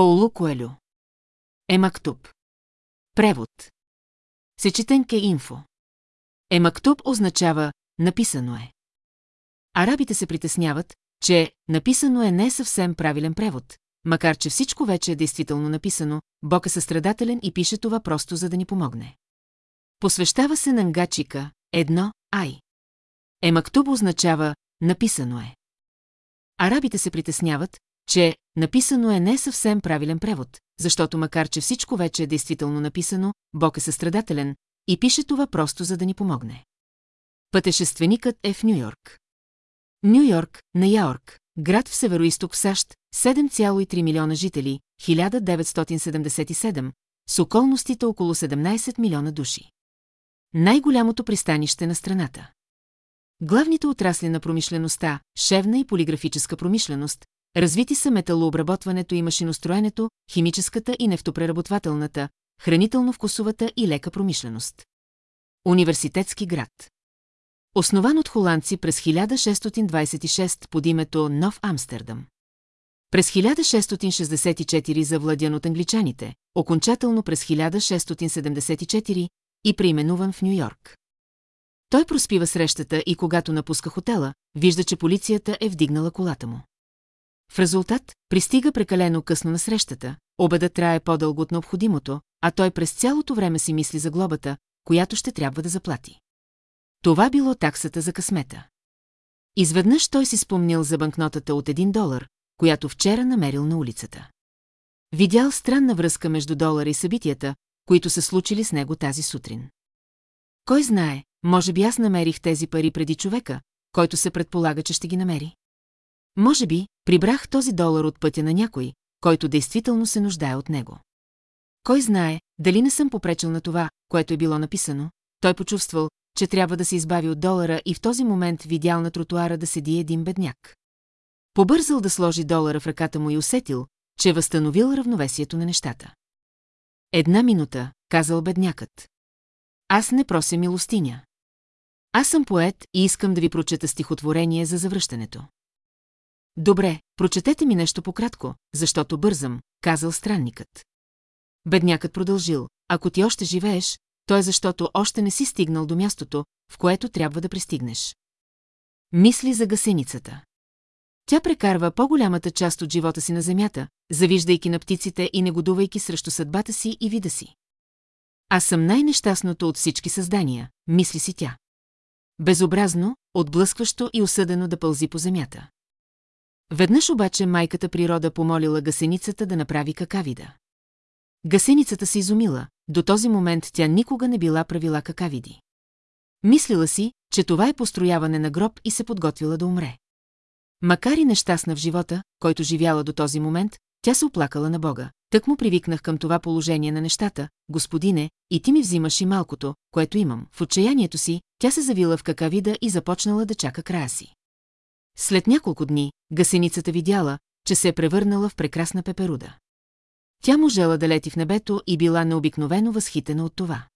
Пауло Коелю. Емактуб. Превод. Сечетенке инфо. Емактуб означава «написано е». Арабите се притесняват, че «написано е» не е съвсем правилен превод, макар че всичко вече е действително написано, Бог е състрадателен и пише това просто за да ни помогне. Посвещава се на Нгачика, едно, ай. Емактуб означава «написано е». Арабите се притесняват, че написано е не съвсем правилен превод, защото макар че всичко вече е действително написано, Бог е състрадателен и пише това просто за да ни помогне. Пътешественикът е в Нью-Йорк. Нью-Йорк, на Яорк, град в североисток САЩ, 7,3 милиона жители, 1977, с околностите около 17 милиона души. Най-голямото пристанище на страната. Главните отрасли на промишлеността, шевна и полиграфическа промишленост, развити са металообработването и машиностроенето, химическата и нефтопреработвателната, хранително-вкусовата и лека промишленост. Университетски град. Основан от холандци през 1626 под името Нов Амстердам. През 1664 завладян от англичаните, окончателно през 1674 и преименуван в Нью-Йорк. Той проспива срещата и когато напуска хотела, вижда, че полицията е вдигнала колата му. В резултат, пристига прекалено късно на срещата, обеда трае по-дълго от необходимото, а той през цялото време си мисли за глобата, която ще трябва да заплати. Това било таксата за късмета. Изведнъж той си спомнил за банкнотата от един долар, която вчера намерил на улицата. Видял странна връзка между долара и събитията, които са случили с него тази сутрин. Кой знае, може би аз намерих тези пари преди човека, който се предполага, че ще ги намери. Може би, прибрах този долар от пътя на някой, който действително се нуждае от него. Кой знае, дали не съм попречил на това, което е било написано, той почувствал, че трябва да се избави от долара и в този момент видял на тротуара да седи един бедняк. Побързал да сложи долара в ръката му и усетил, че е възстановил равновесието на нещата. Една минута, казал беднякът. Аз не прося милостиня. Аз съм поет и искам да ви прочета стихотворение за завръщането. Добре, прочетете ми нещо пократко, защото бързам, казал странникът. Беднякът продължил, ако ти още живееш, то е защото още не си стигнал до мястото, в което трябва да пристигнеш. Мисли за гасеницата. Тя прекарва по-голямата част от живота си на земята, завиждайки на птиците и негодувайки срещу съдбата си и вида си. Аз съм най-нещастното от всички създания, мисли си тя. Безобразно, отблъскващо и осъдено да пълзи по земята. Веднъж обаче майката природа помолила гасеницата да направи какавида. Гасеницата се изумила, до този момент тя никога не била правила какавиди. Мислила си, че това е построяване на гроб и се подготвила да умре. Макар и нещастна в живота, който живяла до този момент, тя се оплакала на Бога. Тък му привикнах към това положение на нещата, господине, и ти ми взимаш и малкото, което имам. В отчаянието си, тя се завила в какавида и започнала да чака края си. След няколко дни, гасеницата видяла, че се е превърнала в прекрасна пеперуда. Тя можела да лети в небето и била необикновено възхитена от това.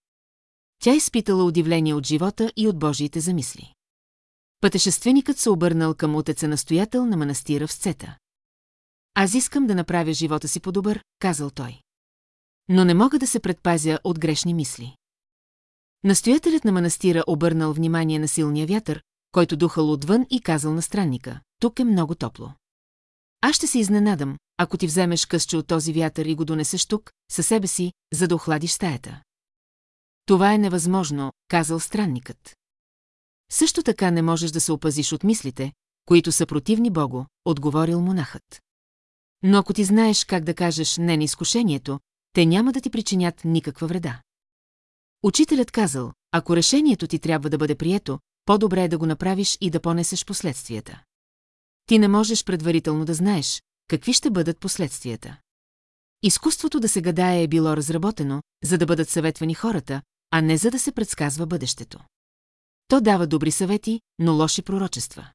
Тя изпитала удивление от живота и от Божиите замисли. Пътешественикът се обърнал към отеца настоятел на манастира в Сцета. Аз искам да направя живота си по-добър, казал той. Но не мога да се предпазя от грешни мисли. Настоятелят на манастира обърнал внимание на силния вятър, който духал отвън и казал на странника, тук е много топло. Аз ще се изненадам, ако ти вземеш късче от този вятър и го донесеш тук, със себе си, за да охладиш стаята. Това е невъзможно, казал странникът. Също така не можеш да се опазиш от мислите, които са противни Богу, отговорил монахът. Но ако ти знаеш как да кажеш не на изкушението, те няма да ти причинят никаква вреда. Учителят казал, ако решението ти трябва да бъде прието, по-добре е да го направиш и да понесеш последствията. Ти не можеш предварително да знаеш, какви ще бъдат последствията. Изкуството да се гадае е било разработено, за да бъдат съветвани хората, а не за да се предсказва бъдещето. То дава добри съвети, но лоши пророчества.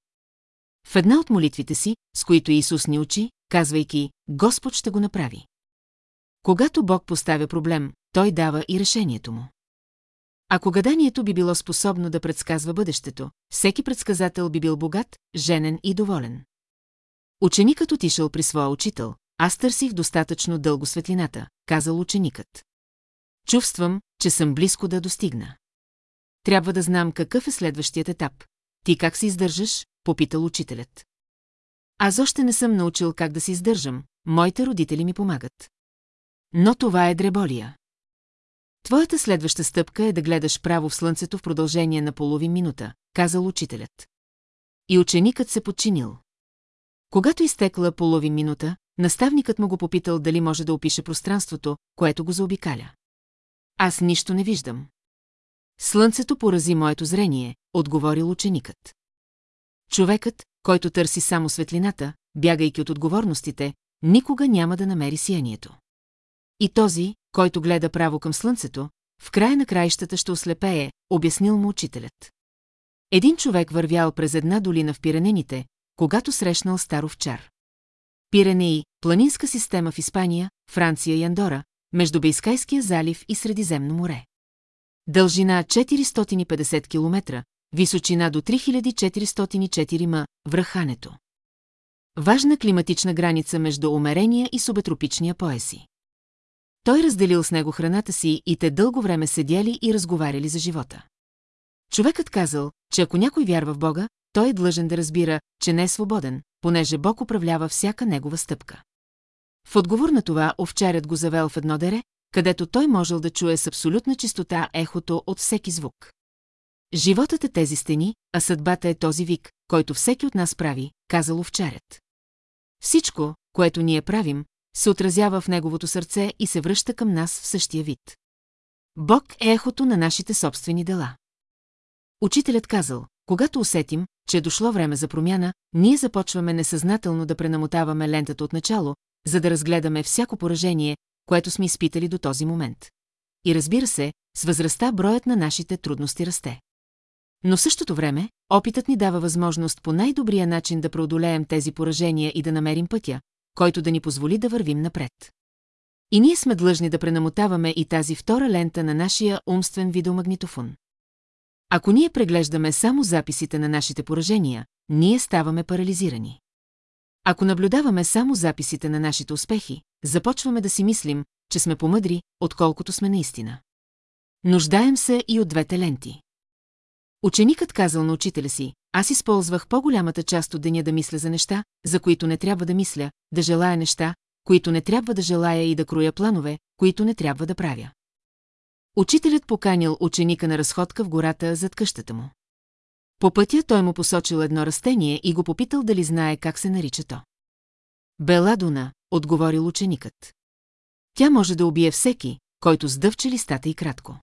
В една от молитвите си, с които Исус ни учи, казвайки «Господ ще го направи». Когато Бог поставя проблем, Той дава и решението му. Ако гаданието би било способно да предсказва бъдещето, всеки предсказател би бил богат, женен и доволен. Ученикът отишъл при своя учител, аз търсих достатъчно дълго светлината, казал ученикът. Чувствам, че съм близко да достигна. Трябва да знам какъв е следващият етап. Ти как се издържаш? Попитал учителят. Аз още не съм научил как да се издържам, моите родители ми помагат. Но това е дреболия. Твоята следваща стъпка е да гледаш право в слънцето в продължение на половин минута, казал учителят. И ученикът се подчинил. Когато изтекла половин минута, наставникът му го попитал дали може да опише пространството, което го заобикаля. Аз нищо не виждам. Слънцето порази моето зрение, отговорил ученикът. Човекът, който търси само светлината, бягайки от отговорностите, никога няма да намери сиянието. И този, който гледа право към слънцето, в края на краищата ще ослепее, обяснил му учителят. Един човек вървял през една долина в Пиренените, когато срещнал стар овчар. Пиренеи, планинска система в Испания, Франция и Андора, между Бейскайския залив и Средиземно море. Дължина 450 км, височина до 3404 м, връхането. Важна климатична граница между умерения и субетропичния поеси. Той разделил с него храната си и те дълго време седяли и разговаряли за живота. Човекът казал, че ако някой вярва в Бога, той е длъжен да разбира, че не е свободен, понеже Бог управлява всяка негова стъпка. В отговор на това овчарят го завел в едно дере, където той можел да чуе с абсолютна чистота ехото от всеки звук. Животът е тези стени, а съдбата е този вик, който всеки от нас прави, казал овчарят. Всичко, което ние правим, се отразява в неговото сърце и се връща към нас в същия вид. Бог е ехото на нашите собствени дела. Учителят казал, когато усетим, че е дошло време за промяна, ние започваме несъзнателно да пренамотаваме лентата от начало, за да разгледаме всяко поражение, което сме изпитали до този момент. И разбира се, с възрастта броят на нашите трудности расте. Но в същото време, опитът ни дава възможност по най-добрия начин да преодолеем тези поражения и да намерим пътя, който да ни позволи да вървим напред. И ние сме длъжни да пренамотаваме и тази втора лента на нашия умствен видеомагнитофон. Ако ние преглеждаме само записите на нашите поражения, ние ставаме парализирани. Ако наблюдаваме само записите на нашите успехи, започваме да си мислим, че сме помъдри, отколкото сме наистина. Нуждаем се и от двете ленти. Ученикът казал на учителя си, аз използвах по-голямата част от деня да мисля за неща, за които не трябва да мисля, да желая неща, които не трябва да желая и да кроя планове, които не трябва да правя. Учителят поканил ученика на разходка в гората зад къщата му. По пътя той му посочил едно растение и го попитал дали знае как се нарича то. Беладуна, отговорил ученикът. Тя може да убие всеки, който сдъвче листата и кратко.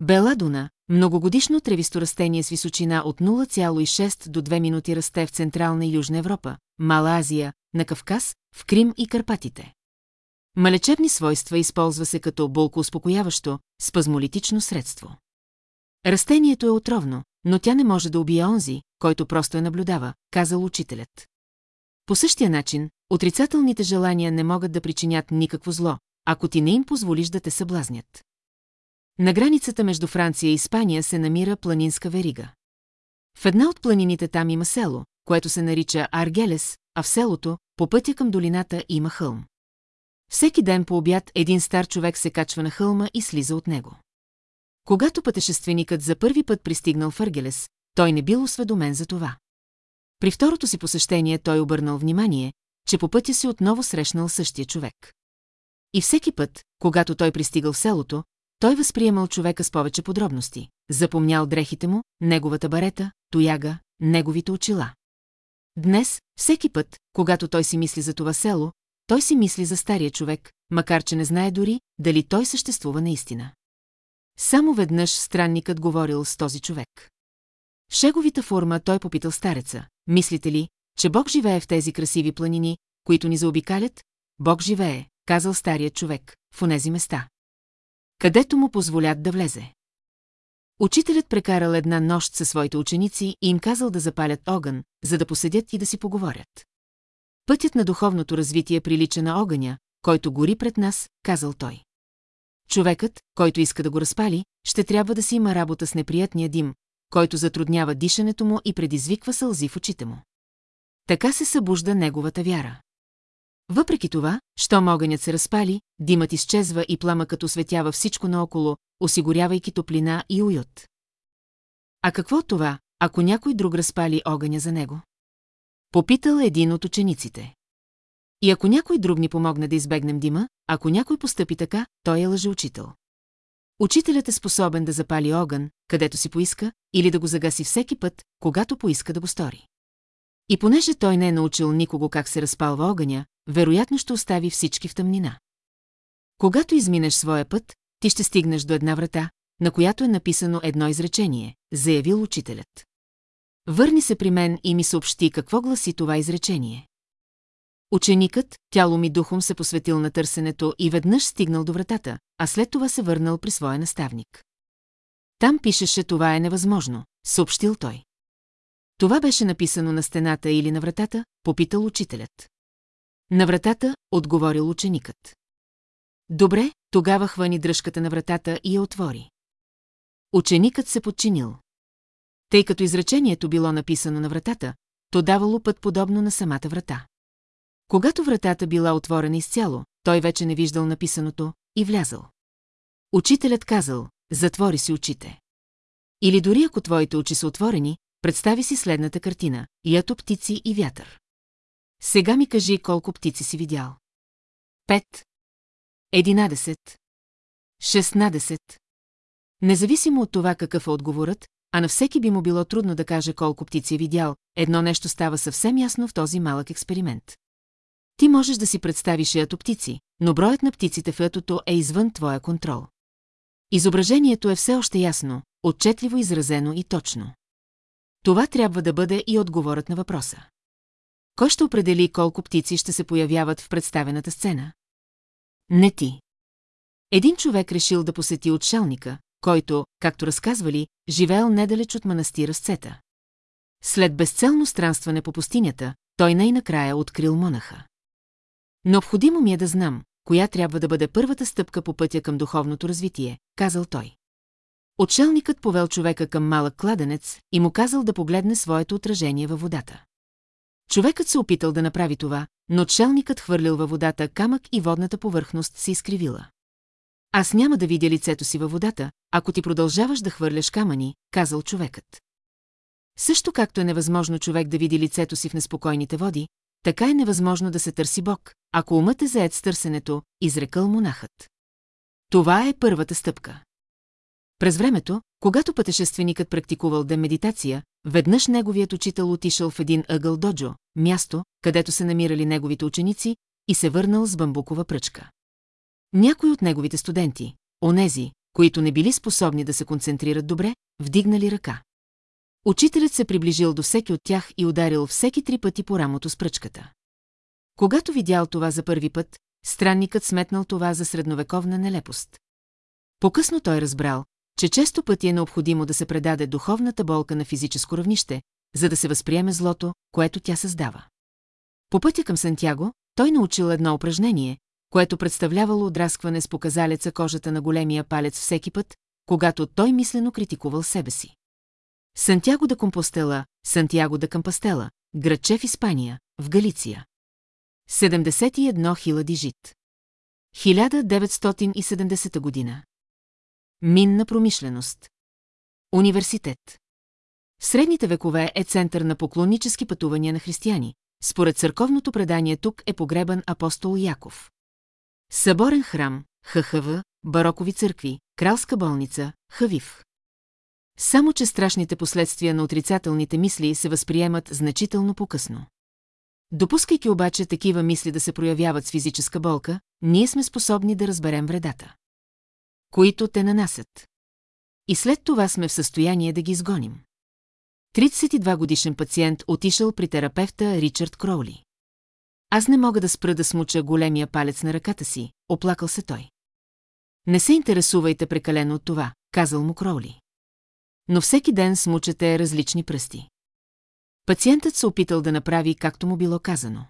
Беладуна, многогодишно тревисто растение с височина от 0,6 до 2 минути расте в Централна и Южна Европа, Мала Азия, на Кавказ, в Крим и Карпатите. Малечебни свойства използва се като болкоуспокояващо, спазмолитично средство. Растението е отровно, но тя не може да убие онзи, който просто я наблюдава, казал учителят. По същия начин, отрицателните желания не могат да причинят никакво зло, ако ти не им позволиш да те съблазнят. На границата между Франция и Испания се намира планинска верига. В една от планините там има село, което се нарича Аргелес, а в селото, по пътя към долината, има хълм. Всеки ден по обяд един стар човек се качва на хълма и слиза от него. Когато пътешественикът за първи път пристигнал в Аргелес, той не бил осведомен за това. При второто си посещение той обърнал внимание, че по пътя си отново срещнал същия човек. И всеки път, когато той пристигал в селото, той възприемал човека с повече подробности, запомнял дрехите му, неговата барета, тояга, неговите очила. Днес, всеки път, когато той си мисли за това село, той си мисли за стария човек, макар че не знае дори, дали той съществува наистина. Само веднъж странникът говорил с този човек. В шеговита форма той попитал стареца, мислите ли, че Бог живее в тези красиви планини, които ни заобикалят? Бог живее, казал старият човек, в онези места. Където му позволят да влезе. Учителят прекарал една нощ със своите ученици и им казал да запалят огън, за да поседят и да си поговорят. Пътят на духовното развитие прилича на огъня, който гори пред нас, казал той. Човекът, който иска да го разпали, ще трябва да си има работа с неприятния дим, който затруднява дишането му и предизвиква сълзи в очите му. Така се събужда неговата вяра. Въпреки това, щом огънят се разпали, димът изчезва и пламъкът осветява всичко наоколо, осигурявайки топлина и уют. А какво това, ако някой друг разпали огъня за него? Попитал един от учениците. И ако някой друг ни помогне да избегнем дима, ако някой постъпи така, той е лъжеучител. Учителят е способен да запали огън, където си поиска, или да го загаси всеки път, когато поиска да го стори. И понеже той не е научил никого как се разпалва огъня, вероятно ще остави всички в тъмнина. Когато изминеш своя път, ти ще стигнеш до една врата, на която е написано едно изречение, заявил учителят. Върни се при мен и ми съобщи какво гласи това изречение. Ученикът, тяло ми духом се посветил на търсенето и веднъж стигнал до вратата, а след това се върнал при своя наставник. Там пишеше това е невъзможно, съобщил той. Това беше написано на стената или на вратата, попитал учителят. На вратата, отговорил ученикът. Добре, тогава хвани дръжката на вратата и я отвори. Ученикът се подчинил. Тъй като изречението било написано на вратата, то давало път подобно на самата врата. Когато вратата била отворена изцяло, той вече не виждал написаното и влязал. Учителят казал, затвори си очите. Или дори ако твоите очи са отворени, представи си следната картина – ято птици и вятър. Сега ми кажи колко птици си видял. Пет. Единадесет. Шестнадесет. Независимо от това какъв е отговорът, а на всеки би му било трудно да каже колко птици е видял, едно нещо става съвсем ясно в този малък експеримент. Ти можеш да си представиш ято птици, но броят на птиците в ятото е извън твоя контрол. Изображението е все още ясно, отчетливо изразено и точно. Това трябва да бъде и отговорът на въпроса. Кой ще определи колко птици ще се появяват в представената сцена? Не ти. Един човек решил да посети отшелника, който, както разказвали, живеел недалеч от манастира Сцета. След безцелно странстване по пустинята, той най-накрая открил монаха. Необходимо ми е да знам, коя трябва да бъде първата стъпка по пътя към духовното развитие, казал той. Отшелникът повел човека към малък кладенец и му казал да погледне своето отражение във водата. Човекът се опитал да направи това, но отшелникът хвърлил във водата камък и водната повърхност се изкривила. Аз няма да видя лицето си във водата, ако ти продължаваш да хвърляш камъни, казал човекът. Също както е невъзможно човек да види лицето си в неспокойните води, така е невъзможно да се търси Бог, ако умът е заед с търсенето, изрекал монахът. Това е първата стъпка. През времето, когато пътешественикът практикувал ден медитация, веднъж неговият учител отишъл в един ъгъл доджо, място, където се намирали неговите ученици, и се върнал с бамбукова пръчка. Някои от неговите студенти, онези, които не били способни да се концентрират добре, вдигнали ръка. Учителят се приближил до всеки от тях и ударил всеки три пъти по рамото с пръчката. Когато видял това за първи път, странникът сметнал това за средновековна нелепост. По-късно той разбрал, че често пъти е необходимо да се предаде духовната болка на физическо равнище, за да се възприеме злото, което тя създава. По пътя към Сантяго, той научил едно упражнение, което представлявало отраскване с показалеца кожата на големия палец всеки път, когато той мислено критикувал себе си. Сантяго да Компостела, Сантяго да Кампастела, градче в Испания, в Галиция. 71 000 жит. 1970 година. Минна промишленост. Университет. В средните векове е център на поклоннически пътувания на християни. Според църковното предание тук е погребан апостол Яков. Съборен храм, ХХВ, барокови църкви, кралска болница, Хавив. Само, че страшните последствия на отрицателните мисли се възприемат значително по-късно. Допускайки обаче такива мисли да се проявяват с физическа болка, ние сме способни да разберем вредата. Които те нанасят. И след това сме в състояние да ги изгоним. 32 годишен пациент отишъл при терапевта Ричард Кроули. Аз не мога да спра да смуча големия палец на ръката си, оплакал се той. Не се интересувайте прекалено от това, казал му Кроули. Но всеки ден смучате различни пръсти. Пациентът се опитал да направи както му било казано.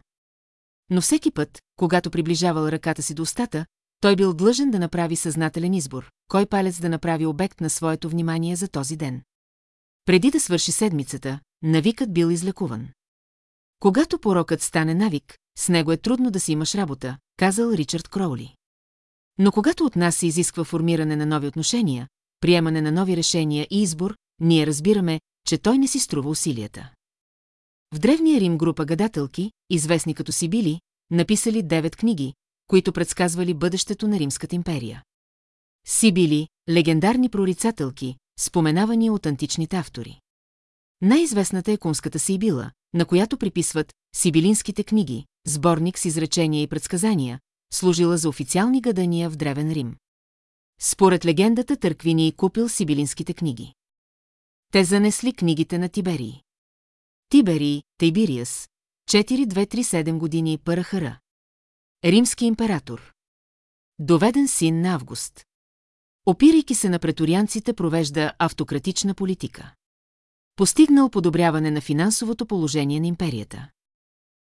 Но всеки път, когато приближавал ръката си до устата, той бил длъжен да направи съзнателен избор, кой палец да направи обект на своето внимание за този ден. Преди да свърши седмицата, навикът бил излекуван. Когато порокът стане навик, с него е трудно да си имаш работа, казал Ричард Кроули. Но когато от нас се изисква формиране на нови отношения, приемане на нови решения и избор, ние разбираме, че той не си струва усилията. В Древния Рим група гадателки, известни като Сибили, написали девет книги, които предсказвали бъдещето на Римската империя. Сибили – легендарни прорицателки, споменавани от античните автори. Най-известната е кумската Сибила, на която приписват Сибилинските книги, сборник с изречения и предсказания, служила за официални гадания в Древен Рим. Според легендата Търквини и купил Сибилинските книги. Те занесли книгите на Тиберии. Тиберий, Тейбириас, 4237 години Парахара. Римски император. Доведен син на Август. Опирайки се на преторианците, провежда автократична политика. Постигнал подобряване на финансовото положение на империята.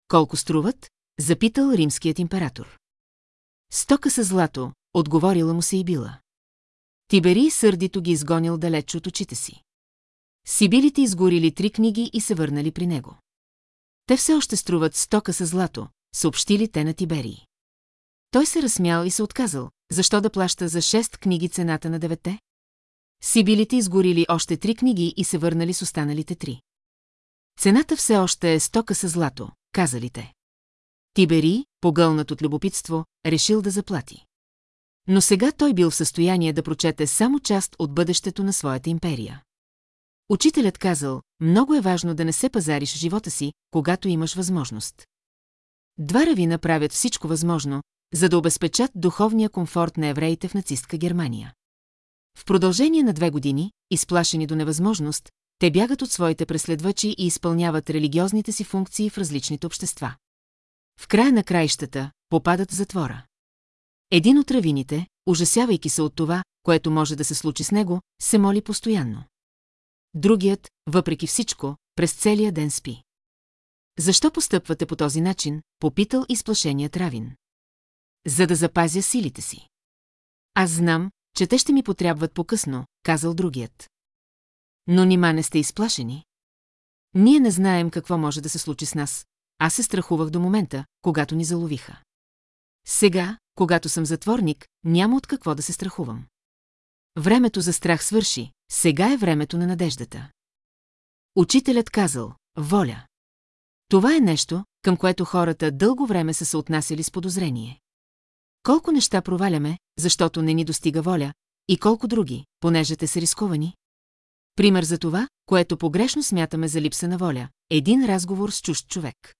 Колко струват? Запитал римският император. Стока с злато, отговорила му се и била. Тибери сърдито ги изгонил далеч от очите си. Сибилите изгорили три книги и се върнали при него. Те все още струват стока с злато, съобщили те на Тиберии. Той се разсмял и се отказал, защо да плаща за шест книги цената на девете? Сибилите изгорили още три книги и се върнали с останалите три. Цената все още е стока с злато, казали те. Тибери, погълнат от любопитство, решил да заплати. Но сега той бил в състояние да прочете само част от бъдещето на своята империя. Учителят казал, много е важно да не се пазариш живота си, когато имаш възможност. Два равина правят всичко възможно, за да обезпечат духовния комфорт на евреите в нацистка Германия. В продължение на две години, изплашени до невъзможност, те бягат от своите преследвачи и изпълняват религиозните си функции в различните общества. В края на краищата попадат в затвора. Един от равините, ужасявайки се от това, което може да се случи с него, се моли постоянно. Другият, въпреки всичко, през целия ден спи. Защо постъпвате по този начин, попитал изплашеният Равин. За да запазя силите си. Аз знам, че те ще ми потрябват по-късно, казал другият. Но нима не сте изплашени? Ние не знаем какво може да се случи с нас. Аз се страхувах до момента, когато ни заловиха. Сега, когато съм затворник, няма от какво да се страхувам. Времето за страх свърши, сега е времето на надеждата. Учителят казал, воля. Това е нещо, към което хората дълго време са се отнасяли с подозрение. Колко неща проваляме, защото не ни достига воля, и колко други, понеже те са рисковани? Пример за това, което погрешно смятаме за липса на воля – един разговор с чужд човек.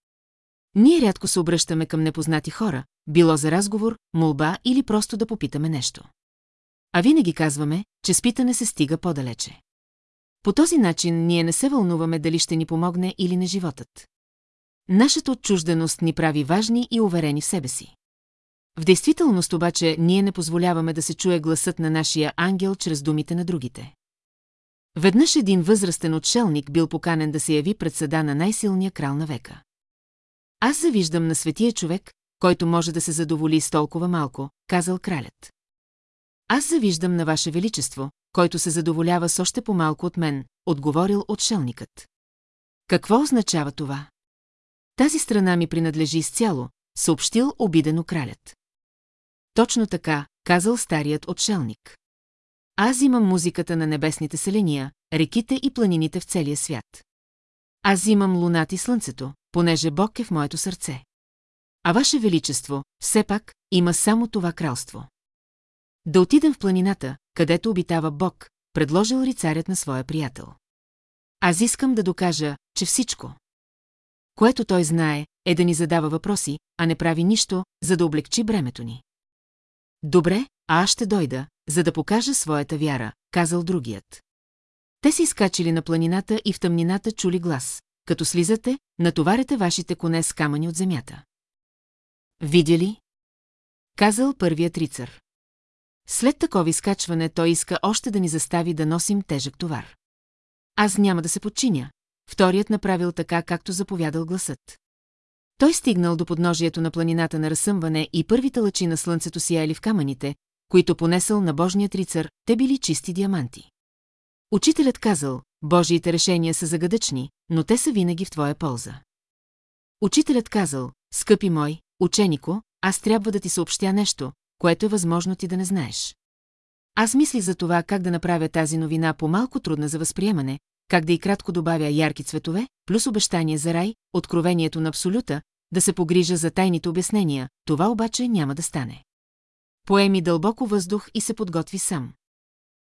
Ние рядко се обръщаме към непознати хора, било за разговор, молба или просто да попитаме нещо. А винаги казваме, че с питане се стига по-далече. По този начин ние не се вълнуваме дали ще ни помогне или не животът. Нашата отчужденост ни прави важни и уверени в себе си. В действителност обаче ние не позволяваме да се чуе гласът на нашия ангел чрез думите на другите. Веднъж един възрастен отшелник бил поканен да се яви пред съда на най-силния крал на века. Аз завиждам на светия човек, който може да се задоволи с толкова малко, казал кралят. Аз завиждам на Ваше Величество, който се задоволява с още по-малко от мен, отговорил отшелникът. Какво означава това? Тази страна ми принадлежи изцяло, съобщил обидено кралят. Точно така, казал старият отшелник. Аз имам музиката на небесните селения, реките и планините в целия свят. Аз имам луната и слънцето, понеже Бог е в моето сърце. А Ваше Величество, все пак, има само това кралство. Да отидем в планината, където обитава Бог, предложил рицарят на своя приятел. Аз искам да докажа, че всичко, което той знае, е да ни задава въпроси, а не прави нищо, за да облегчи бремето ни. Добре, а аз ще дойда, за да покажа своята вяра, казал другият. Те си изкачили на планината и в тъмнината чули глас. Като слизате, натоварете вашите коне с камъни от земята. Видя ли? Казал първият рицар. След такова изкачване той иска още да ни застави да носим тежък товар. Аз няма да се подчиня. Вторият направил така, както заповядал гласът. Той стигнал до подножието на планината на разсъмване и първите лъчи на слънцето сияли в камъните, които понесъл на божният рицар, те били чисти диаманти. Учителят казал, Божиите решения са загадъчни, но те са винаги в твоя полза. Учителят казал, скъпи мой, ученико, аз трябва да ти съобщя нещо, което е възможно ти да не знаеш. Аз мислих за това как да направя тази новина по-малко трудна за възприемане, как да и кратко добавя ярки цветове, плюс обещание за рай, откровението на абсолюта, да се погрижа за тайните обяснения, това обаче няма да стане. Поеми дълбоко въздух и се подготви сам.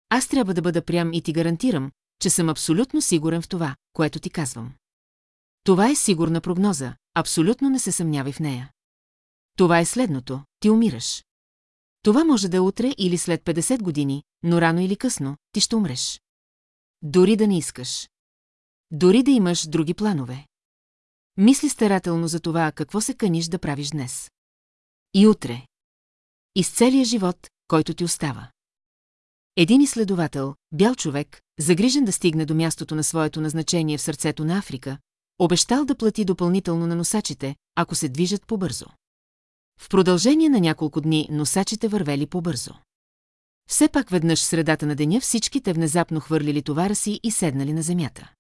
Аз трябва да бъда прям и ти гарантирам, че съм абсолютно сигурен в това, което ти казвам. Това е сигурна прогноза, абсолютно не се съмнявай в нея. Това е следното, ти умираш. Това може да е утре или след 50 години, но рано или късно ти ще умреш. Дори да не искаш. Дори да имаш други планове. Мисли старателно за това, какво се каниш да правиш днес. И утре. И с целия живот, който ти остава. Един изследовател, бял човек, загрижен да стигне до мястото на своето назначение в сърцето на Африка, обещал да плати допълнително на носачите, ако се движат по-бързо. В продължение на няколко дни носачите вървели по-бързо. Все пак веднъж в средата на деня всичките внезапно хвърлили товара си и седнали на земята.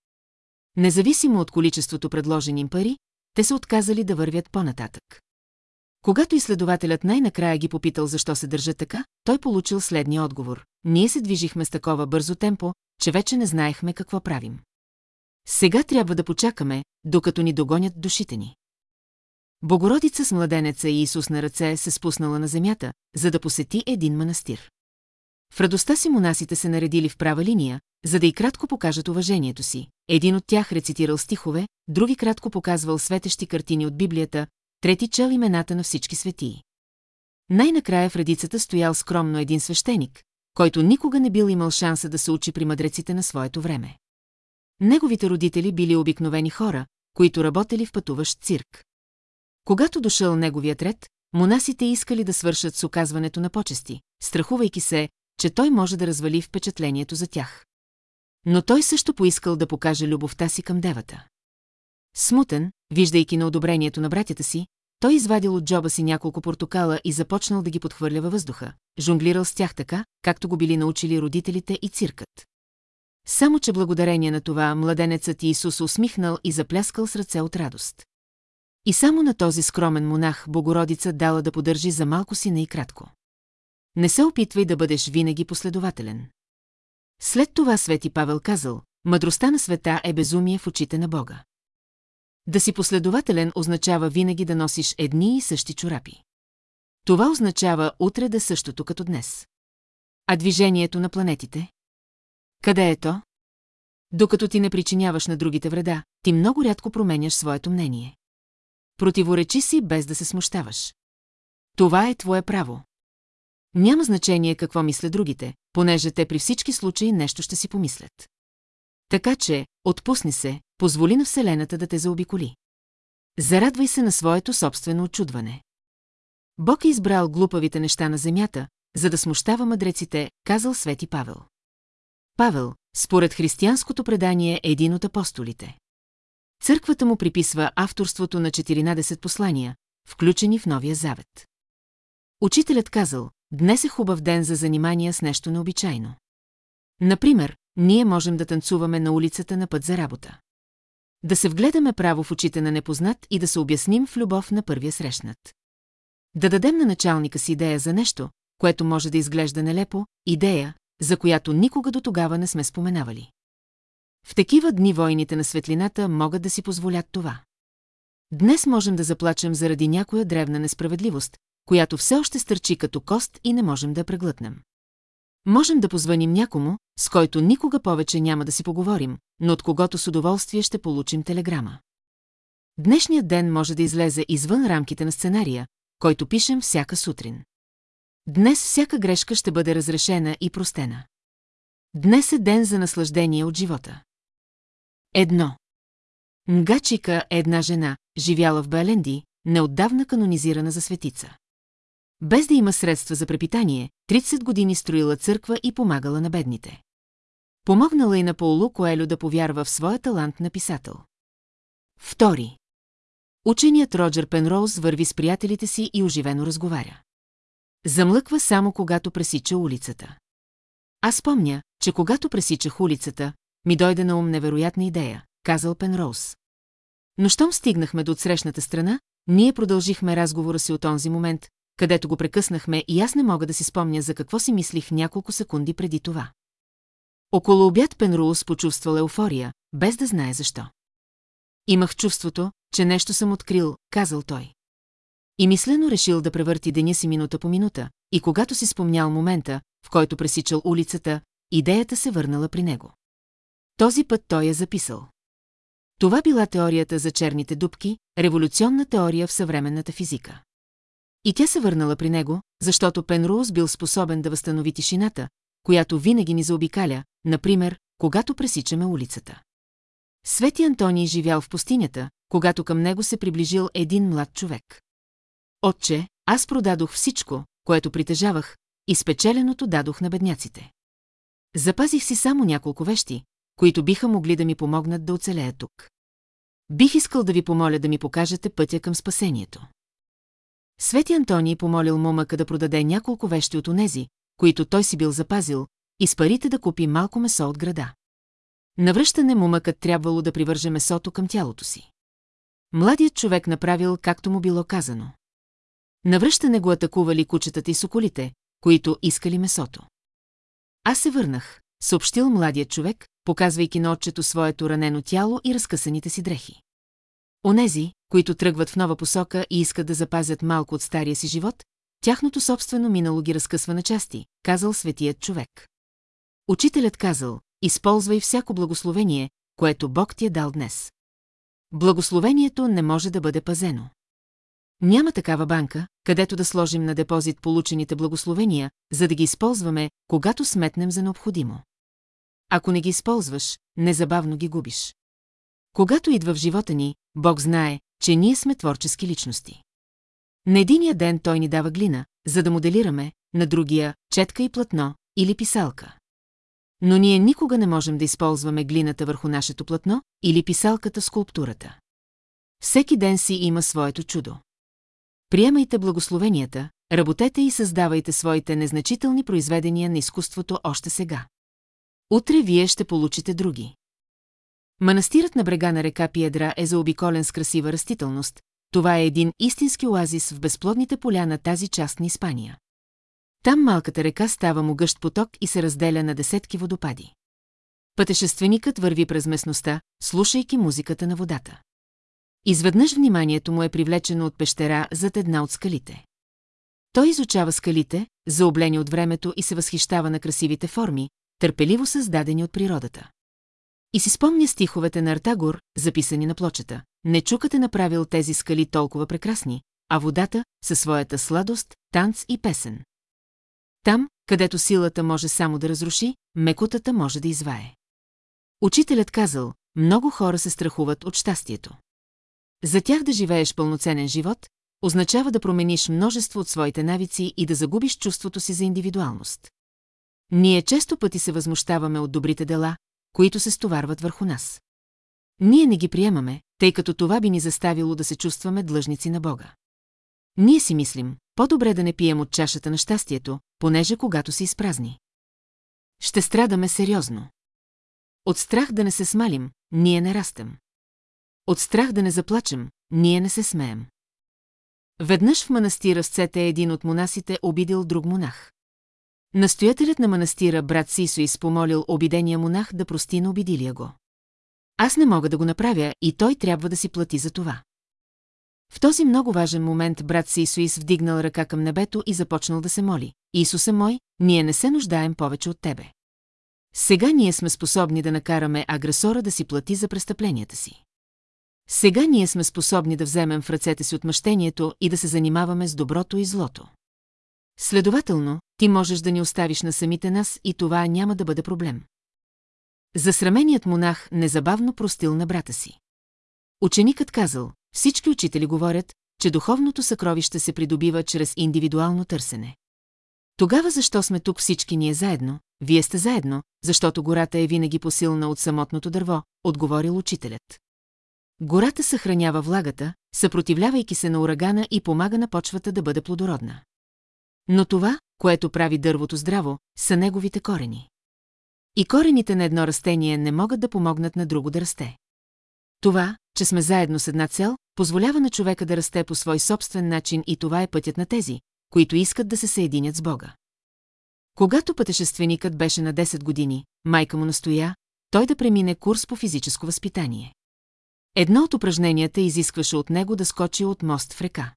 Независимо от количеството предложени им пари, те се отказали да вървят по-нататък. Когато изследователят най-накрая ги попитал защо се държа така, той получил следния отговор. Ние се движихме с такова бързо темпо, че вече не знаехме какво правим. Сега трябва да почакаме, докато ни догонят душите ни. Богородица с младенеца и Исус на ръце се спуснала на земята, за да посети един манастир. В радостта си монасите се наредили в права линия, за да и кратко покажат уважението си. Един от тях рецитирал стихове, други кратко показвал светещи картини от Библията, трети чел имената на всички светии. Най-накрая в редицата стоял скромно един свещеник, който никога не бил имал шанса да се учи при мъдреците на своето време. Неговите родители били обикновени хора, които работели в пътуващ цирк. Когато дошъл неговият ред, монасите искали да свършат с оказването на почести, страхувайки се, че той може да развали впечатлението за тях. Но той също поискал да покаже любовта си към девата. Смутен, виждайки на одобрението на братята си, той извадил от джоба си няколко портокала и започнал да ги подхвърля във въздуха, жонглирал с тях така, както го били научили родителите и циркът. Само, че благодарение на това младенецът Иисус усмихнал и запляскал с ръце от радост. И само на този скромен монах Богородица дала да поддържи за малко сина и кратко. Не се опитвай да бъдеш винаги последователен. След това Свети Павел казал, мъдростта на света е безумие в очите на Бога. Да си последователен означава винаги да носиш едни и същи чорапи. Това означава утре да същото като днес. А движението на планетите? Къде е то? Докато ти не причиняваш на другите вреда, ти много рядко променяш своето мнение. Противоречи си без да се смущаваш. Това е твое право. Няма значение какво мислят другите, понеже те при всички случаи нещо ще си помислят. Така че, отпусни се, позволи на Вселената да те заобиколи. Зарадвай се на своето собствено очудване. Бог е избрал глупавите неща на земята, за да смущава мъдреците, казал Свети Павел. Павел, според християнското предание, е един от апостолите. Църквата му приписва авторството на 14 послания, включени в Новия Завет. Учителят казал, днес е хубав ден за занимания с нещо необичайно. Например, ние можем да танцуваме на улицата на път за работа. Да се вгледаме право в очите на непознат и да се обясним в любов на първия срещнат. Да дадем на началника си идея за нещо, което може да изглежда нелепо, идея, за която никога до тогава не сме споменавали. В такива дни войните на светлината могат да си позволят това. Днес можем да заплачем заради някоя древна несправедливост, която все още стърчи като кост и не можем да преглътнем. Можем да позваним някому, с който никога повече няма да си поговорим, но от когото с удоволствие ще получим телеграма. Днешният ден може да излезе извън рамките на сценария, който пишем всяка сутрин. Днес всяка грешка ще бъде разрешена и простена. Днес е ден за наслаждение от живота. Едно. Ngachika е една жена, живяла в Беленди, неотдавна канонизирана за светица. Без да има средства за препитание, 30 години строила църква и помагала на бедните. Помогнала и на Паулу Коелю да повярва в своя талант на писател. Втори. Ученият Роджер Пенроуз върви с приятелите си и оживено разговаря. Замлъква само когато пресича улицата. Аз помня, че когато пресичах улицата, ми дойде на ум невероятна идея, казал Пенроуз. Но щом стигнахме до отсрещната страна, ние продължихме разговора си от онзи момент, където го прекъснахме и аз не мога да си спомня за какво си мислих няколко секунди преди това. Около обяд Пенруус почувствал еуфория, без да знае защо. Имах чувството, че нещо съм открил, казал той. И мислено решил да превърти деня си минута по минута, и когато си спомнял момента, в който пресичал улицата, идеята се върнала при него. Този път той е записал. Това била теорията за черните дубки, революционна теория в съвременната физика. И тя се върнала при него, защото Пенроуз бил способен да възстанови тишината, която винаги ни заобикаля, например, когато пресичаме улицата. Свети Антоний живял в пустинята, когато към него се приближил един млад човек. Отче, аз продадох всичко, което притежавах, и спечеленото дадох на бедняците. Запазих си само няколко вещи, които биха могли да ми помогнат да оцелея тук. Бих искал да ви помоля да ми покажете пътя към спасението. Свети Антоний помолил момъка да продаде няколко вещи от онези, които той си бил запазил, и с парите да купи малко месо от града. Навръщане момъкът трябвало да привърже месото към тялото си. Младият човек направил както му било казано. Навръщане го атакували кучетата и соколите, които искали месото. Аз се върнах, съобщил младият човек, показвайки на отчето своето ранено тяло и разкъсаните си дрехи. Онези, които тръгват в нова посока и искат да запазят малко от стария си живот, тяхното собствено минало ги разкъсва на части, казал светият човек. Учителят казал, използвай всяко благословение, което Бог ти е дал днес. Благословението не може да бъде пазено. Няма такава банка, където да сложим на депозит получените благословения, за да ги използваме, когато сметнем за необходимо. Ако не ги използваш, незабавно ги губиш. Когато идва в живота ни, Бог знае, че ние сме творчески личности. На единия ден той ни дава глина, за да моделираме, на другия – четка и платно или писалка. Но ние никога не можем да използваме глината върху нашето платно или писалката скулптурата. Всеки ден си има своето чудо. Приемайте благословенията, работете и създавайте своите незначителни произведения на изкуството още сега. Утре вие ще получите други. Манастирът на брега на река Пиедра е заобиколен с красива растителност. Това е един истински оазис в безплодните поля на тази част на Испания. Там малката река става могъщ поток и се разделя на десетки водопади. Пътешественикът върви през местността, слушайки музиката на водата. Изведнъж вниманието му е привлечено от пещера зад една от скалите. Той изучава скалите, заоблени от времето и се възхищава на красивите форми, търпеливо създадени от природата. И си спомня стиховете на Артагор, записани на плочета. Не чукате направил тези скали толкова прекрасни, а водата, със своята сладост, танц и песен. Там, където силата може само да разруши, мекотата може да извае. Учителят казал, много хора се страхуват от щастието. За тях да живееш пълноценен живот, означава да промениш множество от своите навици и да загубиш чувството си за индивидуалност. Ние често пъти се възмущаваме от добрите дела, които се стоварват върху нас. Ние не ги приемаме, тъй като това би ни заставило да се чувстваме длъжници на Бога. Ние си мислим, по-добре да не пием от чашата на щастието, понеже когато се изпразни. Ще страдаме сериозно. От страх да не се смалим, ние не растем. От страх да не заплачем, ние не се смеем. Веднъж в манастира с цете един от монасите обидил друг монах. Настоятелят на манастира брат Сисо изпомолил обидения монах да прости на обидилия го. Аз не мога да го направя и той трябва да си плати за това. В този много важен момент брат Сисуис вдигнал ръка към небето и започнал да се моли. Исусе мой, ние не се нуждаем повече от тебе. Сега ние сме способни да накараме агресора да си плати за престъпленията си. Сега ние сме способни да вземем в ръцете си отмъщението и да се занимаваме с доброто и злото. Следователно, ти можеш да ни оставиш на самите нас и това няма да бъде проблем. Засраменият монах незабавно простил на брата си. Ученикът казал, всички учители говорят, че духовното съкровище се придобива чрез индивидуално търсене. Тогава защо сме тук всички ние заедно, вие сте заедно, защото гората е винаги посилна от самотното дърво, отговорил учителят. Гората съхранява влагата, съпротивлявайки се на урагана и помага на почвата да бъде плодородна. Но това, което прави дървото здраво, са неговите корени. И корените на едно растение не могат да помогнат на друго да расте. Това, че сме заедно с една цел, позволява на човека да расте по свой собствен начин и това е пътят на тези, които искат да се съединят с Бога. Когато пътешественикът беше на 10 години, майка му настоя, той да премине курс по физическо възпитание. Едно от упражненията изискваше от него да скочи от мост в река.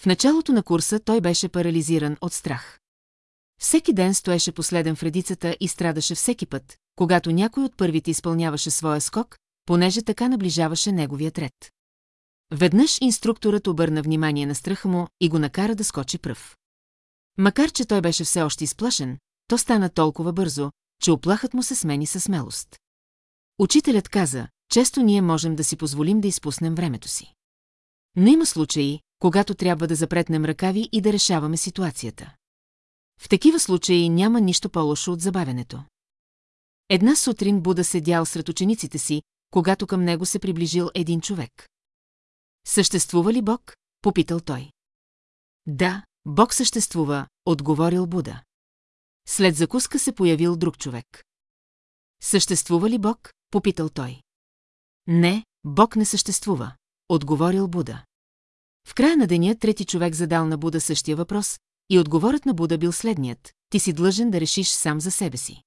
В началото на курса той беше парализиран от страх. Всеки ден стоеше последен в редицата и страдаше всеки път, когато някой от първите изпълняваше своя скок, понеже така наближаваше неговият ред. Веднъж инструкторът обърна внимание на страха му и го накара да скочи пръв. Макар, че той беше все още изплашен, то стана толкова бързо, че оплахът му се смени със смелост. Учителят каза, често ние можем да си позволим да изпуснем времето си. Но има случаи, когато трябва да запретнем ръкави и да решаваме ситуацията. В такива случаи няма нищо по-лошо от забавянето. Една сутрин Буда седял сред учениците си, когато към него се приближил един човек. Съществува ли Бог? Попитал той. Да, Бог съществува, отговорил Буда. След закуска се появил друг човек. Съществува ли Бог? Попитал той. Не, Бог не съществува, отговорил Буда. В края на деня трети човек задал на Буда същия въпрос, и отговорът на Буда бил следният. Ти си длъжен да решиш сам за себе си.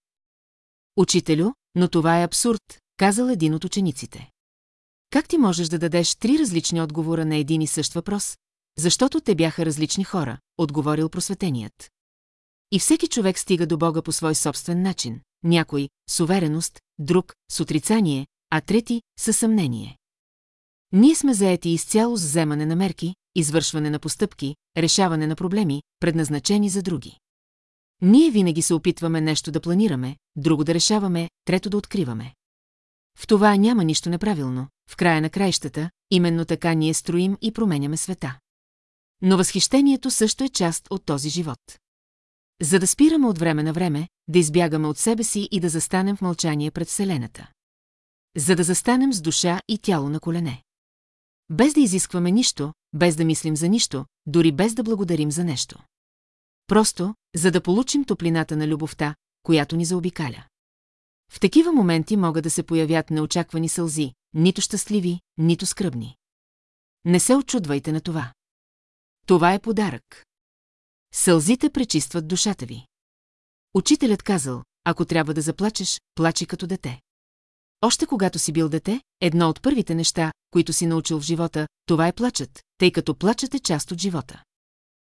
Учителю, но това е абсурд, казал един от учениците. Как ти можеш да дадеш три различни отговора на един и същ въпрос? Защото те бяха различни хора, отговорил просветеният. И всеки човек стига до Бога по свой собствен начин. Някой – с увереност, друг – с отрицание, а трети – със съмнение. Ние сме заети изцяло с вземане на мерки, извършване на постъпки, решаване на проблеми, предназначени за други. Ние винаги се опитваме нещо да планираме, друго да решаваме, трето да откриваме. В това няма нищо неправилно, в края на краищата, именно така ние строим и променяме света. Но възхищението също е част от този живот. За да спираме от време на време, да избягаме от себе си и да застанем в мълчание пред Вселената. За да застанем с душа и тяло на колене. Без да изискваме нищо, без да мислим за нищо, дори без да благодарим за нещо. Просто, за да получим топлината на любовта, която ни заобикаля. В такива моменти могат да се появят неочаквани сълзи, нито щастливи, нито скръбни. Не се очудвайте на това. Това е подарък. Сълзите пречистват душата ви. Учителят казал, ако трябва да заплачеш, плачи като дете. Още когато си бил дете, едно от първите неща, които си научил в живота, това е плачът, тъй като плачът е част от живота.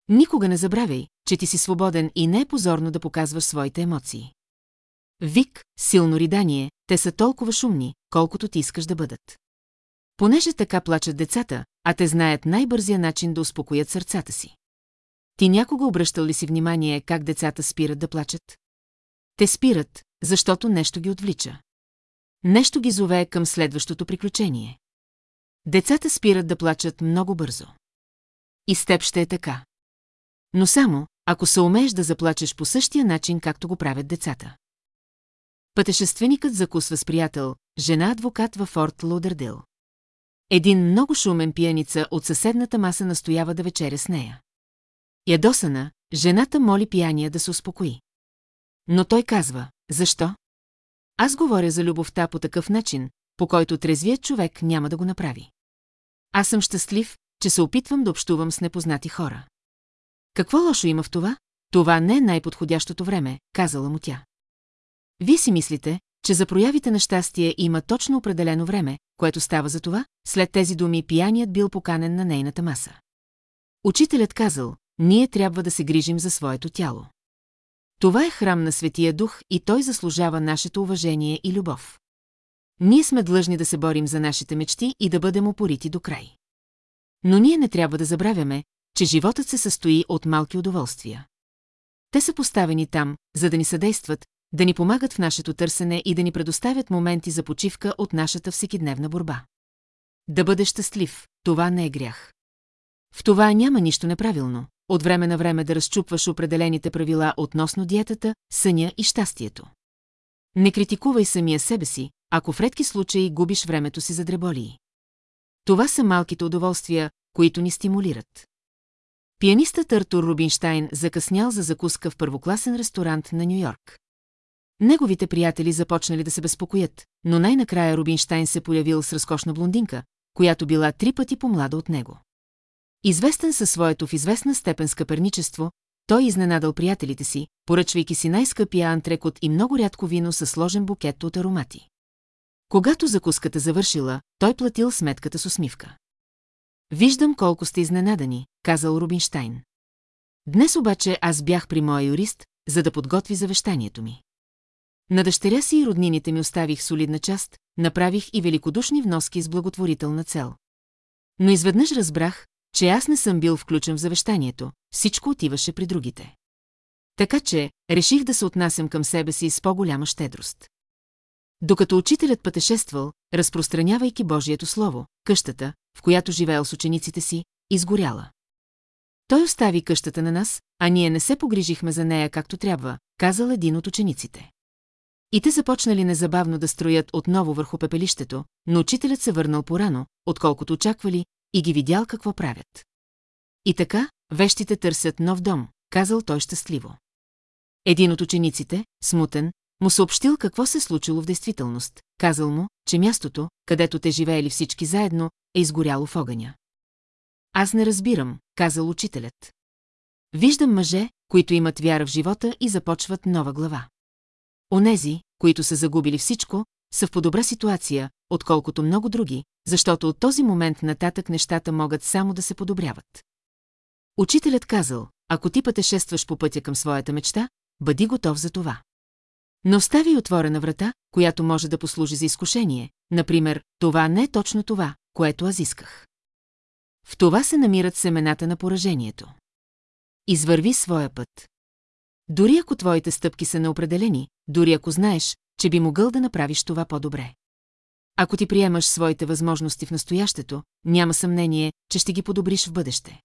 Никога не забравяй, че ти си свободен и не е позорно да показваш своите емоции. Вик, силно ридание, те са толкова шумни, колкото ти искаш да бъдат. Понеже така плачат децата, а те знаят най-бързия начин да успокоят сърцата си. Ти някога обръщал ли си внимание как децата спират да плачат? Те спират, защото нещо ги отвлича. Нещо ги зове към следващото приключение. Децата спират да плачат много бързо. И с теб ще е така. Но само, ако се умееш да заплачеш по същия начин, както го правят децата. Пътешественикът закусва с приятел, жена адвокат във Форт Лодердил. Един много шумен пияница от съседната маса настоява да вечеря с нея. Ядосана, жената моли пияния да се успокои. Но той казва, защо? Аз говоря за любовта по такъв начин, по който трезвият човек няма да го направи. Аз съм щастлив, че се опитвам да общувам с непознати хора. Какво лошо има в това? Това не е най-подходящото време, казала му тя. Вие си мислите, че за проявите на щастие има точно определено време, което става за това, след тези думи пияният бил поканен на нейната маса. Учителят казал, ние трябва да се грижим за своето тяло. Това е храм на Светия Дух и той заслужава нашето уважение и любов. Ние сме длъжни да се борим за нашите мечти и да бъдем опорити до край. Но ние не трябва да забравяме, че животът се състои от малки удоволствия. Те са поставени там, за да ни съдействат, да ни помагат в нашето търсене и да ни предоставят моменти за почивка от нашата всекидневна борба. Да бъдеш щастлив, това не е грях. В това няма нищо неправилно, от време на време да разчупваш определените правила относно диетата, съня и щастието. Не критикувай самия себе си, ако в редки случаи губиш времето си за дреболии. Това са малките удоволствия, които ни стимулират. Пианистът Артур Рубинштайн закъснял за закуска в първокласен ресторант на Нью-Йорк. Неговите приятели започнали да се безпокоят, но най-накрая Рубинштайн се появил с разкошна блондинка, която била три пъти по-млада от него. Известен със своето в известна степен скъперничество, той изненадал приятелите си, поръчвайки си най-скъпия антрекот и много рядко вино със сложен букет от аромати. Когато закуската завършила, той платил сметката с усмивка. Виждам колко сте изненадани, казал Рубинштайн. Днес обаче аз бях при моя юрист, за да подготви завещанието ми. На дъщеря си и роднините ми оставих солидна част, направих и великодушни вноски с благотворителна цел. Но изведнъж разбрах, че аз не съм бил включен в завещанието, всичко отиваше при другите. Така че, реших да се отнасям към себе си с по-голяма щедрост. Докато учителят пътешествал, разпространявайки Божието Слово, къщата, в която живеел с учениците си, изгоряла. Той остави къщата на нас, а ние не се погрижихме за нея както трябва, казал един от учениците. И те започнали незабавно да строят отново върху пепелището, но учителят се върнал порано, отколкото очаквали, и ги видял какво правят. И така, вещите търсят нов дом, казал той щастливо. Един от учениците, смутен, му съобщил какво се случило в действителност. Казал му, че мястото, където те живеели всички заедно, е изгоряло в огъня. Аз не разбирам, казал учителят. Виждам мъже, които имат вяра в живота и започват нова глава. Онези, които са загубили всичко, са в по-добра ситуация, отколкото много други, защото от този момент нататък нещата могат само да се подобряват. Учителят казал, ако ти пътешестваш по пътя към своята мечта, бъди готов за това. Но остави отворена врата, която може да послужи за изкушение. Например, това не е точно това, което аз исках. В това се намират семената на поражението. Извърви своя път. Дори ако твоите стъпки са неопределени, дори ако знаеш, че би могъл да направиш това по-добре. Ако ти приемаш своите възможности в настоящето, няма съмнение, че ще ги подобриш в бъдеще.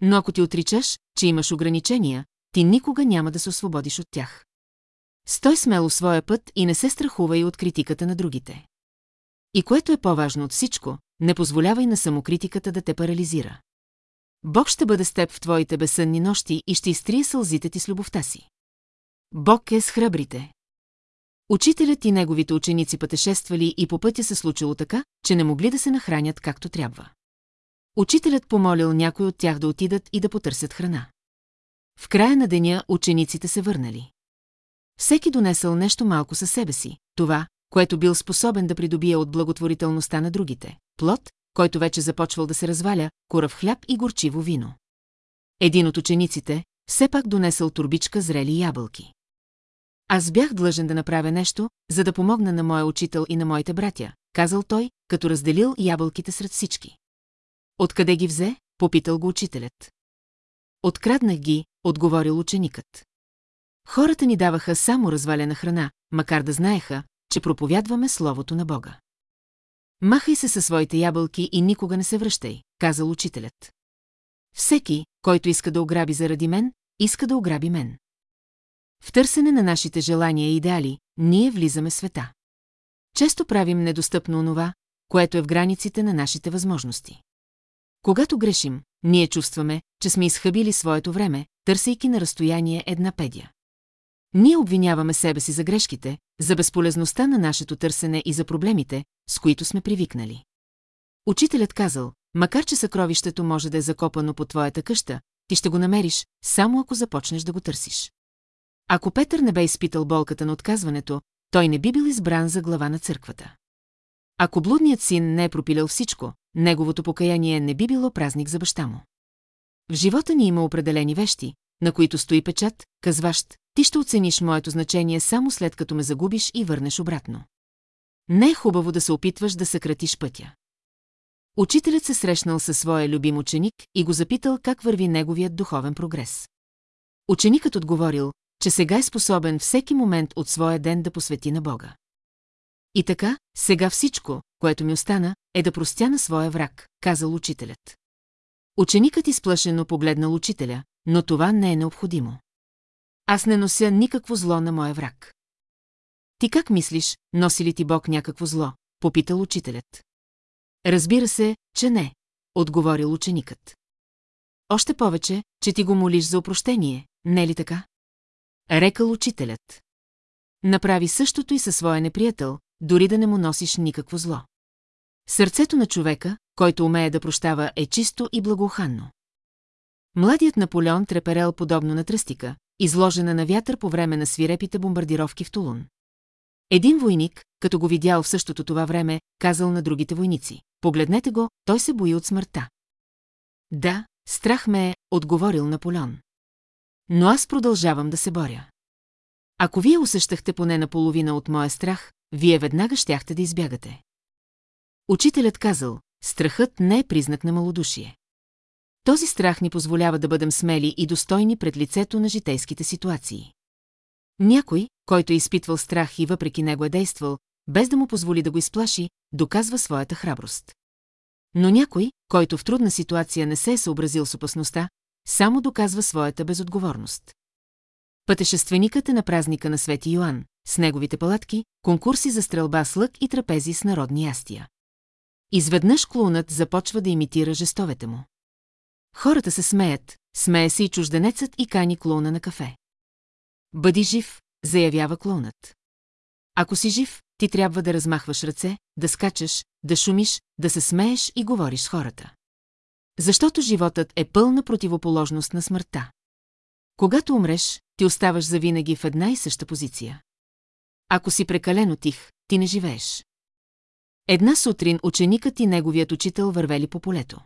Но ако ти отричаш, че имаш ограничения, ти никога няма да се освободиш от тях. Стой смело своя път и не се страхувай от критиката на другите. И което е по-важно от всичко, не позволявай на самокритиката да те парализира. Бог ще бъде с теб в твоите безсънни нощи и ще изтрие сълзите ти с любовта си. Бог е с храбрите. Учителят и неговите ученици пътешествали и по пътя се случило така, че не могли да се нахранят както трябва. Учителят помолил някой от тях да отидат и да потърсят храна. В края на деня учениците се върнали. Всеки донесъл нещо малко със себе си, това, което бил способен да придобие от благотворителността на другите. Плод, който вече започвал да се разваля, корав хляб и горчиво вино. Един от учениците все пак донесъл турбичка зрели ябълки. Аз бях длъжен да направя нещо, за да помогна на моя учител и на моите братя, казал той, като разделил ябълките сред всички. Откъде ги взе? Попитал го учителят. Откраднах ги, отговорил ученикът. Хората ни даваха само развалена храна, макар да знаеха, че проповядваме Словото на Бога. Махай се със своите ябълки и никога не се връщай, казал учителят. Всеки, който иска да ограби заради мен, иска да ограби мен. В търсене на нашите желания и идеали, ние влизаме в света. Често правим недостъпно онова, което е в границите на нашите възможности. Когато грешим, ние чувстваме, че сме изхъбили своето време, търсейки на разстояние една педия. Ние обвиняваме себе си за грешките, за безполезността на нашето търсене и за проблемите, с които сме привикнали. Учителят казал, макар че съкровището може да е закопано по твоята къща, ти ще го намериш, само ако започнеш да го търсиш. Ако Петър не бе изпитал болката на отказването, той не би бил избран за глава на църквата. Ако блудният син не е пропилял всичко, неговото покаяние не би било празник за баща му. В живота ни има определени вещи, на които стои печат, казващ, ти ще оцениш моето значение само след като ме загубиш и върнеш обратно. Не е хубаво да се опитваш да съкратиш пътя. Учителят се срещнал със своя любим ученик и го запитал как върви неговият духовен прогрес. Ученикът отговорил, че сега е способен всеки момент от своя ден да посвети на Бога. И така, сега всичко, което ми остана, е да простя на своя враг, казал учителят. Ученикът изплашено погледнал учителя, но това не е необходимо. Аз не нося никакво зло на моя враг. Ти как мислиш, носи ли ти Бог някакво зло? Попитал учителят. Разбира се, че не, отговорил ученикът. Още повече, че ти го молиш за опрощение, не е ли така? Рекал учителят. Направи същото и със своя неприятел, дори да не му носиш никакво зло. Сърцето на човека, който умее да прощава, е чисто и благоуханно. Младият Наполеон треперел подобно на тръстика, изложена на вятър по време на свирепите бомбардировки в Тулун. Един войник, като го видял в същото това време, казал на другите войници. Погледнете го, той се бои от смъртта. Да, страх ме е, отговорил Наполеон. Но аз продължавам да се боря. Ако вие усещахте поне наполовина от моя страх, вие веднага щяхте да избягате. Учителят казал, страхът не е признак на малодушие. Този страх ни позволява да бъдем смели и достойни пред лицето на житейските ситуации. Някой, който е изпитвал страх и въпреки него е действал, без да му позволи да го изплаши, доказва своята храброст. Но някой, който в трудна ситуация не се е съобразил с опасността, само доказва своята безотговорност. Пътешественикът е на празника на Свети Йоан, с неговите палатки, конкурси за стрелба с лък и трапези с народни ястия. Изведнъж клоунът започва да имитира жестовете му. Хората се смеят, смее се и чужденецът и кани клоуна на кафе. Бъди жив, заявява клоунът. Ако си жив, ти трябва да размахваш ръце, да скачаш, да шумиш, да се смееш и говориш с хората. Защото животът е пълна противоположност на смъртта. Когато умреш, ти оставаш завинаги в една и съща позиция. Ако си прекалено тих, ти не живееш. Една сутрин ученикът и неговият учител вървели по полето.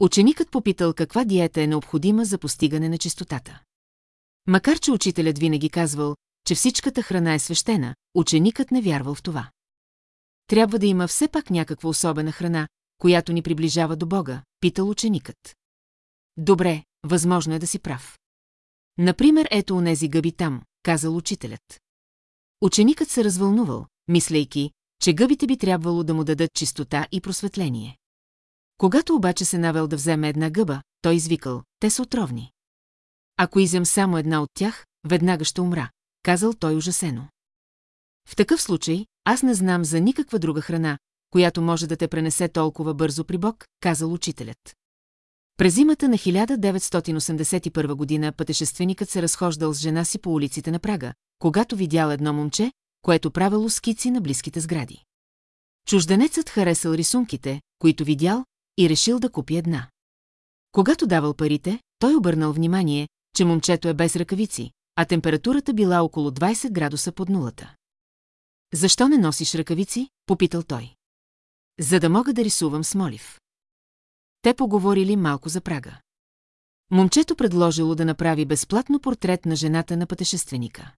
Ученикът попитал каква диета е необходима за постигане на чистотата. Макар че учителят винаги казвал, че всичката храна е свещена, ученикът не вярвал в това. Трябва да има все пак някаква особена храна, която ни приближава до Бога, питал ученикът. Добре, възможно е да си прав. Например, ето онези гъби там, казал учителят. Ученикът се развълнувал, мислейки, че гъбите би трябвало да му дадат чистота и просветление. Когато обаче се навел да вземе една гъба, той извикал, те са отровни. Ако изям само една от тях, веднага ще умра, казал той ужасено. В такъв случай, аз не знам за никаква друга храна, която може да те пренесе толкова бързо при Бог, казал учителят. През зимата на 1981 година пътешественикът се разхождал с жена си по улиците на Прага, когато видял едно момче, което правило скици на близките сгради. Чужденецът харесал рисунките, които видял, и решил да купи една. Когато давал парите, той обърнал внимание, че момчето е без ръкавици, а температурата била около 20 градуса под нулата. Защо не носиш ръкавици? попитал той. За да мога да рисувам с молив. Те поговорили малко за Прага. Момчето предложило да направи безплатно портрет на жената на пътешественика.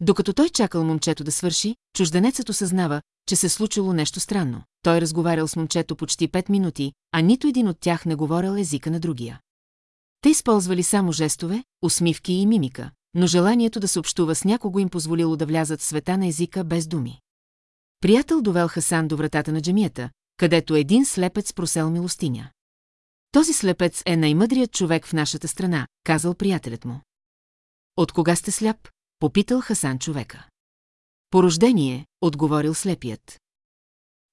Докато той чакал момчето да свърши, чужденецът осъзнава, че се случило нещо странно. Той разговарял с момчето почти пет минути, а нито един от тях не говорил езика на другия. Те използвали само жестове, усмивки и мимика, но желанието да се общува с някого им позволило да влязат в света на езика без думи. Приятел довел Хасан до вратата на джамията, където един слепец просел милостиня. Този слепец е най-мъдрият човек в нашата страна, казал приятелят му. От кога сте сляп? Попитал Хасан човека. По рождение, отговорил слепият.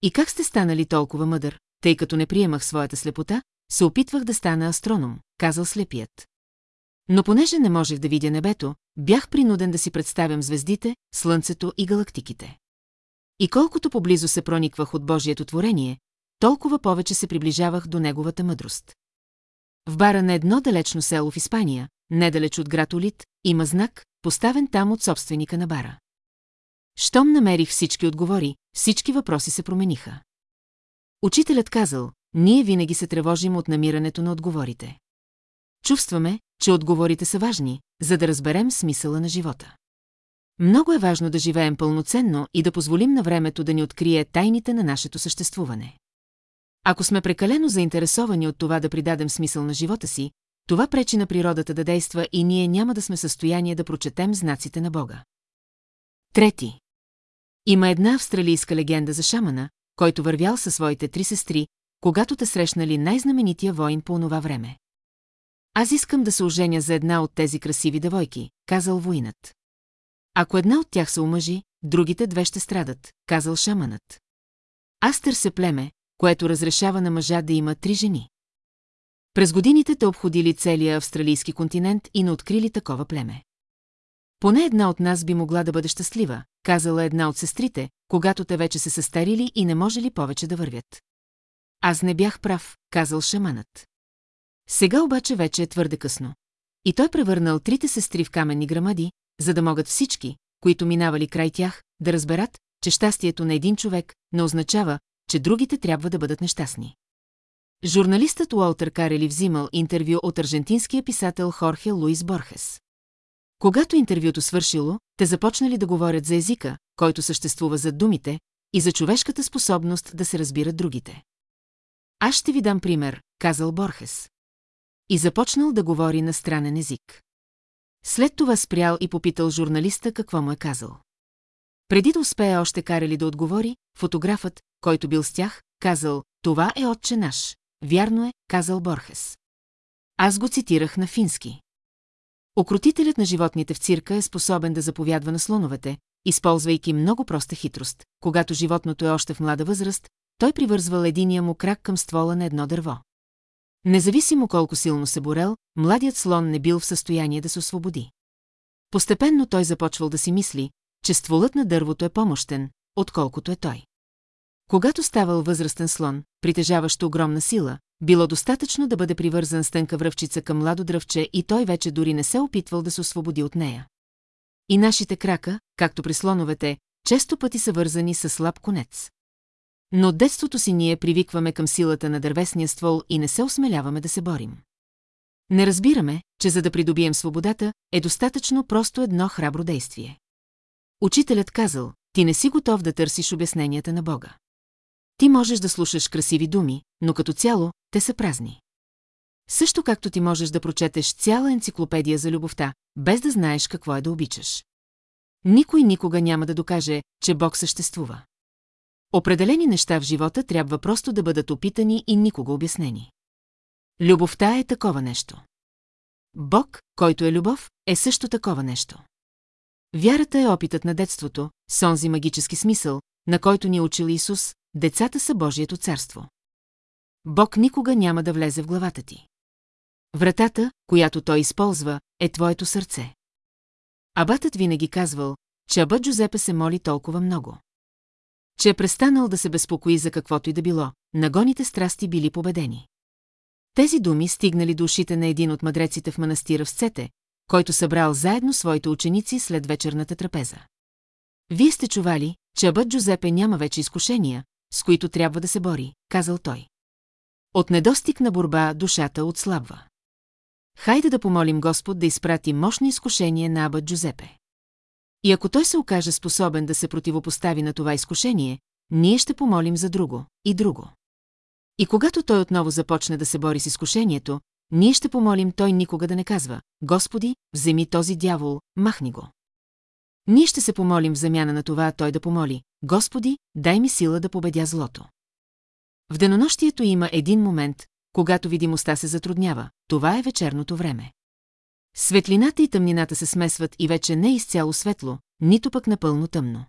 И как сте станали толкова мъдър, тъй като не приемах своята слепота, се опитвах да стана астроном, казал слепият. Но понеже не можех да видя небето, бях принуден да си представям звездите, слънцето и галактиките. И колкото поблизо се прониквах от Божието творение, толкова повече се приближавах до неговата мъдрост. В бара на едно далечно село в Испания, недалеч от град Олит, има знак, поставен там от собственика на бара. Щом намерих всички отговори, всички въпроси се промениха. Учителят казал, ние винаги се тревожим от намирането на отговорите. Чувстваме, че отговорите са важни, за да разберем смисъла на живота. Много е важно да живеем пълноценно и да позволим на времето да ни открие тайните на нашето съществуване. Ако сме прекалено заинтересовани от това да придадем смисъл на живота си, това пречи на природата да действа и ние няма да сме в състояние да прочетем знаците на Бога. Трети. Има една австралийска легенда за шамана, който вървял със своите три сестри, когато те срещнали най-знаменития воин по онова време. Аз искам да се оженя за една от тези красиви девойки, казал воинът. Ако една от тях се омъжи, другите две ще страдат, казал шаманът. Аз търся племе, което разрешава на мъжа да има три жени. През годините те обходили целия австралийски континент и не открили такова племе. Поне една от нас би могла да бъде щастлива, казала една от сестрите, когато те вече се състарили и не може ли повече да вървят. Аз не бях прав, казал шаманът. Сега обаче вече е твърде късно. И той превърнал трите сестри в каменни грамади, за да могат всички, които минавали край тях, да разберат, че щастието на един човек не означава, че другите трябва да бъдат нещастни. Журналистът Уолтер Карели взимал интервю от аржентинския писател Хорхе Луис Борхес. Когато интервюто свършило, те започнали да говорят за езика, който съществува зад думите, и за човешката способност да се разбират другите. Аз ще ви дам пример, казал Борхес. И започнал да говори на странен език. След това спрял и попитал журналиста какво му е казал. Преди да успее още карали да отговори, фотографът, който бил с тях, казал, това е отче наш. Вярно е, казал Борхес. Аз го цитирах на фински. Окрутителят на животните в цирка е способен да заповядва на слоновете, използвайки много проста хитрост. Когато животното е още в млада възраст, той привързвал единия му крак към ствола на едно дърво. Независимо колко силно се борел, младият слон не бил в състояние да се освободи. Постепенно той започвал да си мисли, че стволът на дървото е помощен, отколкото е той. Когато ставал възрастен слон, притежаващ огромна сила, било достатъчно да бъде привързан с тънка връвчица към младо дръвче и той вече дори не се опитвал да се освободи от нея. И нашите крака, както при слоновете, често пъти са вързани с слаб конец. Но от детството си ние привикваме към силата на дървесния ствол и не се осмеляваме да се борим. Не разбираме, че за да придобием свободата, е достатъчно просто едно храбро действие. Учителят казал, ти не си готов да търсиш обясненията на Бога. Ти можеш да слушаш красиви думи, но като цяло, те са празни. Също както ти можеш да прочетеш цяла енциклопедия за любовта, без да знаеш какво е да обичаш. Никой никога няма да докаже, че Бог съществува. Определени неща в живота трябва просто да бъдат опитани и никога обяснени. Любовта е такова нещо. Бог, който е любов, е също такова нещо. Вярата е опитът на детството, с онзи магически смисъл, на който ни е учил Исус, децата са Божието царство. Бог никога няма да влезе в главата ти. Вратата, която той използва, е твоето сърце. Абатът винаги казвал, че абът Джузепе се моли толкова много. Че е престанал да се безпокои за каквото и да било, нагоните страсти били победени. Тези думи стигнали до ушите на един от мъдреците в манастира в Сцете, който събрал заедно своите ученици след вечерната трапеза. Вие сте чували, че абът Джузепе няма вече изкушения, с които трябва да се бори, казал той. От недостиг на борба душата отслабва. Хайде да помолим Господ да изпрати мощно изкушение на абът Джузепе. И ако той се окаже способен да се противопостави на това изкушение, ние ще помолим за друго и друго. И когато той отново започне да се бори с изкушението, ние ще помолим той никога да не казва, Господи, вземи този дявол, махни го. Ние ще се помолим в замяна на това той да помоли, Господи, дай ми сила да победя злото. В денонощието има един момент, когато видимостта се затруднява, това е вечерното време. Светлината и тъмнината се смесват и вече не изцяло светло, нито пък напълно тъмно.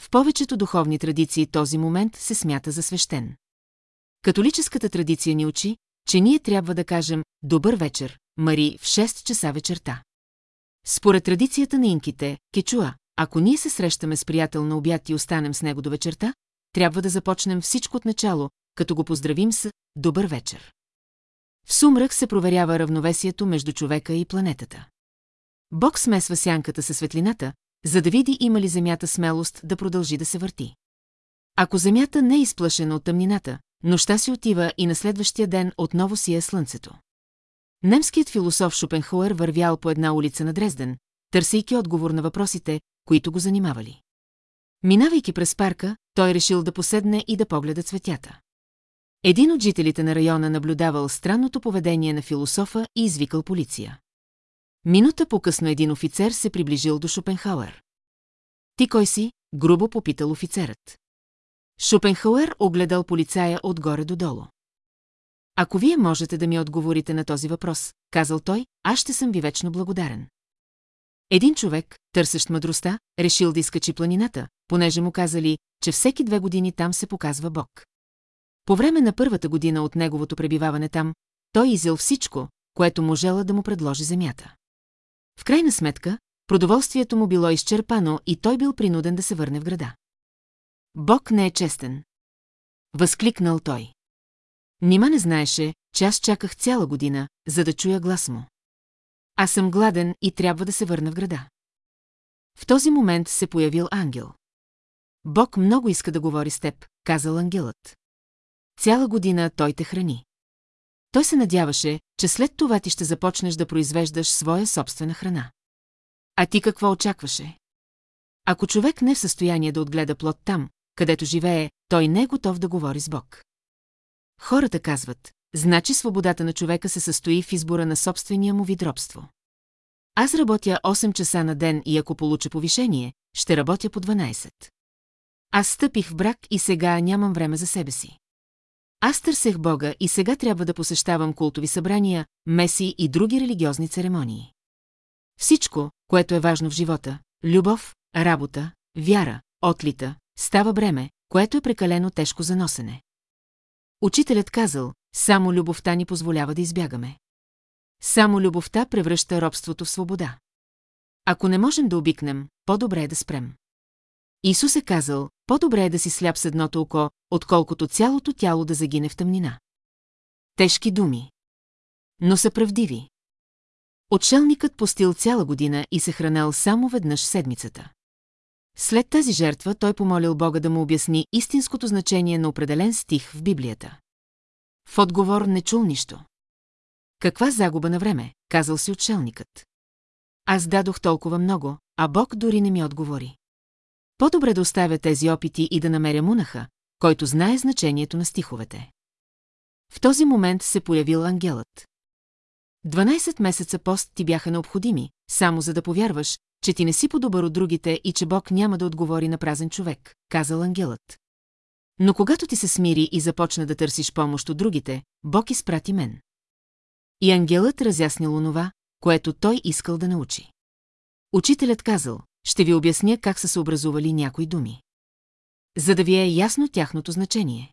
В повечето духовни традиции този момент се смята за свещен. Католическата традиция ни учи, че ние трябва да кажем «Добър вечер, Мари» в 6 часа вечерта. Според традицията на инките, кечуа, ако ние се срещаме с приятел на обяд и останем с него до вечерта, трябва да започнем всичко от начало, като го поздравим с «Добър вечер». В сумрак се проверява равновесието между човека и планетата. Бог смесва сянката със светлината, за да види има ли Земята смелост да продължи да се върти. Ако Земята не е изплашена от тъмнината, нощта си отива и на следващия ден отново си е слънцето. Немският философ Шопенхауер вървял по една улица на Дрезден, търсейки отговор на въпросите, които го занимавали. Минавайки през парка, той решил да поседне и да погледа цветята. Един от жителите на района наблюдавал странното поведение на философа и извикал полиция. Минута по-късно един офицер се приближил до Шопенхауер. Ти кой си? грубо попитал офицерът. Шопенхауер огледал полицая отгоре до долу. Ако вие можете да ми отговорите на този въпрос, казал той, аз ще съм ви вечно благодарен. Един човек, търсещ мъдростта, решил да изкачи планината, понеже му казали, че всеки две години там се показва Бог. По време на първата година от неговото пребиваване там, той изял всичко, което можела да му предложи земята. В крайна сметка, продоволствието му било изчерпано и той бил принуден да се върне в града. Бог не е честен. Възкликнал той. Нима не знаеше, че аз чаках цяла година, за да чуя глас му. Аз съм гладен и трябва да се върна в града. В този момент се появил ангел. Бог много иска да говори с теб, казал ангелът. Цяла година той те храни. Той се надяваше, че след това ти ще започнеш да произвеждаш своя собствена храна. А ти какво очакваше? Ако човек не е в състояние да отгледа плод там, където живее, той не е готов да говори с Бог. Хората казват, значи свободата на човека се състои в избора на собствения му вид робство. Аз работя 8 часа на ден и ако получа повишение, ще работя по 12. Аз стъпих в брак и сега нямам време за себе си. Аз търсех Бога и сега трябва да посещавам култови събрания, меси и други религиозни церемонии. Всичко, което е важно в живота – любов, работа, вяра, отлита, става бреме, което е прекалено тежко за носене. Учителят казал, само любовта ни позволява да избягаме. Само любовта превръща робството в свобода. Ако не можем да обикнем, по-добре е да спрем. Исус е казал, по-добре е да си сляп с едното око, отколкото цялото тяло да загине в тъмнина. Тежки думи. Но са правдиви. Отшелникът постил цяла година и се хранел само веднъж седмицата. След тази жертва той помолил Бога да му обясни истинското значение на определен стих в Библията. В отговор не чул нищо. Каква загуба на време, казал си отшелникът. Аз дадох толкова много, а Бог дори не ми отговори. По-добре да оставя тези опити и да намеря мунаха, който знае значението на стиховете. В този момент се появил ангелът. 12 месеца пост ти бяха необходими, само за да повярваш, че ти не си по-добър от другите и че Бог няма да отговори на празен човек, казал ангелът. Но когато ти се смири и започна да търсиш помощ от другите, Бог изпрати мен. И ангелът разяснил онова, което той искал да научи. Учителят казал, ще ви обясня как са се образували някои думи. За да ви е ясно тяхното значение.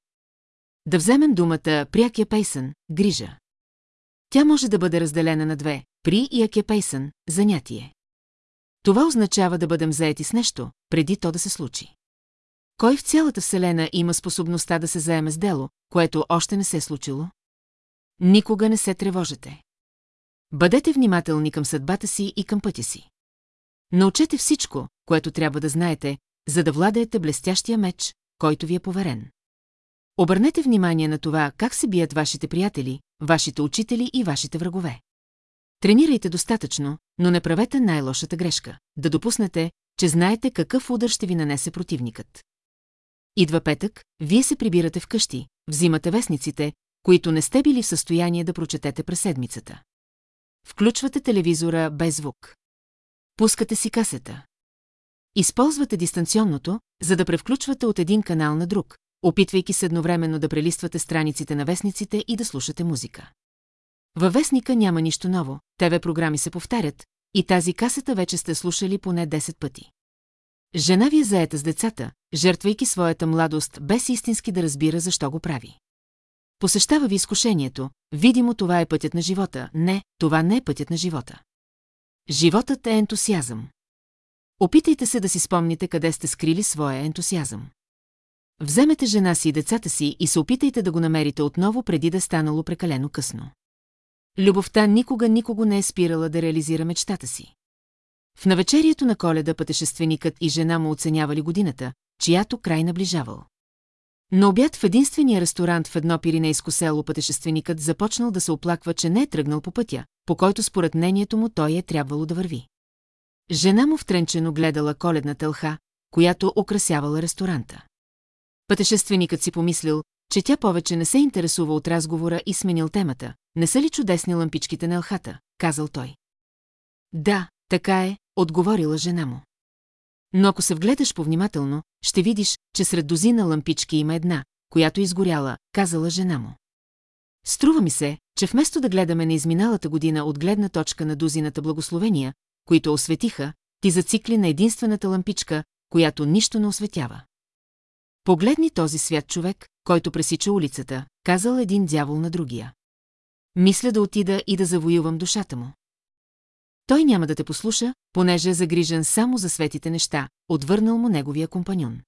Да вземем думата прякия пейсън, грижа. Тя може да бъде разделена на две, при и акепейсън, занятие. Това означава да бъдем заети с нещо, преди то да се случи. Кой в цялата Вселена има способността да се заеме с дело, което още не се е случило? Никога не се тревожете. Бъдете внимателни към съдбата си и към пътя си. Научете всичко, което трябва да знаете, за да владеете блестящия меч, който ви е поверен. Обърнете внимание на това, как се бият вашите приятели, вашите учители и вашите врагове. Тренирайте достатъчно, но не правете най-лошата грешка – да допуснете, че знаете какъв удар ще ви нанесе противникът. Идва петък, вие се прибирате вкъщи, взимате вестниците, които не сте били в състояние да прочетете през седмицата. Включвате телевизора без звук. Пускате си касета. Използвате дистанционното, за да превключвате от един канал на друг, опитвайки се едновременно да прелиствате страниците на вестниците и да слушате музика. Във вестника няма нищо ново, ТВ програми се повтарят, и тази касета вече сте слушали поне 10 пъти. Жена ви е заета с децата, жертвайки своята младост, без истински да разбира защо го прави. Посещава ви изкушението, видимо това е пътят на живота, не, това не е пътят на живота. Животът е ентусиазъм. Опитайте се да си спомните къде сте скрили своя ентусиазъм. Вземете жена си и децата си и се опитайте да го намерите отново преди да е станало прекалено късно. Любовта никога никого не е спирала да реализира мечтата си. В навечерието на коледа пътешественикът и жена му оценявали годината, чиято край наближавал. На обяд в единствения ресторант в едно пиринейско село пътешественикът започнал да се оплаква, че не е тръгнал по пътя, по който според мнението му той е трябвало да върви. Жена му втренчено гледала коледна тълха, която украсявала ресторанта. Пътешественикът си помислил, че тя повече не се интересува от разговора и сменил темата. Не са ли чудесни лампичките на елхата, казал той. Да, така е, отговорила жена му. Но ако се вгледаш повнимателно, ще видиш, че сред дозина лампички има една, която изгоряла, казала жена му. Струва ми се, че вместо да гледаме на изминалата година от гледна точка на дозината благословения, които осветиха, ти зацикли на единствената лампичка, която нищо не осветява. Погледни този свят човек, който пресича улицата, казал един дявол на другия. Мисля да отида и да завоювам душата му. Той няма да те послуша, понеже е загрижен само за светите неща, отвърнал му неговия компаньон.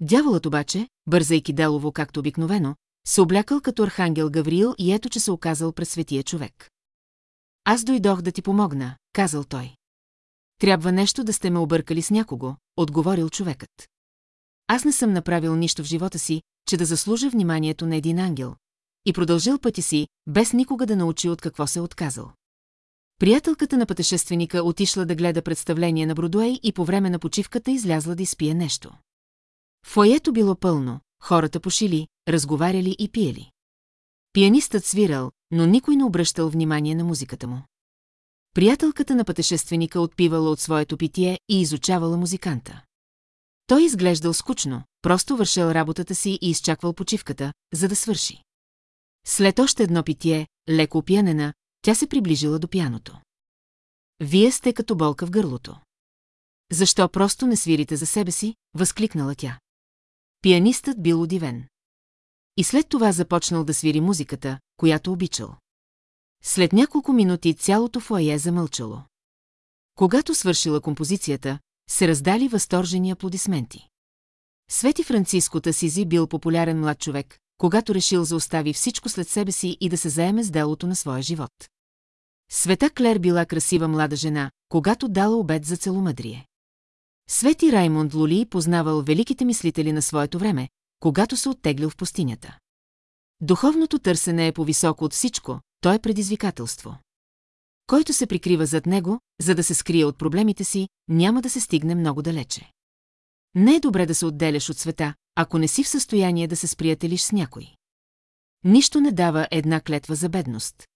Дяволът обаче, бързайки делово както обикновено, се облякал като архангел Гавриил и ето, че се оказал пред светия човек. Аз дойдох да ти помогна, казал той. Трябва нещо да сте ме объркали с някого, отговорил човекът. Аз не съм направил нищо в живота си, че да заслужа вниманието на един ангел. И продължил пътя си, без никога да научи от какво се е отказал. Приятелката на пътешественика отишла да гледа представление на Бродуей и по време на почивката излязла да изпие нещо. Фоето било пълно, хората пошили, разговаряли и пиели. Пианистът свирал, но никой не обръщал внимание на музиката му. Приятелката на пътешественика отпивала от своето питие и изучавала музиканта. Той изглеждал скучно, просто вършил работата си и изчаквал почивката, за да свърши. След още едно питие, леко опиянена, тя се приближила до пяното. Вие сте като болка в гърлото. Защо просто не свирите за себе си? Възкликнала тя. Пианистът бил удивен. И след това започнал да свири музиката, която обичал. След няколко минути цялото фойе замълчало. Когато свършила композицията, се раздали възторжени аплодисменти. Свети Франциско Тасизи бил популярен млад човек, когато решил заостави всичко след себе си и да се заеме с делото на своя живот. Света Клер била красива млада жена, когато дала обед за целомъдрие. Свети Раймонд Лули познавал великите мислители на своето време, когато се оттеглил в пустинята. Духовното търсене е по-високо от всичко, то е предизвикателство. Който се прикрива зад него, за да се скрие от проблемите си, няма да се стигне много далече. Не е добре да се отделяш от света, ако не си в състояние да се сприятелиш с някой. Нищо не дава една клетва за бедност.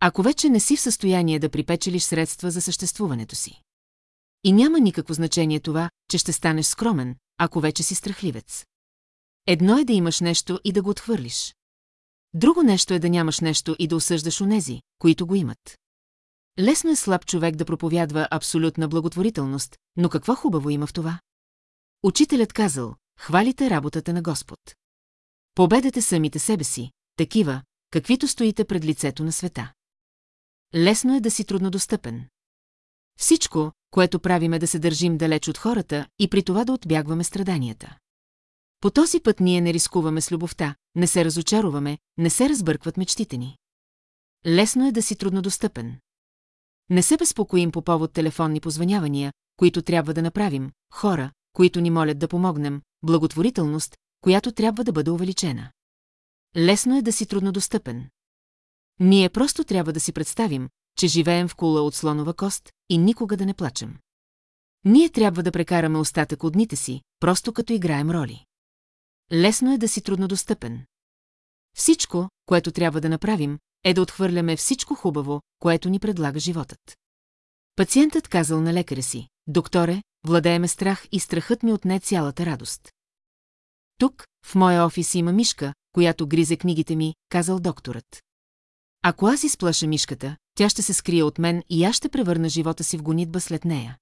Ако вече не си в състояние да припечелиш средства за съществуването си. И няма никакво значение това, че ще станеш скромен, ако вече си страхливец. Едно е да имаш нещо и да го отхвърлиш. Друго нещо е да нямаш нещо и да осъждаш онези, които го имат. Лесно е слаб човек да проповядва абсолютна благотворителност, но какво хубаво има в това? Учителят казал, хвалите работата на Господ. Победете самите себе си, такива, каквито стоите пред лицето на света. Лесно е да си труднодостъпен. Всичко, което правиме да се държим далеч от хората и при това да отбягваме страданията. По този път ние не рискуваме с любовта, не се разочароваме, не се разбъркват мечтите ни. Лесно е да си труднодостъпен. Не се безпокоим по повод телефонни позванявания, които трябва да направим, хора, които ни молят да помогнем, благотворителност, която трябва да бъде увеличена. Лесно е да си труднодостъпен. Ние просто трябва да си представим, че живеем в кула от слонова кост и никога да не плачем. Ние трябва да прекараме остатък от дните си, просто като играем роли. Лесно е да си труднодостъпен. Всичко, което трябва да направим, е да отхвърляме всичко хубаво, което ни предлага животът. Пациентът казал на лекаря си, докторе, владееме страх и страхът ми отне цялата радост. Тук, в моя офис има мишка, която гризе книгите ми, казал докторът. Ако аз изплаша мишката, тя ще се скрие от мен и аз ще превърна живота си в гонитба след нея.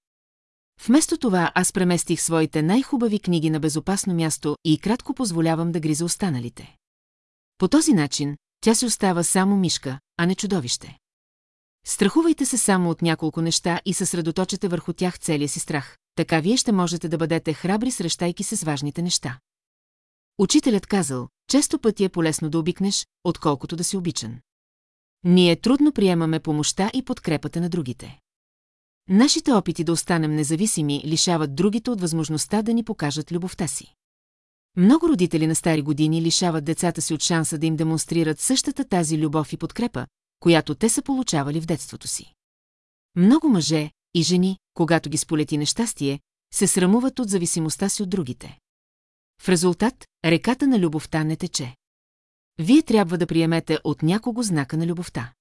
Вместо това аз преместих своите най-хубави книги на безопасно място и кратко позволявам да гриза останалите. По този начин, тя си остава само мишка, а не чудовище. Страхувайте се само от няколко неща и съсредоточете върху тях целия си страх. Така вие ще можете да бъдете храбри, срещайки се с важните неща. Учителят казал, често пъти е полезно да обикнеш, отколкото да си обичан. Ние трудно приемаме помощта и подкрепата на другите. Нашите опити да останем независими лишават другите от възможността да ни покажат любовта си. Много родители на стари години лишават децата си от шанса да им демонстрират същата тази любов и подкрепа, която те са получавали в детството си. Много мъже и жени, когато ги сполети нещастие, се срамуват от зависимостта си от другите. В резултат, реката на любовта не тече. Вие трябва да приемете от някого знака на любовта.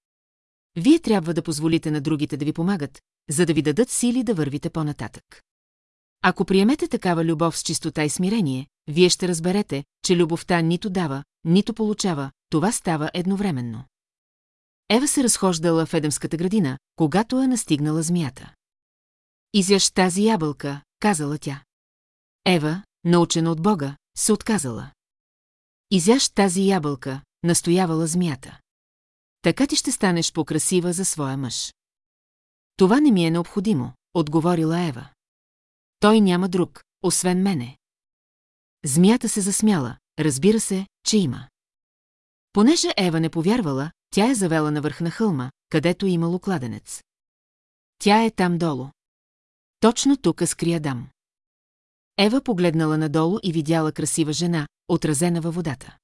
Вие трябва да позволите на другите да ви помагат, за да ви дадат сили да вървите по-нататък. Ако приемете такава любов с чистота и смирение, вие ще разберете, че любовта нито дава, нито получава, това става едновременно. Ева се разхождала в Едемската градина, когато е настигнала змията. Изяж тази ябълка, казала тя. Ева, научена от Бога, се отказала. Изяж тази ябълка, настоявала змията. Така ти ще станеш покрасива за своя мъж. това не ми е необходимо, отговорила Ева. Той няма друг, освен мене. Змията се засмяла, разбира се, че има. Понеже Ева не повярвала, тя е завела на върх на хълма, където имало кладенец. Тя е там долу. Точно тук скрия дам. Ева погледнала надолу и видяла красива жена, отразена във водата.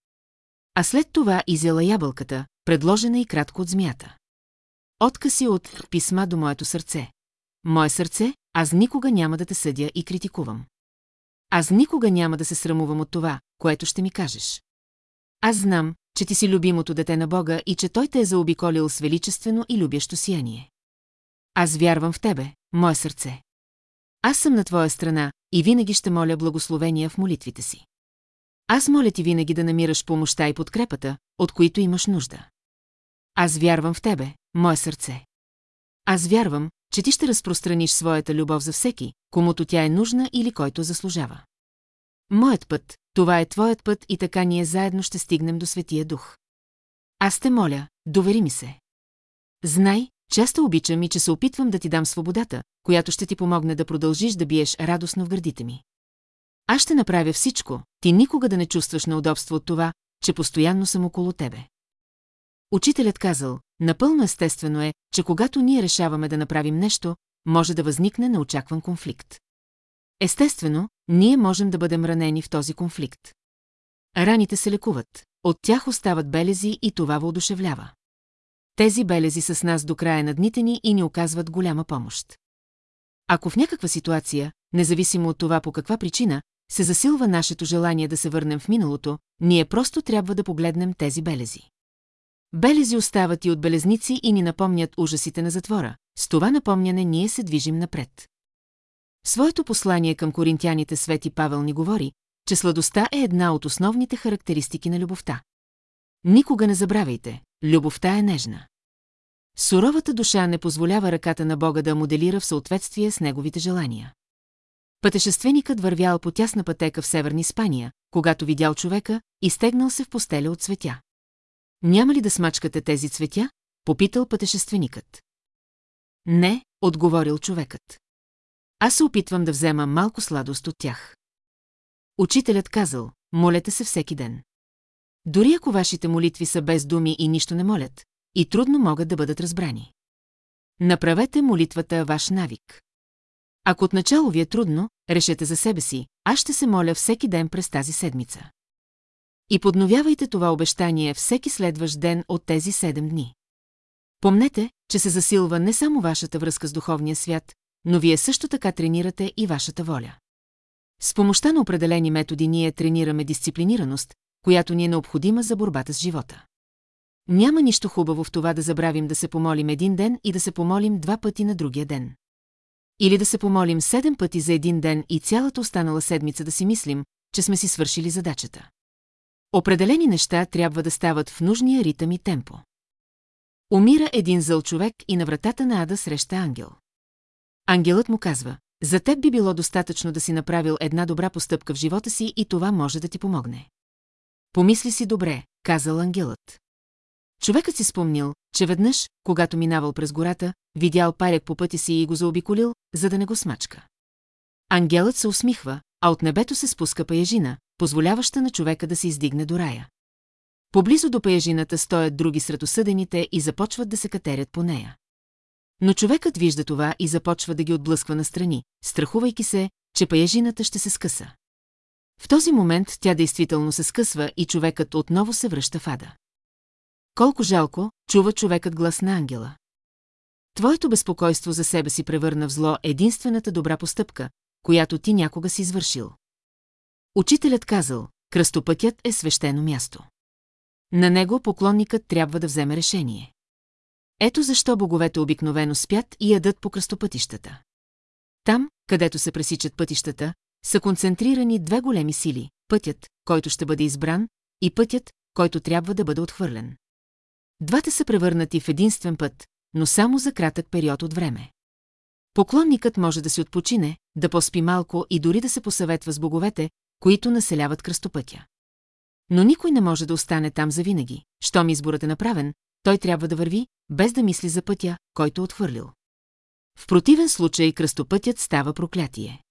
А след това изяла ябълката, предложена и кратко от змията. Откъси от писма до моето сърце. Мое сърце, аз никога няма да те съдя и критикувам. Аз никога няма да се срамувам от това, което ще ми кажеш. Аз знам, че ти си любимото дете на Бога и че Той те е заобиколил с величествено и любящо сияние. Аз вярвам в тебе, мое сърце. Аз съм на твоя страна и винаги ще моля благословения в молитвите си. Аз моля ти винаги да намираш помощта и подкрепата, от които имаш нужда. Аз вярвам в тебе, мое сърце. Аз вярвам, че ти ще разпространиш своята любов за всеки, комуто тя е нужна или който заслужава. Моят път, това е твоят път и така ние заедно ще стигнем до Светия Дух. Аз те моля, довери ми се. Знай, часто обичам и че се опитвам да ти дам свободата, която ще ти помогне да продължиш да биеш радостно в гърдите ми. Аз ще направя всичко, ти никога да не чувстваш неудобство от това, че постоянно съм около тебе. Учителят казал, напълно естествено е, че когато ние решаваме да направим нещо, може да възникне неочакван конфликт. Естествено, ние можем да бъдем ранени в този конфликт. Раните се лекуват, от тях остават белези и това въодушевлява. Тези белези са с нас до края на дните ни и ни оказват голяма помощ. Ако в някаква ситуация, независимо от това по каква причина, се засилва нашето желание да се върнем в миналото, ние просто трябва да погледнем тези белези. Белези остават и от белезници и ни напомнят ужасите на затвора. С това напомняне ние се движим напред. Своето послание към коринтяните Свети Павел ни говори, че сладостта е една от основните характеристики на любовта. Никога не забравяйте, любовта е нежна. Суровата душа не позволява ръката на Бога да моделира в съответствие с неговите желания. Пътешественикът вървял по тясна пътека в Северна Испания, когато видял човека, изтегнал се в постеля от цветя. Няма ли да смачкате тези цветя? Попитал пътешественикът. Не, отговорил човекът. Аз се опитвам да взема малко сладост от тях. Учителят казал, молете се всеки ден. Дори ако вашите молитви са без думи и нищо не молят, и трудно могат да бъдат разбрани. Направете молитвата ваш навик. Ако отначало ви е трудно, решете за себе си, аз ще се моля всеки ден през тази седмица. И подновявайте това обещание всеки следващ ден от тези седем дни. Помнете, че се засилва не само вашата връзка с духовния свят, но вие също така тренирате и вашата воля. С помощта на определени методи ние тренираме дисциплинираност, която ни е необходима за борбата с живота. Няма нищо хубаво в това да забравим да се помолим един ден и да се помолим два пъти на другия ден. Или да се помолим седем пъти за един ден и цялата останала седмица да си мислим, че сме си свършили задачата. Определени неща трябва да стават в нужния ритъм и темпо. Умира един зъл човек и на вратата на Ада среща ангел. Ангелът му казва, за теб би било достатъчно да си направил една добра постъпка в живота си и това може да ти помогне. Помисли си добре, казал ангелът. Човекът си спомнил, че веднъж, когато минавал през гората, видял парек по пътя си и го заобиколил, за да не го смачка. Ангелът се усмихва, а от небето се спуска паяжина, позволяваща на човека да се издигне до рая. Поблизо до паяжината стоят други сред осъдените и започват да се катерят по нея. Но човекът вижда това и започва да ги отблъсква настрани, страхувайки се, че паяжината ще се скъса. В този момент тя действително се скъсва и човекът отново се връща в ада. Колко жалко, чува човекът глас на ангела. Твоето безпокойство за себе си превърна в зло единствената добра постъпка, която ти някога си извършил. Учителят казал, кръстопътят е свещено място. На него поклонникът трябва да вземе решение. Ето защо боговете обикновено спят и ядат по кръстопътищата. Там, където се пресичат пътищата, са концентрирани две големи сили – пътят, който ще бъде избран, и пътят, който трябва да бъде отхвърлен. Двата са превърнати в единствен път, но само за кратък период от време. Поклонникът може да си отпочине, да поспи малко и дори да се посъветва с боговете, които населяват кръстопътя. Но никой не може да остане там завинаги. Щом изборът е направен, той трябва да върви, без да мисли за пътя, който е отхвърлил. В противен случай кръстопътят става проклятие.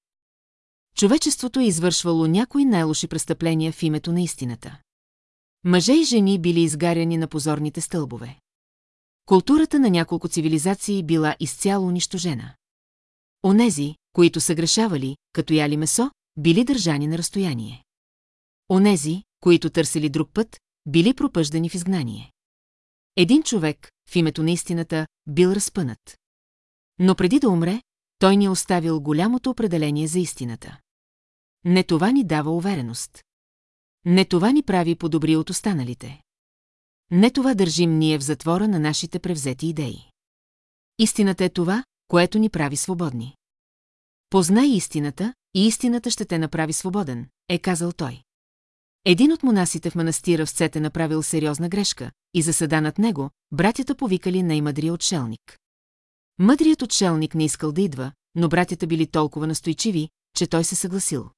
Човечеството е извършвало някои най-лоши престъпления в името на истината. Мъже и жени били изгаряни на позорните стълбове. Културата на няколко цивилизации била изцяло унищожена. Онези, които са грешавали, като яли месо, били държани на разстояние. Онези, които търсили друг път, били пропъждани в изгнание. Един човек, в името на истината, бил разпънат. Но преди да умре, той ни е оставил голямото определение за истината. Не това ни дава увереност. Не това ни прави по-добри от останалите. Не това държим ние в затвора на нашите превзети идеи. Истината е това, което ни прави свободни. Познай истината, и истината ще те направи свободен, е казал той. Един от монасите в манастира в Цете направил сериозна грешка и за съда над него, братята повикали най-мъдрия отшелник. Мъдрият отшелник не искал да идва, но братята били толкова настойчиви, че той се съгласил.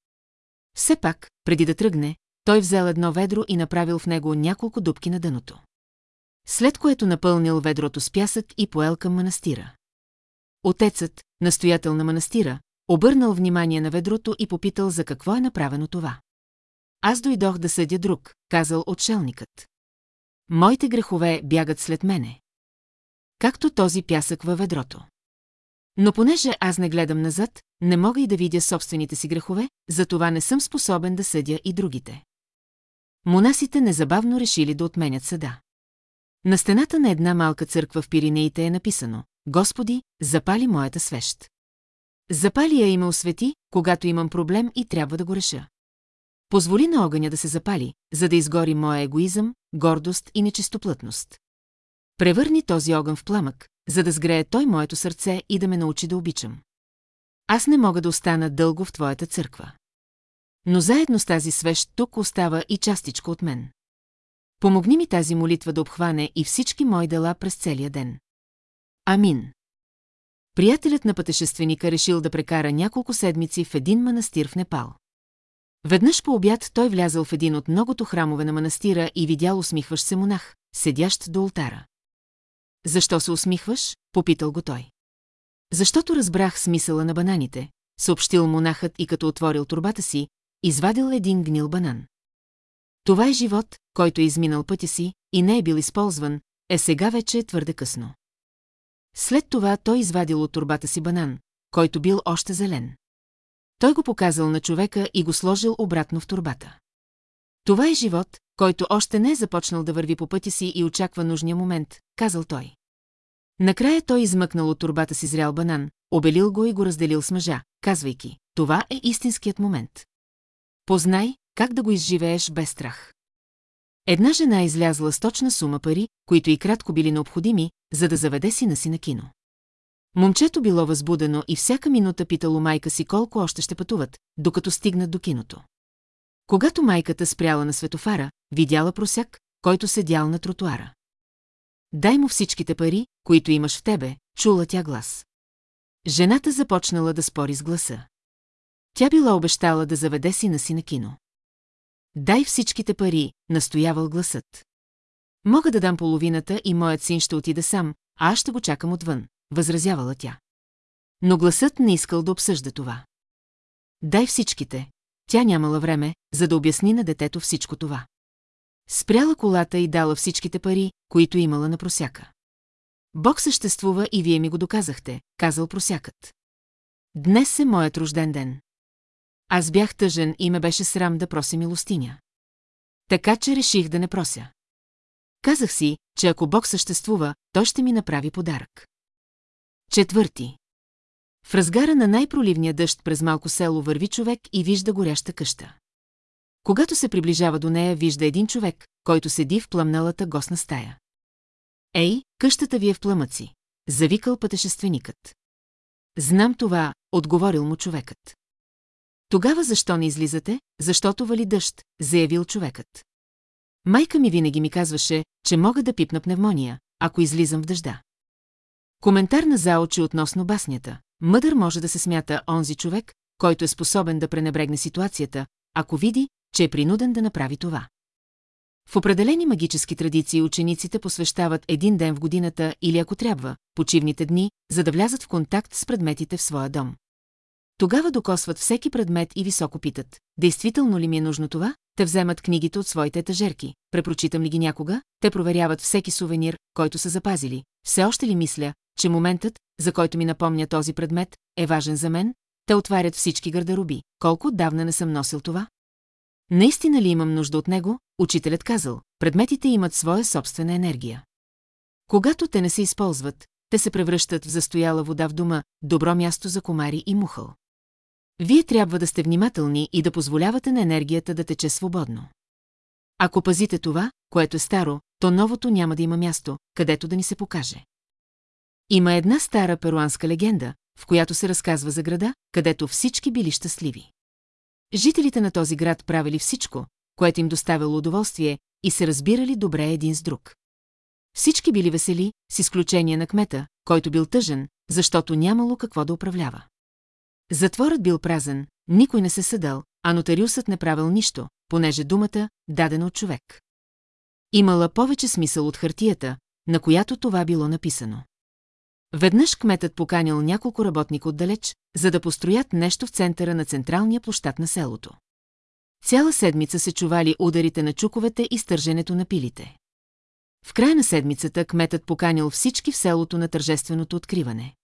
Все пак, преди да тръгне, той взел едно ведро и направил в него няколко дубки на дъното. След което напълнил ведрото с пясък и поел към манастира. Отецът, настоятел на манастира, обърнал внимание на ведрото и попитал за какво е направено това. Аз дойдох да съдя друг, казал отшелникът. Моите грехове бягат след мене. Както този пясък във ведрото. Но понеже аз не гледам назад, не мога и да видя собствените си грехове, затова не съм способен да съдя и другите. Монасите незабавно решили да отменят съда. На стената на една малка църква в Пиринеите е написано «Господи, запали моята свещ». Запали я и ме освети, когато имам проблем и трябва да го реша. Позволи на огъня да се запали, за да изгори моя егоизъм, гордост и нечистоплътност. Превърни този огън в пламък, за да сгрее той моето сърце и да ме научи да обичам. Аз не мога да остана дълго в твоята църква. Но заедно с тази свещ тук остава и частичко от мен. Помогни ми тази молитва да обхване и всички мои дела през целия ден. Амин. Приятелят на пътешественика решил да прекара няколко седмици в един манастир в Непал. Веднъж по обяд той влязъл в един от многото храмове на манастира и видял усмихващ се монах, седящ до ултара. Защо се усмихваш? Попитал го той. Защото разбрах смисъла на бананите, съобщил монахът и като отворил турбата си, извадил един гнил банан. Това е живот, който е изминал пътя си и не е бил използван, е сега вече твърде късно. След това той извадил от турбата си банан, който бил още зелен. Той го показал на човека и го сложил обратно в турбата. Това е живот, който още не е започнал да върви по пътя си и очаква нужния момент, казал той. Накрая той измъкнал от турбата си зрял банан, обелил го и го разделил с мъжа, казвайки, това е истинският момент. Познай, как да го изживееш без страх. Една жена излязла с точна сума пари, които и кратко били необходими, за да заведе сина си на кино. Момчето било възбудено и всяка минута питало майка си колко още ще пътуват, докато стигнат до киното. Когато майката спряла на светофара, видяла просяк, който седял на тротуара. Дай му всичките пари, които имаш в тебе, чула тя глас. Жената започнала да спори с гласа. Тя била обещала да заведе сина си на кино. Дай всичките пари, настоявал гласът. Мога да дам половината и моят син ще отида сам, а аз ще го чакам отвън, възразявала тя. Но гласът не искал да обсъжда това. Дай всичките. Тя нямала време, за да обясни на детето всичко това. Спряла колата и дала всичките пари, които имала на просяка. Бог съществува и вие ми го доказахте, казал просякът. Днес е моят рожден ден. Аз бях тъжен и ме беше срам да прося милостиня. Така че реших да не прося. Казах си, че ако Бог съществува, той ще ми направи подарък. Четвърти. В разгара на най-проливния дъжд през малко село върви човек и вижда горяща къща. Когато се приближава до нея, вижда един човек, който седи в пламналата гостна стая. Ей, къщата ви е в пламъци, завикал пътешественикът. Знам това, отговорил му човекът. Тогава защо не излизате? Защото вали дъжд, заявил човекът. Майка ми винаги ми казваше, че мога да пипна пневмония, ако излизам в дъжда. Коментар на заочи относно баснята. Мъдър може да се смята онзи човек, който е способен да пренебрегне ситуацията, ако види, че е принуден да направи това. В определени магически традиции учениците посвещават един ден в годината или ако трябва, почивните дни, за да влязат в контакт с предметите в своя дом. Тогава докосват всеки предмет и високо питат, действително ли ми е нужно това? Те вземат книгите от своите етажерки, препрочитам ли ги някога, те проверяват всеки сувенир, който са запазили. Все още ли мисля, че моментът, за който ми напомня този предмет, е важен за мен? Те отварят всички гардероби. Колко отдавна не съм носил това? Наистина ли имам нужда от него? Учителят казал, предметите имат своя собствена енергия. Когато те не се използват, те се превръщат в застояла вода в дома, добро място за комари и мухъл. Вие трябва да сте внимателни и да позволявате на енергията да тече свободно. Ако пазите това, което е старо, то новото няма да има място, където да ни се покаже. Има една стара перуанска легенда, в която се разказва за града, където всички били щастливи. Жителите на този град правили всичко, което им доставяло удоволствие, и се разбирали добре един с друг. Всички били весели, с изключение на кмета, който бил тъжен, защото нямало какво да управлява. Затворът бил празен, никой не се съдал, а нотариусът не правил нищо, понеже думата, дадена от човек. Имала повече смисъл от хартията, на която това било написано. Веднъж кметът поканил няколко работника отдалеч, за да построят нещо в центъра на централния площад на селото. Цяла седмица се чували ударите на чуковете и стърженето на пилите. В края на седмицата кметът поканил всички в селото на тържественото откриване.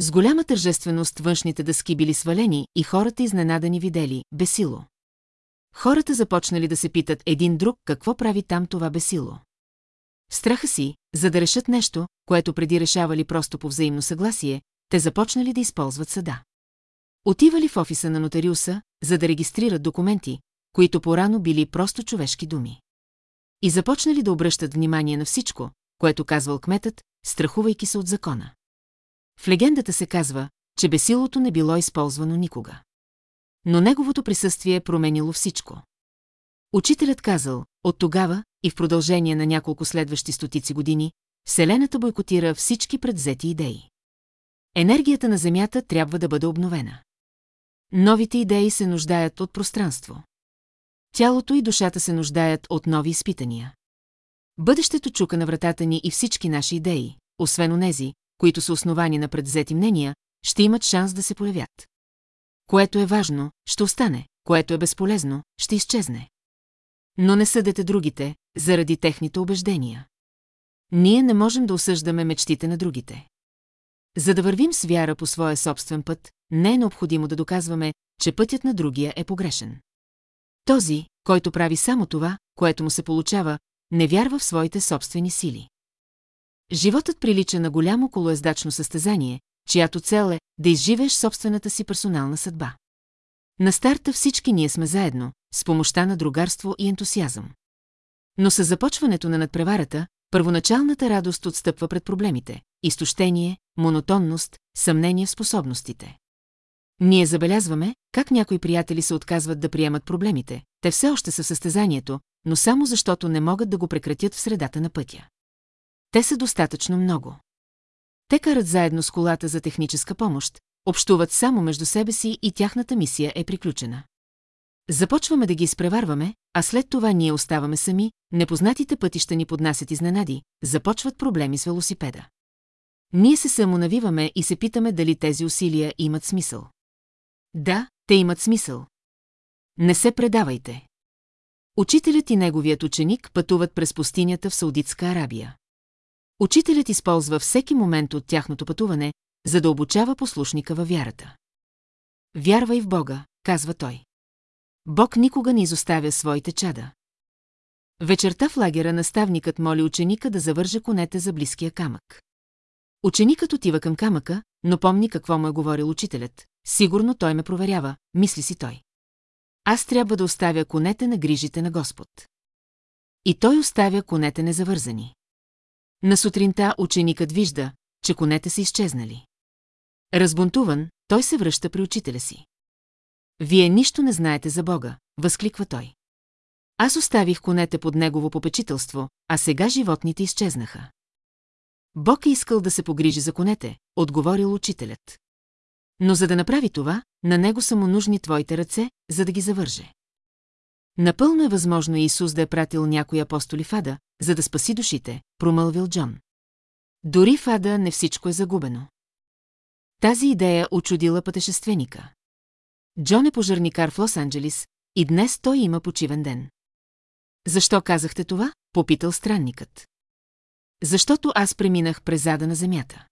С голяма тържественост външните дъски били свалени и хората изненадани видели бесило. Хората започнали да се питат един друг какво прави там това бесило. Страха си, за да решат нещо, което преди решавали просто по взаимно съгласие, те започнали да използват съда. Отивали в офиса на нотариуса, за да регистрират документи, които порано били просто човешки думи. И започнали да обръщат внимание на всичко, което казвал кметът, страхувайки се от закона. В легендата се казва, че бесилото не било използвано никога. Но неговото присъствие променило всичко. Учителят казал, от тогава и в продължение на няколко следващи стотици години, Вселената бойкотира всички предвзети идеи. Енергията на Земята трябва да бъде обновена. Новите идеи се нуждаят от пространство. Тялото и душата се нуждаят от нови изпитания. Бъдещето чука на вратата ни и всички наши идеи, освен онези, които са основани на предвзети мнения, ще имат шанс да се появят. Което е важно, ще остане, което е безполезно, ще изчезне. Но не съдете другите, заради техните убеждения. Ние не можем да осъждаме мечтите на другите. За да вървим с вяра по своя собствен път, не е необходимо да доказваме, че пътят на другия е погрешен. Този, който прави само това, което му се получава, не вярва в своите собствени сили. Животът прилича на голямо колоездачно състезание, чиято цел е да изживееш собствената си персонална съдба. На старта всички ние сме заедно, с помощта на другарство и ентусиазъм. Но с започването на надпреварата, първоначалната радост отстъпва пред проблемите – изтощение, монотонност, съмнение в способностите. Ние забелязваме, как някои приятели се отказват да приемат проблемите, те все още са в състезанието, но само защото не могат да го прекратят в средата на пътя. Те са достатъчно много. Те карат заедно с колата за техническа помощ, общуват само между себе си и тяхната мисия е приключена. Започваме да ги изпреварваме, а след това ние оставаме сами, непознатите пътища ни поднасят изненади, започват проблеми с велосипеда. Ние се самонавиваме и се питаме дали тези усилия имат смисъл. Да, те имат смисъл. Не се предавайте. Учителят и неговият ученик пътуват през пустинята в Саудитска Арабия. Учителят използва всеки момент от тяхното пътуване, за да обучава послушника във вярата. Вярвай в Бога, казва той. Бог никога не изоставя своите чада. Вечерта в лагера наставникът моли ученика да завърже конете за близкия камък. Ученикът отива към камъка, но помни какво му е говорил учителят. Сигурно той ме проверява, мисли си той. Аз трябва да оставя конете на грижите на Господ. И той оставя конете незавързани. На сутринта ученикът вижда, че конете са изчезнали. Разбунтуван, той се връща при учителя си. Вие нищо не знаете за Бога, възкликва той. Аз оставих конете под негово попечителство, а сега животните изчезнаха. Бог е искал да се погрижи за конете, отговорил учителят. Но за да направи това, на него са му нужни твоите ръце, за да ги завърже. Напълно е възможно Исус да е пратил някои апостоли в Ада, за да спаси душите, промълвил Джон. Дори в Ада не всичко е загубено. Тази идея очудила пътешественика. Джон е пожарникар в Лос-Анджелис и днес той има почивен ден. Защо казахте това? Попитал странникът. Защото аз преминах през зада на земята.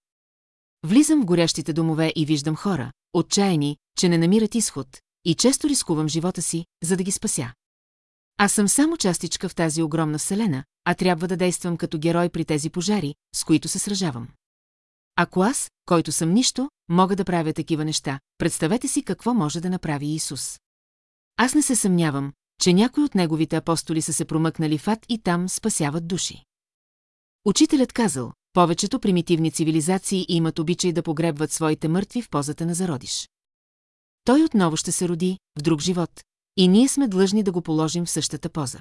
Влизам в горящите домове и виждам хора, отчаяни, че не намират изход, и често рискувам живота си, за да ги спася. Аз съм само частичка в тази огромна вселена, а трябва да действам като герой при тези пожари, с които се сражавам. Ако аз, който съм нищо, мога да правя такива неща, представете си какво може да направи Исус. Аз не се съмнявам, че някои от неговите апостоли са се промъкнали в ад и там спасяват души. Учителят казал, повечето примитивни цивилизации имат обичай да погребват своите мъртви в позата на зародиш. Той отново ще се роди, в друг живот, и ние сме длъжни да го положим в същата поза.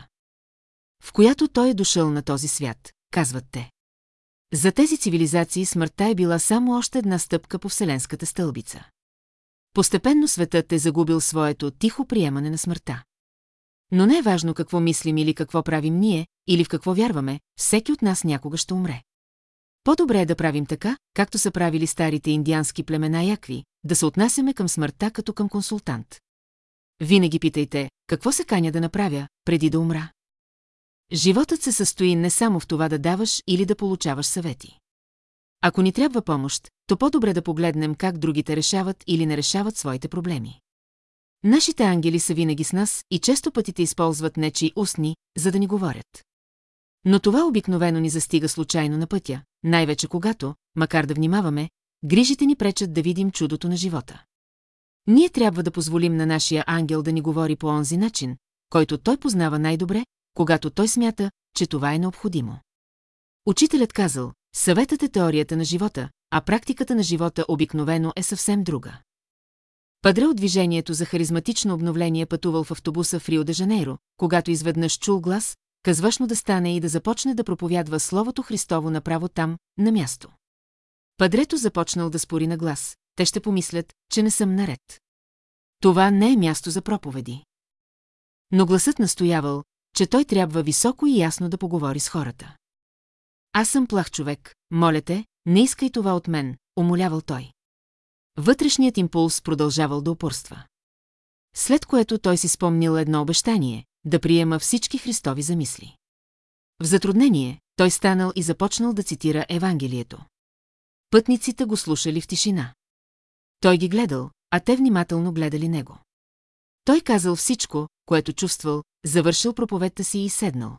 В която той е дошъл на този свят, казват те. За тези цивилизации смъртта е била само още една стъпка по вселенската стълбица. Постепенно светът е загубил своето тихо приемане на смъртта. Но не е важно какво мислим или какво правим ние, или в какво вярваме, всеки от нас някога ще умре. По-добре е да правим така, както са правили старите индиански племена якви, да се отнасяме към смъртта като към консултант. Винаги питайте, какво се каня да направя, преди да умра. Животът се състои не само в това да даваш или да получаваш съвети. Ако ни трябва помощ, то по-добре да погледнем как другите решават или не решават своите проблеми. Нашите ангели са винаги с нас и често пътите използват нечи устни, за да ни говорят. Но това обикновено ни застига случайно на пътя, най-вече когато, макар да внимаваме, грижите ни пречат да видим чудото на живота. Ние трябва да позволим на нашия ангел да ни говори по онзи начин, който той познава най-добре, когато той смята, че това е необходимо. Учителят казал, съветът е теорията на живота, а практиката на живота обикновено е съвсем друга. Падре от движението за харизматично обновление пътувал в автобуса в Рио де Жанейро, когато изведнъж чул глас, казвашно да стане и да започне да проповядва Словото Христово направо там, на място. Падрето започнал да спори на глас. Те ще помислят, че не съм наред. Това не е място за проповеди. Но гласът настоявал, че той трябва високо и ясно да поговори с хората. Аз съм плах човек, моля те, не искай това от мен, умолявал той. Вътрешният импулс продължавал да упорства. След което той си спомнил едно обещание – да приема всички Христови замисли. В затруднение, той станал и започнал да цитира Евангелието. Пътниците го слушали в тишина. Той ги гледал, а те внимателно гледали него. Той казал всичко, което чувствал, завършил проповедта си и седнал.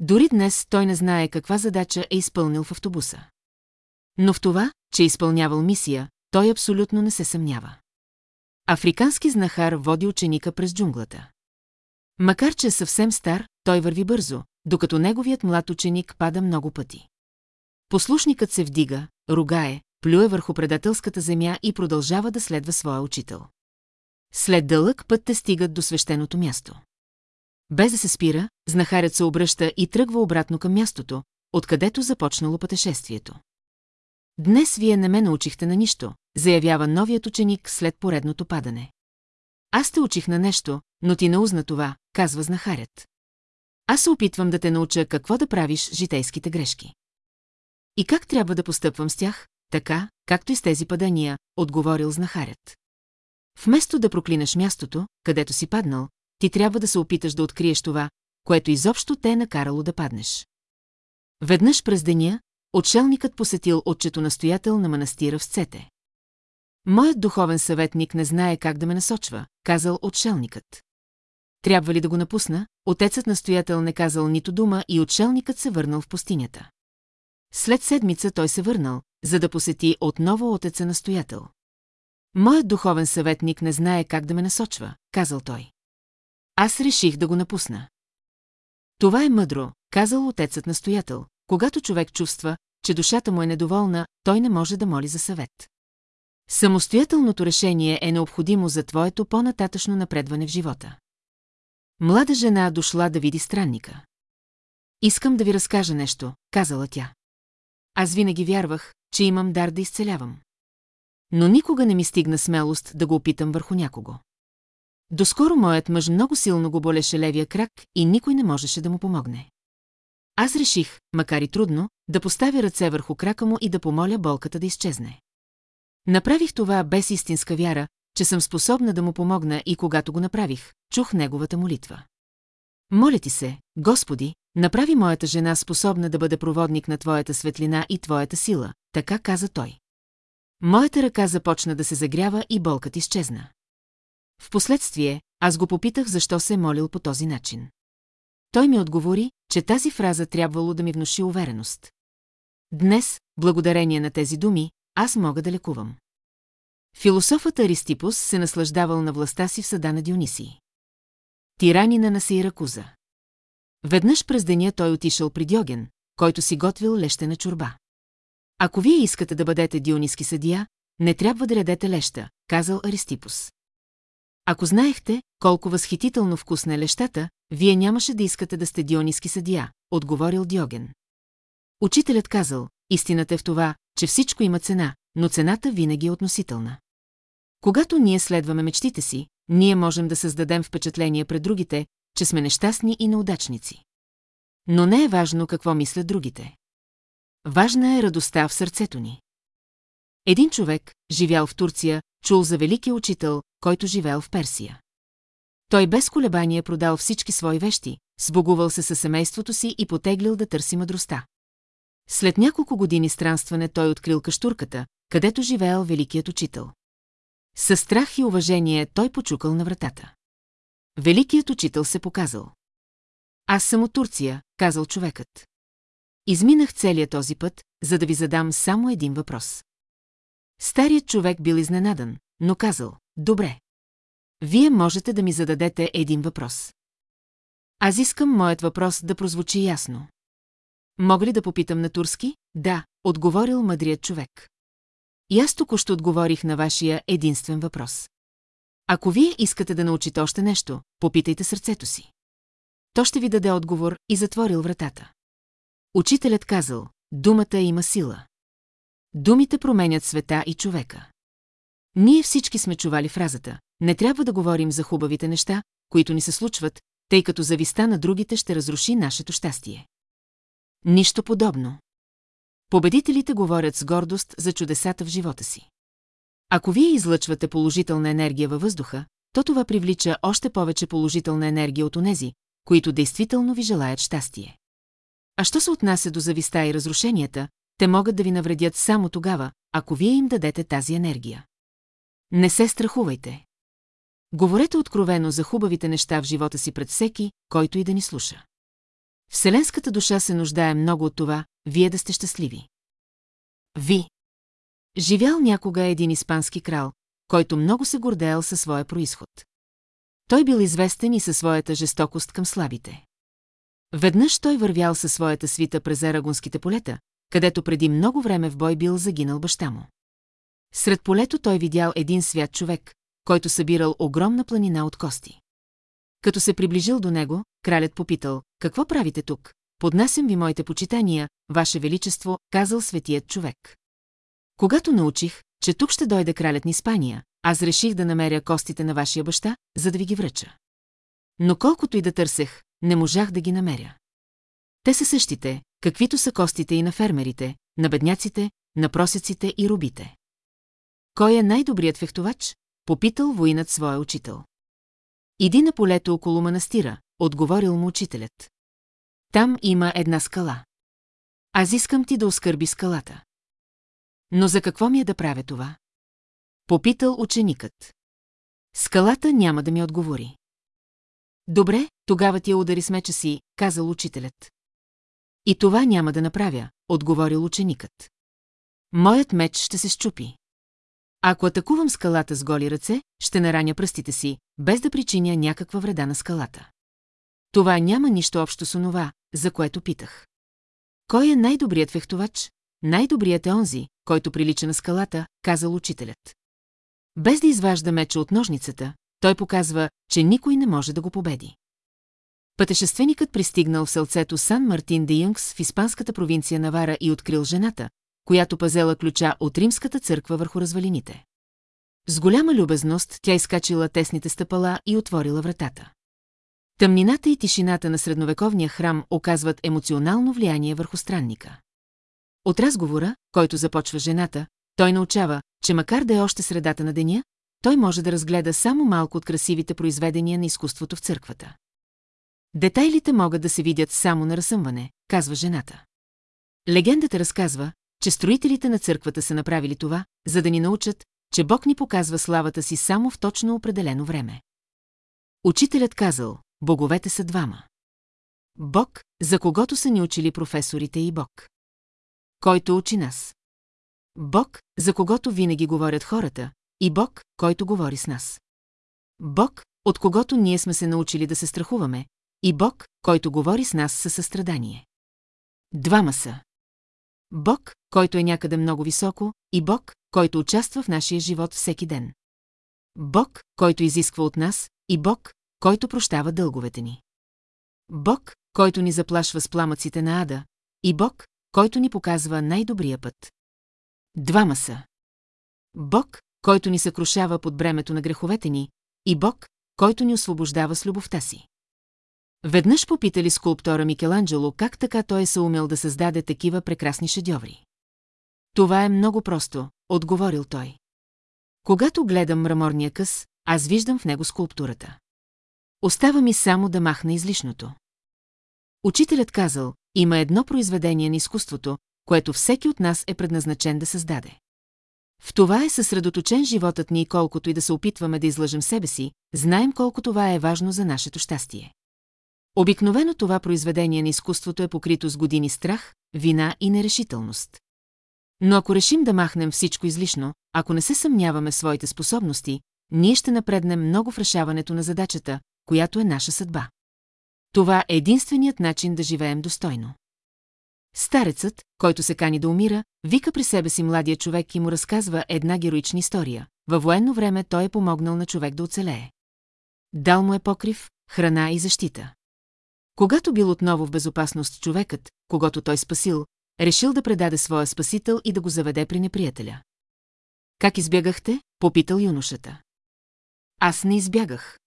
Дори днес той не знае каква задача е изпълнил в автобуса. Но в това, че е изпълнявал мисия, той абсолютно не се съмнява. Африкански знахар води ученика през джунглата. Макар че е съвсем стар, той върви бързо, докато неговият млад ученик пада много пъти. Послушникът се вдига, ругае, плюе върху предателската земя и продължава да следва своя учител. След дълъг път те стигат до свещеното място. Без да се спира, знахарят се обръща и тръгва обратно към мястото, откъдето започнало пътешествието. Днес вие не ме научихте на нищо, заявява новият ученик след поредното падане. Аз те учих на нещо, но ти не узна това, казва знахарят. Аз се опитвам да те науча какво да правиш житейските грешки. И как трябва да постъпвам с тях, така, както и с тези падания, отговорил знахарят. Вместо да проклинаш мястото, където си паднал, ти трябва да се опиташ да откриеш това, което изобщо те е накарало да паднеш. Веднъж през деня, отшелникът посетил отчето настоятел на манастира в Сцете. Моят духовен съветник не знае как да ме насочва, казал отшелникът. Трябва ли да го напусна? Отецът настоятел не казал нито дума и отшелникът се върнал в пустинята. След седмица той се върнал, за да посети отново отеца настоятел. Моят духовен съветник не знае как да ме насочва, казал той. Аз реших да го напусна. Това е мъдро, казал отецът настоятел. Когато човек чувства, че душата му е недоволна, той не може да моли за съвет. Самостоятелното решение е необходимо за твоето по-нататъчно напредване в живота. Млада жена дошла да види странника. Искам да ви разкажа нещо, казала тя. Аз винаги вярвах, че имам дар да изцелявам. Но никога не ми стигна смелост да го опитам върху някого. Доскоро моят мъж много силно го болеше левия крак и никой не можеше да му помогне. Аз реших, макар и трудно, да поставя ръце върху крака му и да помоля болката да изчезне. Направих това без истинска вяра, че съм способна да му помогна и когато го направих, чух неговата молитва. Моля ти се, Господи, направи моята жена способна да бъде проводник на Твоята светлина и Твоята сила, така каза той. Моята ръка започна да се загрява и болката изчезна. Впоследствие, аз го попитах защо се е молил по този начин. Той ми отговори, че тази фраза трябвало да ми внуши увереност. Днес, благодарение на тези думи, аз мога да лекувам. Философът Аристипус се наслаждавал на властта си в съда на Дионисий. Тиранина на Сейракуза. Веднъж през деня той отишъл при Диоген, който си готвил лещена чорба. Ако вие искате да бъдете диониски съдия, не трябва да редете леща, казал Аристипус. Ако знаехте колко възхитително вкусна е лещата, вие нямаше да искате да сте диониски съдия, отговорил Диоген. Учителят казал, истината е в това, че всичко има цена, но цената винаги е относителна. Когато ние следваме мечтите си, ние можем да създадем впечатление пред другите, че сме нещастни и неудачници. Но не е важно какво мислят другите. Важна е радостта в сърцето ни. Един човек, живял в Турция, чул за великия учител, който живеел в Персия. Той без колебание продал всички свои вещи, сбогувал се със семейството си и потеглил да търси мъдростта. След няколко години странстване той открил каштурката, където живеел великият учител. Със страх и уважение той почукал на вратата. Великият учител се показал. Аз съм от Турция, казал човекът. Изминах целият този път, за да ви задам само един въпрос. Старият човек бил изненадан, но казал, добре. Вие можете да ми зададете един въпрос. Аз искам моят въпрос да прозвучи ясно. Мога ли да попитам на турски? Да, отговорил мъдрият човек. И аз току-що отговорих на вашия единствен въпрос. Ако вие искате да научите още нещо, попитайте сърцето си. То ще ви даде отговор и затворил вратата. Учителят казал, думата има сила. Думите променят света и човека. Ние всички сме чували фразата, не трябва да говорим за хубавите неща, които ни се случват, тъй като зависта на другите ще разруши нашето щастие. Нищо подобно. Победителите говорят с гордост за чудесата в живота си. Ако вие излъчвате положителна енергия във въздуха, то това привлича още повече положителна енергия от онези, които действително ви желаят щастие. А що се отнася до зависта и разрушенията, те могат да ви навредят само тогава, ако вие им дадете тази енергия. Не се страхувайте. Говорете откровено за хубавите неща в живота си пред всеки, който и да ни слуша. Вселенската душа се нуждае много от това, вие да сте щастливи. Ви. Живял някога един испански крал, който много се гордеял със своя происход. Той бил известен и със своята жестокост към слабите. Веднъж той вървял със своята свита през арагонските полета, където преди много време в бой бил загинал баща му. Сред полето той видял един свят човек, който събирал огромна планина от кости. Като се приближил до него, кралят попитал, какво правите тук? Поднасям ви моите почитания, Ваше Величество, казал светият човек. Когато научих, че тук ще дойде кралят на Испания, аз реших да намеря костите на вашия баща, за да ви ги връча. Но колкото и да търсех, не можах да ги намеря. Те са същите, каквито са костите и на фермерите, на бедняците, на просеците и рубите. Кой е най-добрият фехтовач? Попитал воинът своя учител. Иди на полето около манастира, отговорил му учителят. Там има една скала. Аз искам ти да оскърби скалата. Но за какво ми е да правя това? Попитал ученикът. Скалата няма да ми отговори. Добре, тогава ти я удари с меча си, казал учителят. И това няма да направя, отговорил ученикът. Моят меч ще се щупи. Ако атакувам скалата с голи ръце, ще нараня пръстите си, без да причиня някаква вреда на скалата. Това няма нищо общо с онова, за което питах. Кой е най-добрият фехтовач? Най-добрият е онзи, който прилича на скалата, казал учителят. Без да изважда меча от ножницата, той показва, че никой не може да го победи. Пътешественикът пристигнал в селцето Сан Мартин де Юнгс в испанската провинция Навара и открил жената, която пазела ключа от римската църква върху развалините. С голяма любезност тя изкачила тесните стъпала и отворила вратата. Тъмнината и тишината на средновековния храм оказват емоционално влияние върху странника. От разговора, който започва жената, той научава, че макар да е още средата на деня, той може да разгледа само малко от красивите произведения на изкуството в църквата. Детайлите могат да се видят само на разсъмване, казва жената. Легендата разказва, че строителите на църквата са направили това, за да ни научат, че Бог ни показва славата си само в точно определено време. Учителят казал, боговете са двама. Бог, за когото са ни учили професорите и Бог. Който учи нас. Бог, за когото винаги говорят хората, и Бог, който говори с нас. Бог, от когото ние сме се научили да се страхуваме, и Бог, който говори с нас със състрадание. Двама са. Бог, който е някъде много високо, и Бог, който участва в нашия живот всеки ден. Бог, който изисква от нас, и Бог, който прощава дълговете ни. Бог, който ни заплашва с пламъците на ада, и Бог, който ни показва най-добрия път. Двама са. Бог, който ни съкрушава под бремето на греховете ни, и Бог, който ни освобождава с любовта си. Веднъж попитали скулптора Микеланджело как така той е съумел да създаде такива прекрасни шедьоври. Това е много просто, отговорил той. Когато гледам мраморния къс, аз виждам в него скулптурата. Остава ми само да махна излишното. Учителят казал, има едно произведение на изкуството, което всеки от нас е предназначен да създаде. В това е съсредоточен животът ни и колкото и да се опитваме да излъжем себе си, знаем колко това е важно за нашето щастие. Обикновено това произведение на изкуството е покрито с години страх, вина и нерешителност. Но ако решим да махнем всичко излишно, ако не се съмняваме в своите способности, ние ще напреднем много в решаването на задачата, която е наша съдба. Това е единственият начин да живеем достойно. Старецът, който се кани да умира, вика при себе си младия човек и му разказва една героична история. Във военно време той е помогнал на човек да оцелее. Дал му е покрив, храна и защита. Когато бил отново в безопасност човекът, когато той спасил, решил да предаде своя спасител и да го заведе при неприятеля. Как избягахте? попитал юношата. Аз не избягах.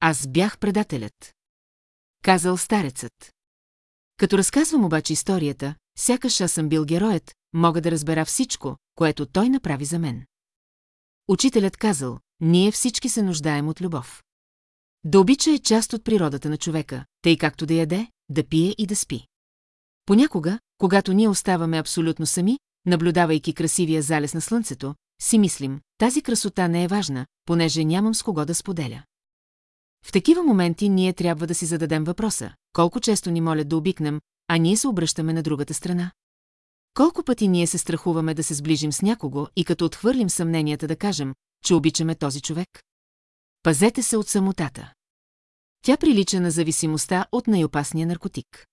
Аз бях предателят. Казал старецът. Като разказвам обаче историята, сякаш аз съм бил героят, мога да разбера всичко, което той направи за мен. Учителят казал, ние всички се нуждаем от любов. Да обича е част от природата на човека, тъй както да яде, да пие и да спи. Понякога, когато ние оставаме абсолютно сами, наблюдавайки красивия залез на слънцето, си мислим, тази красота не е важна, понеже нямам с кого да споделя. В такива моменти ние трябва да си зададем въпроса, колко често ни молят да обикнем, а ние се обръщаме на другата страна. Колко пъти ние се страхуваме да се сближим с някого и като отхвърлим съмненията да кажем, че обичаме този човек? Пазете се от самотата. Тя прилича на зависимостта от най-опасния наркотик.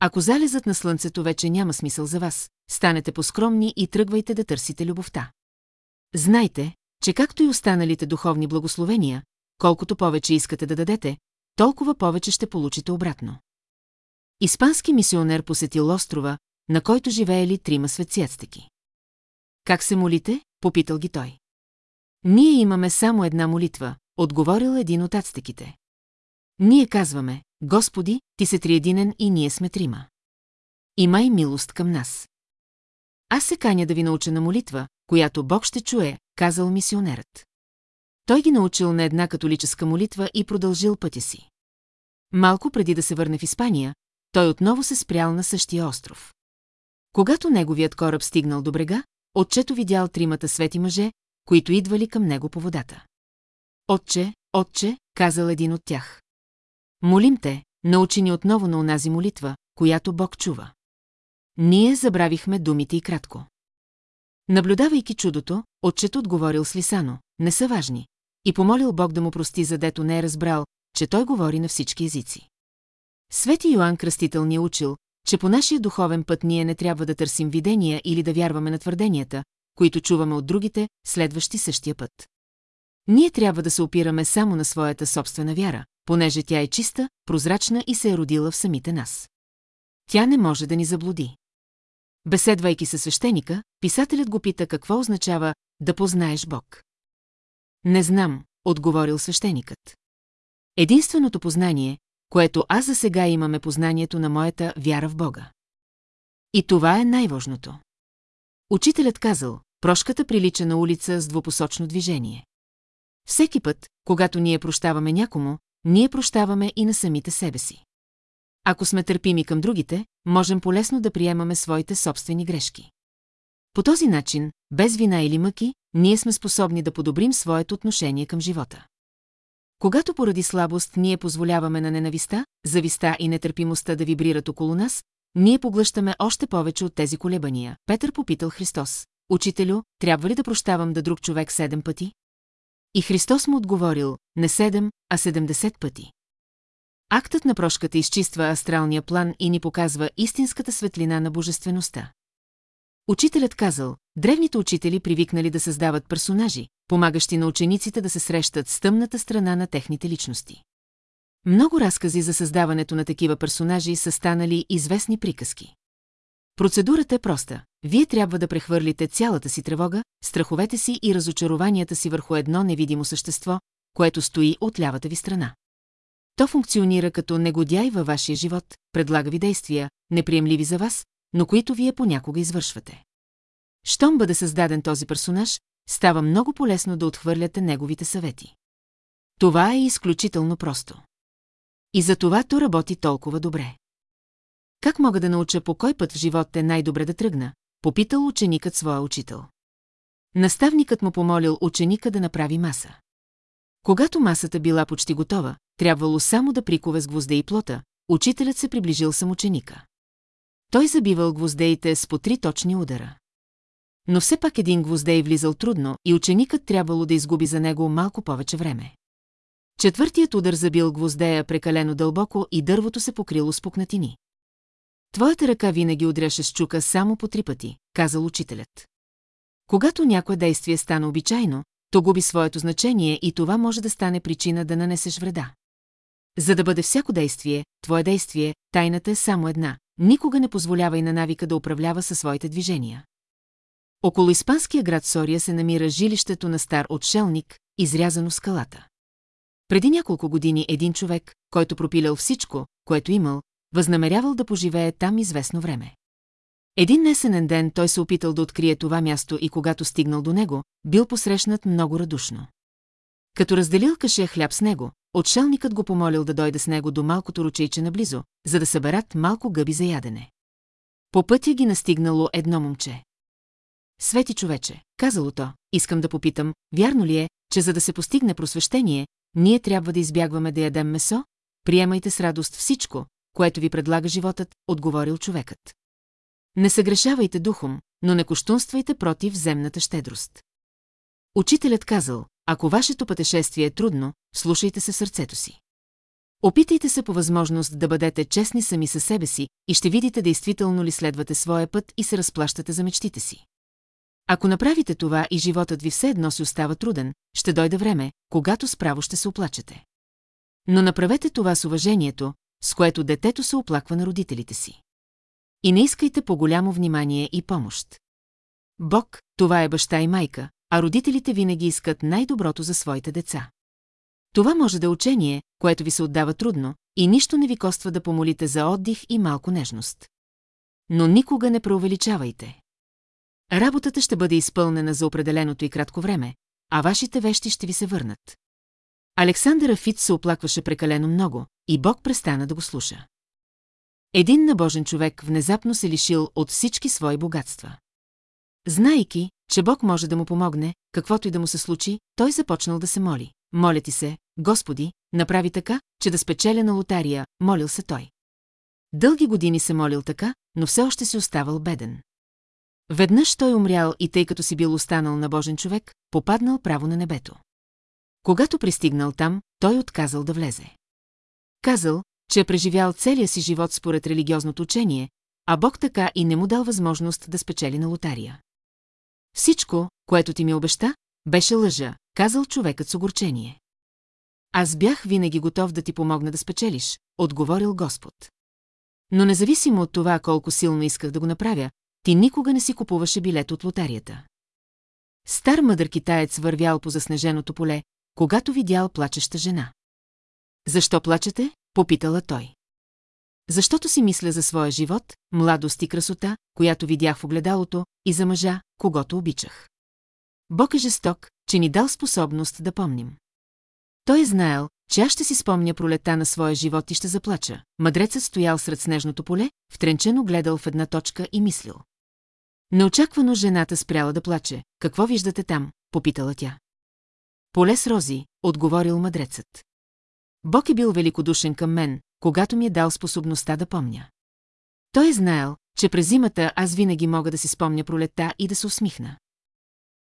Ако залезът на слънцето вече няма смисъл за вас, станете поскромни и тръгвайте да търсите любовта. Знайте, че както и останалите духовни благословения, колкото повече искате да дадете, толкова повече ще получите обратно. Испански мисионер посетил острова, на който живеели трима светци Как се молите? попитал ги той. Ние имаме само една молитва, отговорил един от ацтеките. Ние казваме, Господи, Ти се триединен и ние сме трима. Имай милост към нас. Аз се каня да ви науча на молитва, която Бог ще чуе, казал мисионерът. Той ги научил на една католическа молитва и продължил пътя си. Малко преди да се върне в Испания, той отново се спрял на същия остров. Когато неговият кораб стигнал до брега, отчето видял тримата свети мъже, които идвали към него по водата. Отче, отче, казал един от тях. Молим те, научи ни отново на онази молитва, която Бог чува. Ние забравихме думите и кратко. Наблюдавайки чудото, отчето отговорил с лисано, не са важни, и помолил Бог да му прости, задето не е разбрал, че той говори на всички езици. Свети Йоанн Кръстител ни е учил, че по нашия духовен път ние не трябва да търсим видения или да вярваме на твърденията, които чуваме от другите, следващи същия път. Ние трябва да се опираме само на своята собствена вяра, понеже тя е чиста, прозрачна и се е родила в самите нас. Тя не може да ни заблуди. Беседвайки със свещеника, писателят го пита какво означава да познаеш Бог. Не знам, отговорил свещеникът. Единственото познание, което аз за сега имам е познанието на моята вяра в Бога. И това е най-важното. Учителят казал, прошката прилича на улица с двупосочно движение. Всеки път, когато ние прощаваме някому, ние прощаваме и на самите себе си. Ако сме търпими към другите, можем полесно да приемаме своите собствени грешки. По този начин, без вина или мъки, ние сме способни да подобрим своето отношение към живота. Когато поради слабост ние позволяваме на ненависта, зависта и нетърпимостта да вибрират около нас, ние поглъщаме още повече от тези колебания. Петър попитал Христос. Учителю, трябва ли да прощавам да друг човек седем пъти? И Христос му отговорил, не седем, а седемдесет пъти. Актът на прошката изчиства астралния план и ни показва истинската светлина на божествеността. Учителят казал, древните учители привикнали да създават персонажи, помагащи на учениците да се срещат с тъмната страна на техните личности. Много разкази за създаването на такива персонажи са станали известни приказки. Процедурата е проста. Вие трябва да прехвърлите цялата си тревога, страховете си и разочарованията си върху едно невидимо същество, което стои от лявата ви страна. То функционира като негодяй във вашия живот, предлага ви действия, неприемливи за вас, но които вие понякога извършвате. Щом бъде създаден този персонаж, става много полезно да отхвърляте неговите съвети. Това е изключително просто. И за това то работи толкова добре. Как мога да науча по кой път в живота е най-добре да тръгна? Попитал ученикът своя учител. Наставникът му помолил ученика да направи маса. Когато масата била почти готова, трябвало само да прикове с гвозде и плота, учителят се приближил съм ученика. Той забивал гвоздеите с по три точни удара. Но все пак един гвоздей влизал трудно и ученикът трябвало да изгуби за него малко повече време. Четвъртият удар забил гвоздея прекалено дълбоко и дървото се покрило с пукнатини. Твоята ръка винаги удряше с чука само по три пъти, казал учителят. Когато някое действие стане обичайно, то губи своето значение и това може да стане причина да нанесеш вреда. За да бъде всяко действие, твое действие, тайната е само една. Никога не позволявай на навика да управлява със своите движения. Около испанския град Сория се намира жилището на стар отшелник, изрязано скалата. Преди няколко години един човек, който пропилял всичко, което имал, възнамерявал да поживее там известно време. Един несенен ден той се опитал да открие това място и когато стигнал до него, бил посрещнат много радушно. Като разделил кашия хляб с него, отшелникът го помолил да дойде с него до малкото ручейче наблизо, за да съберат малко гъби за ядене. По пътя ги настигнало едно момче. Свети човече, казало то, искам да попитам, вярно ли е, че за да се постигне просвещение, ние трябва да избягваме да ядем месо? Приемайте с радост всичко, което ви предлага животът, отговорил човекът. Не съгрешавайте духом, но не коштунствайте против земната щедрост. Учителят казал, ако вашето пътешествие е трудно, слушайте се сърцето си. Опитайте се по възможност да бъдете честни сами със себе си и ще видите действително ли следвате своя път и се разплащате за мечтите си. Ако направите това и животът ви все едно си остава труден, ще дойде време, когато справо ще се оплачете. Но направете това с уважението, с което детето се оплаква на родителите си. И не искайте по-голямо внимание и помощ. Бог, това е баща и майка, а родителите винаги искат най-доброто за своите деца. Това може да е учение, което ви се отдава трудно, и нищо не ви коства да помолите за отдих и малко нежност. Но никога не преувеличавайте. Работата ще бъде изпълнена за определеното и кратко време, а вашите вещи ще ви се върнат. Александър Афит се оплакваше прекалено много, и Бог престана да го слуша. Един набожен човек внезапно се лишил от всички свои богатства. Знайки, че Бог може да му помогне, каквото и да му се случи, той започнал да се моли. Моля ти се, Господи, направи така, че да спечеля на лотария, молил се той. Дълги години се молил така, но все още си оставал беден. Веднъж той умрял и тъй като си бил останал на Божен човек, попаднал право на небето. Когато пристигнал там, той отказал да влезе. Казал, че е преживял целия си живот според религиозното учение, а Бог така и не му дал възможност да спечели на лотария. Всичко, което ти ми обеща, беше лъжа, казал човекът с огорчение. Аз бях винаги готов да ти помогна да спечелиш, отговорил Господ. Но независимо от това колко силно исках да го направя, ти никога не си купуваше билет от лотарията. Стар мъдър китаец вървял по заснеженото поле, когато видял плачеща жена. Защо плачете? попитала той. Защото си мисля за своя живот, младост и красота, която видях в огледалото, и за мъжа, когато обичах. Бог е жесток, че ни дал способност да помним. Той е знаел, че аз ще си спомня пролета на своя живот и ще заплача. Мъдрецът стоял сред снежното поле, втренчено гледал в една точка и мислил. Неочаквано жената спряла да плаче. Какво виждате там? попитала тя. Поле с рози, отговорил мъдрецът. Бог е бил великодушен към мен, когато ми е дал способността да помня. Той е знаел, че през зимата аз винаги мога да си спомня пролета и да се усмихна.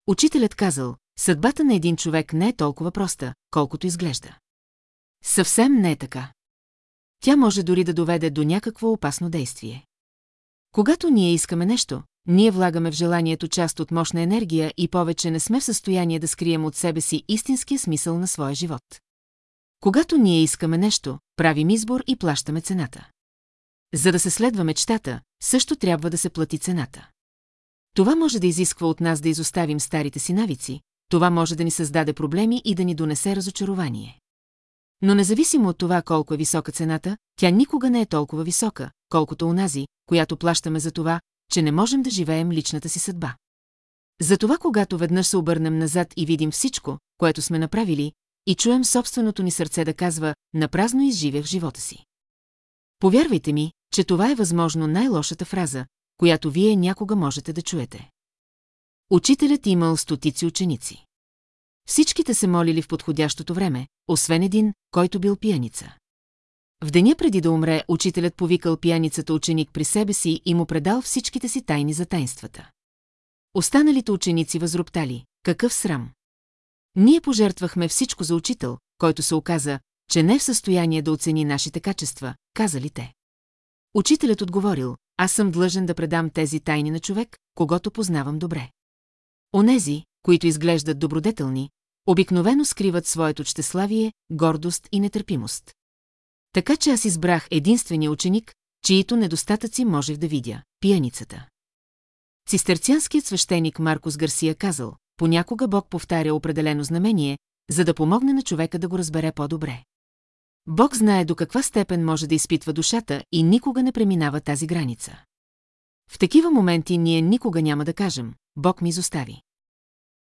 Учителят казал, съдбата на един човек не е толкова проста, колкото изглежда. Съвсем не е така. Тя може дори да доведе до някакво опасно действие. Когато ние искаме нещо, ние влагаме в желанието част от мощна енергия и повече не сме в състояние да скрием от себе си истинския смисъл на своя живот. Когато ние искаме нещо, правим избор и плащаме цената. За да се следва мечтата, също трябва да се плати цената. Това може да изисква от нас да изоставим старите си навици, това може да ни създаде проблеми и да ни донесе разочарование. Но независимо от това колко е висока цената, тя никога не е толкова висока, колкото унази, която плащаме за това, че не можем да живеем личната си съдба. Затова, когато веднъж се обърнем назад и видим всичко, което сме направили, и чуем собственото ни сърце да казва «напразно изживях живота си». Повярвайте ми, че това е възможно най-лошата фраза, която вие някога можете да чуете. Учителят имал стотици ученици. Всичките се молили в подходящото време, освен един, който бил пияница. В деня преди да умре, учителят повикал пияницата ученик при себе си и му предал всичките си тайни за тайнствата. Останалите ученици възроптали. Какъв срам! Ние пожертвахме всичко за учител, който се оказа, че не е в състояние да оцени нашите качества, казали те. Учителят отговорил, аз съм длъжен да предам тези тайни на човек, когато познавам добре. Онези, които изглеждат добродетелни, обикновено скриват своето щеславие, гордост и нетърпимост. Така че аз избрах единствения ученик, чието недостатъци можех да видя – пияницата. Цистерцианският свещеник Маркус Гарсия казал, понякога Бог повтаря определено знамение, за да помогне на човека да го разбере по-добре. Бог знае до каква степен може да изпитва душата и никога не преминава тази граница. В такива моменти ние никога няма да кажем, Бог ми изостави.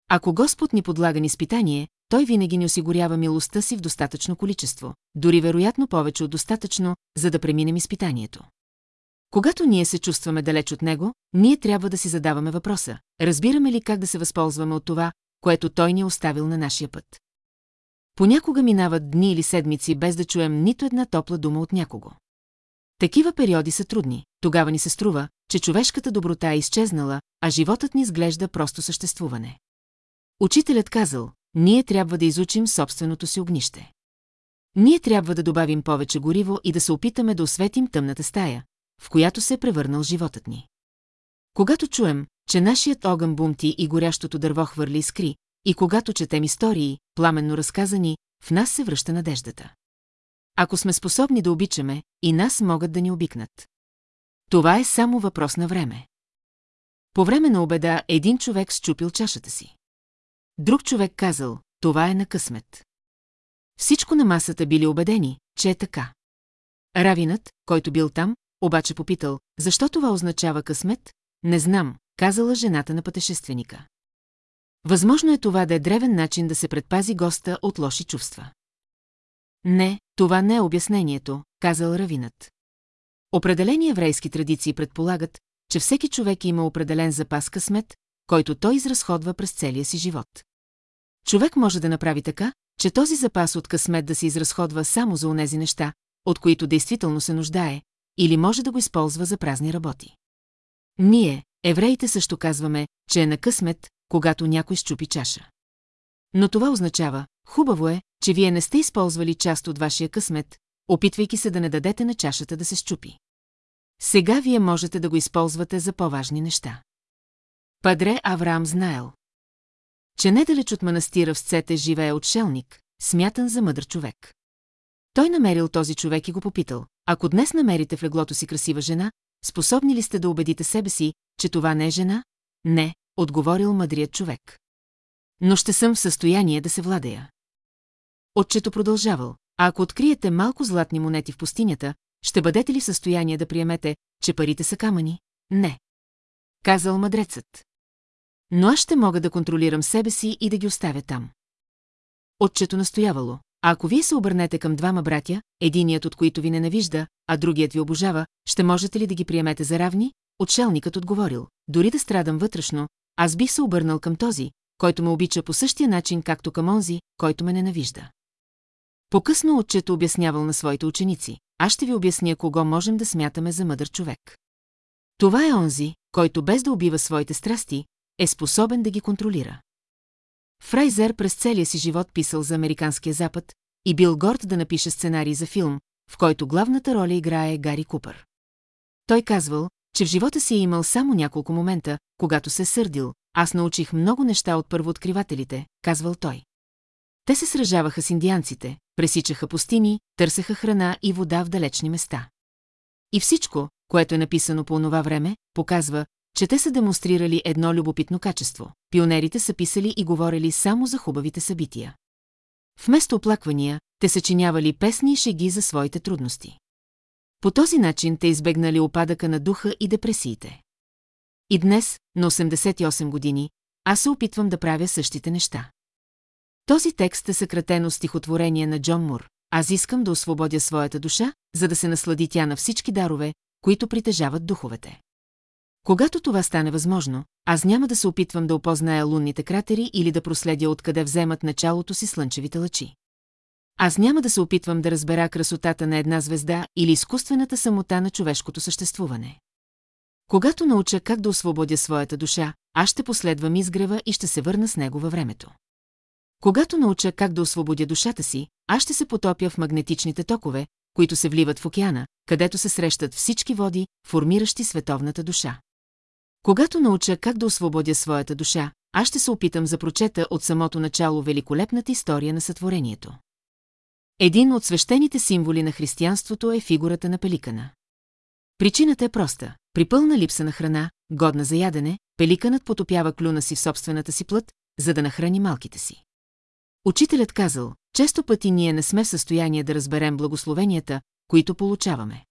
Ако Господ ни подлага на изпитание, Той винаги ни осигурява милостта си в достатъчно количество, дори вероятно повече от достатъчно, за да преминем изпитанието. Когато ние се чувстваме далеч от Него, ние трябва да си задаваме въпроса, разбираме ли как да се възползваме от това, което Той ни е оставил на нашия път. Понякога минават дни или седмици без да чуем нито една топла дума от някого. Такива периоди са трудни, тогава ни се струва, че човешката доброта е изчезнала, а животът ни изглежда просто съществуване. Учителят казал, ние трябва да изучим собственото си огнище. Ние трябва да добавим повече гориво и да се опитаме да осветим тъмната стая, в която се е превърнал животът ни. Когато чуем, че нашият огън бумти и горящото дърво хвърли искри, и когато четем истории, пламенно разказани, в нас се връща надеждата. Ако сме способни да обичаме, и нас могат да ни обикнат. Това е само въпрос на време. По време на обеда един човек счупил чашата си. Друг човек казал, това е на късмет. Всичко на масата били убедени, че е така. Равинът, който бил там, обаче попитал, защо това означава късмет? Не знам, казала жената на пътешественика. Възможно е това да е древен начин да се предпази госта от лоши чувства. Не, това не е обяснението, казал Равинът. Определени еврейски традиции предполагат, че всеки човек има определен запас късмет, който той изразходва през целия си живот. Човек може да направи така, че този запас от късмет да се изразходва само за онези неща, от които действително се нуждае, или може да го използва за празни работи. Ние, евреите също казваме, че е на късмет, когато някой щупи чаша. Но това означава, хубаво е, че вие не сте използвали част от вашия късмет, опитвайки се да не дадете на чашата да се щупи. Сега вие можете да го използвате за по-важни неща. Падре Авраам знаел, че недалеч от манастира в Сцете живее отшелник, смятан за мъдър човек. Той намерил този човек и го попитал, ако днес намерите в леглото си красива жена, способни ли сте да убедите себе си, че това не е жена? Не, отговорил мъдрият човек. но ще съм в състояние да се владея. Отчето продължавал, а ако откриете малко златни монети в пустинята, ще бъдете ли в състояние да приемете, че парите са камъни? Не. Казал мъдрецът. Но аз ще мога да контролирам себе си и да ги оставя там. Отчето настоявало. Ако вие се обърнете към двама братя, единият от които ви ненавижда, а другият ви обожава, ще можете ли да ги приемете за равни? Отшелникът отговорил. Дори да страдам вътрешно, аз бих се обърнал към този, който ме обича по същия начин, както към онзи, който ме ненавижда. По-късно отчето обяснявал на своите ученици. Аз ще ви обясня кого можем да смятаме за мъдър човек. Това е онзи, който без да убива своите страсти, е способен да ги контролира. Фрайзер през целия си живот писал за Американския запад и бил горд да напише сценарий за филм, в който главната роля играе Гари Купър. Той казвал, че в живота си е имал само няколко момента, когато се е сърдил. Аз научих много неща от първооткривателите, казвал той. Те се сражаваха с индианците, пресичаха пустини, търсеха храна и вода в далечни места. И всичко, което е написано по онова време, показва, че те са демонстрирали едно любопитно качество. Пионерите са писали и говорили само за хубавите събития. Вместо оплаквания, те съчинявали песни и шеги за своите трудности. По този начин те избегнали опадъка на духа и депресиите. И днес, на 88 години, аз се опитвам да правя същите неща. Този текст е съкратено стихотворение на Джон Мур. Аз искам да освободя своята душа, за да се наслади тя на всички дарове, които притежават духовете. Когато това стане възможно, аз няма да се опитвам да опозная лунните кратери или да проследя откъде вземат началото си слънчевите лъчи. Аз няма да се опитвам да разбера красотата на една звезда или изкуствената самота на човешкото съществуване. Когато науча как да освободя своята душа, аз ще последвам изгрева и ще се върна с него във времето. Когато науча как да освободя душата си, аз ще се потопя в магнетичните токове, които се вливат в океана, където се срещат всички води, формиращи световната душа. Когато науча как да освободя своята душа, аз ще се опитам за прочета от самото начало великолепната история на сътворението. Един от свещените символи на християнството е фигурата на пеликана. Причината е проста. При пълна липса на храна, годна за ядене, пеликанът потопява клюна си в собствената си плът, за да нахрани малките си. Учителят казал, често пъти ние не сме в състояние да разберем благословенията, които получаваме.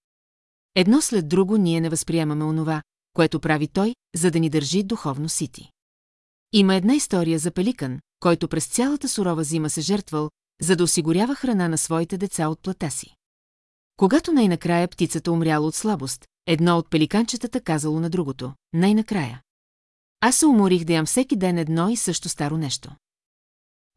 Едно след друго ние не възприемаме онова, което прави той, за да ни държи духовно сити. Има една история за пеликан, който през цялата сурова зима се жертвал, за да осигурява храна на своите деца от плата си. Когато най-накрая птицата умряла от слабост, едно от пеликанчетата казало на другото, най-накрая. Аз се уморих да ям всеки ден едно и също старо нещо.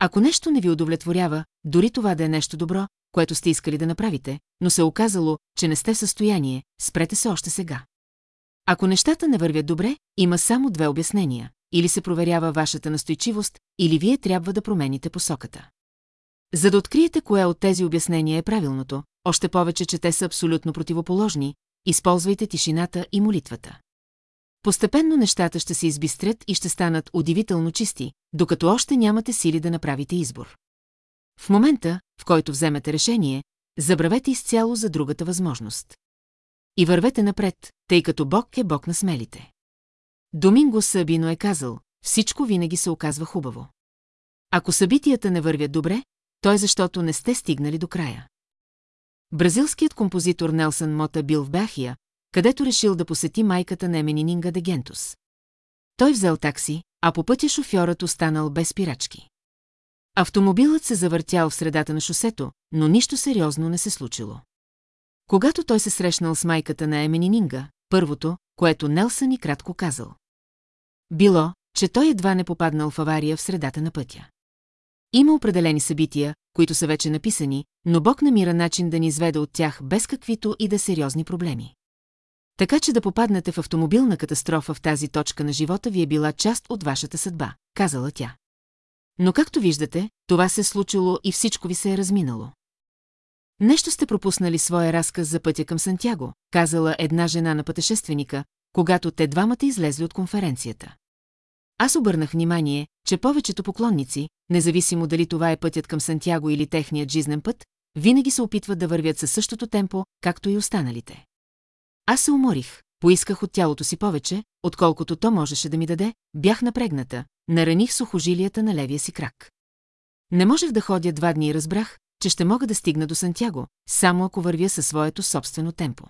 Ако нещо не ви удовлетворява, дори това да е нещо добро, което сте искали да направите, но се оказало, че не сте в състояние, спрете се още сега. Ако нещата не вървят добре, има само две обяснения. Или се проверява вашата настойчивост, или вие трябва да промените посоката. За да откриете кое от тези обяснения е правилното, още повече, че те са абсолютно противоположни, използвайте тишината и молитвата. Постепенно нещата ще се избистрят и ще станат удивително чисти, докато още нямате сили да направите избор. В момента, в който вземете решение, забравете изцяло за другата възможност. И вървете напред, тъй като Бог е Бог на смелите. Доминго Сабино е казал, всичко винаги се оказва хубаво. Ако събитията не вървят добре, то е защото не сте стигнали до края. Бразилският композитор Нелсън Мота бил в Бахия, където решил да посети майката на Еменининга де Гентус. Той взел такси, а по пътя шофьорът останал без спирачки. Автомобилът се завъртял в средата на шосето, но нищо сериозно не се случило. Когато той се срещнал с майката на Еменининга, първото, което Нелсън и кратко казал. Било, че той едва не попаднал в авария в средата на пътя. Има определени събития, които са вече написани, но Бог намира начин да ни изведе от тях без каквито и да сериозни проблеми. Така че да попаднете в автомобилна катастрофа в тази точка на живота ви е била част от вашата съдба, казала тя. Но както виждате, това се е случило и всичко ви се е разминало. Нещо сте пропуснали своя разказ за пътя към Сантяго, казала една жена на пътешественика, когато те двамата излезли от конференцията. Аз обърнах внимание, че повечето поклонници, независимо дали това е пътят към Сантяго или техният жизнен път, винаги се опитват да вървят със същото темпо, както и останалите. Аз се уморих, поисках от тялото си повече, отколкото то можеше да ми даде, бях напрегната, нараних сухожилията на левия си крак. Не можех да ходя два дни и разбрах, че ще мога да стигна до Сантяго, само ако вървя със своето собствено темпо.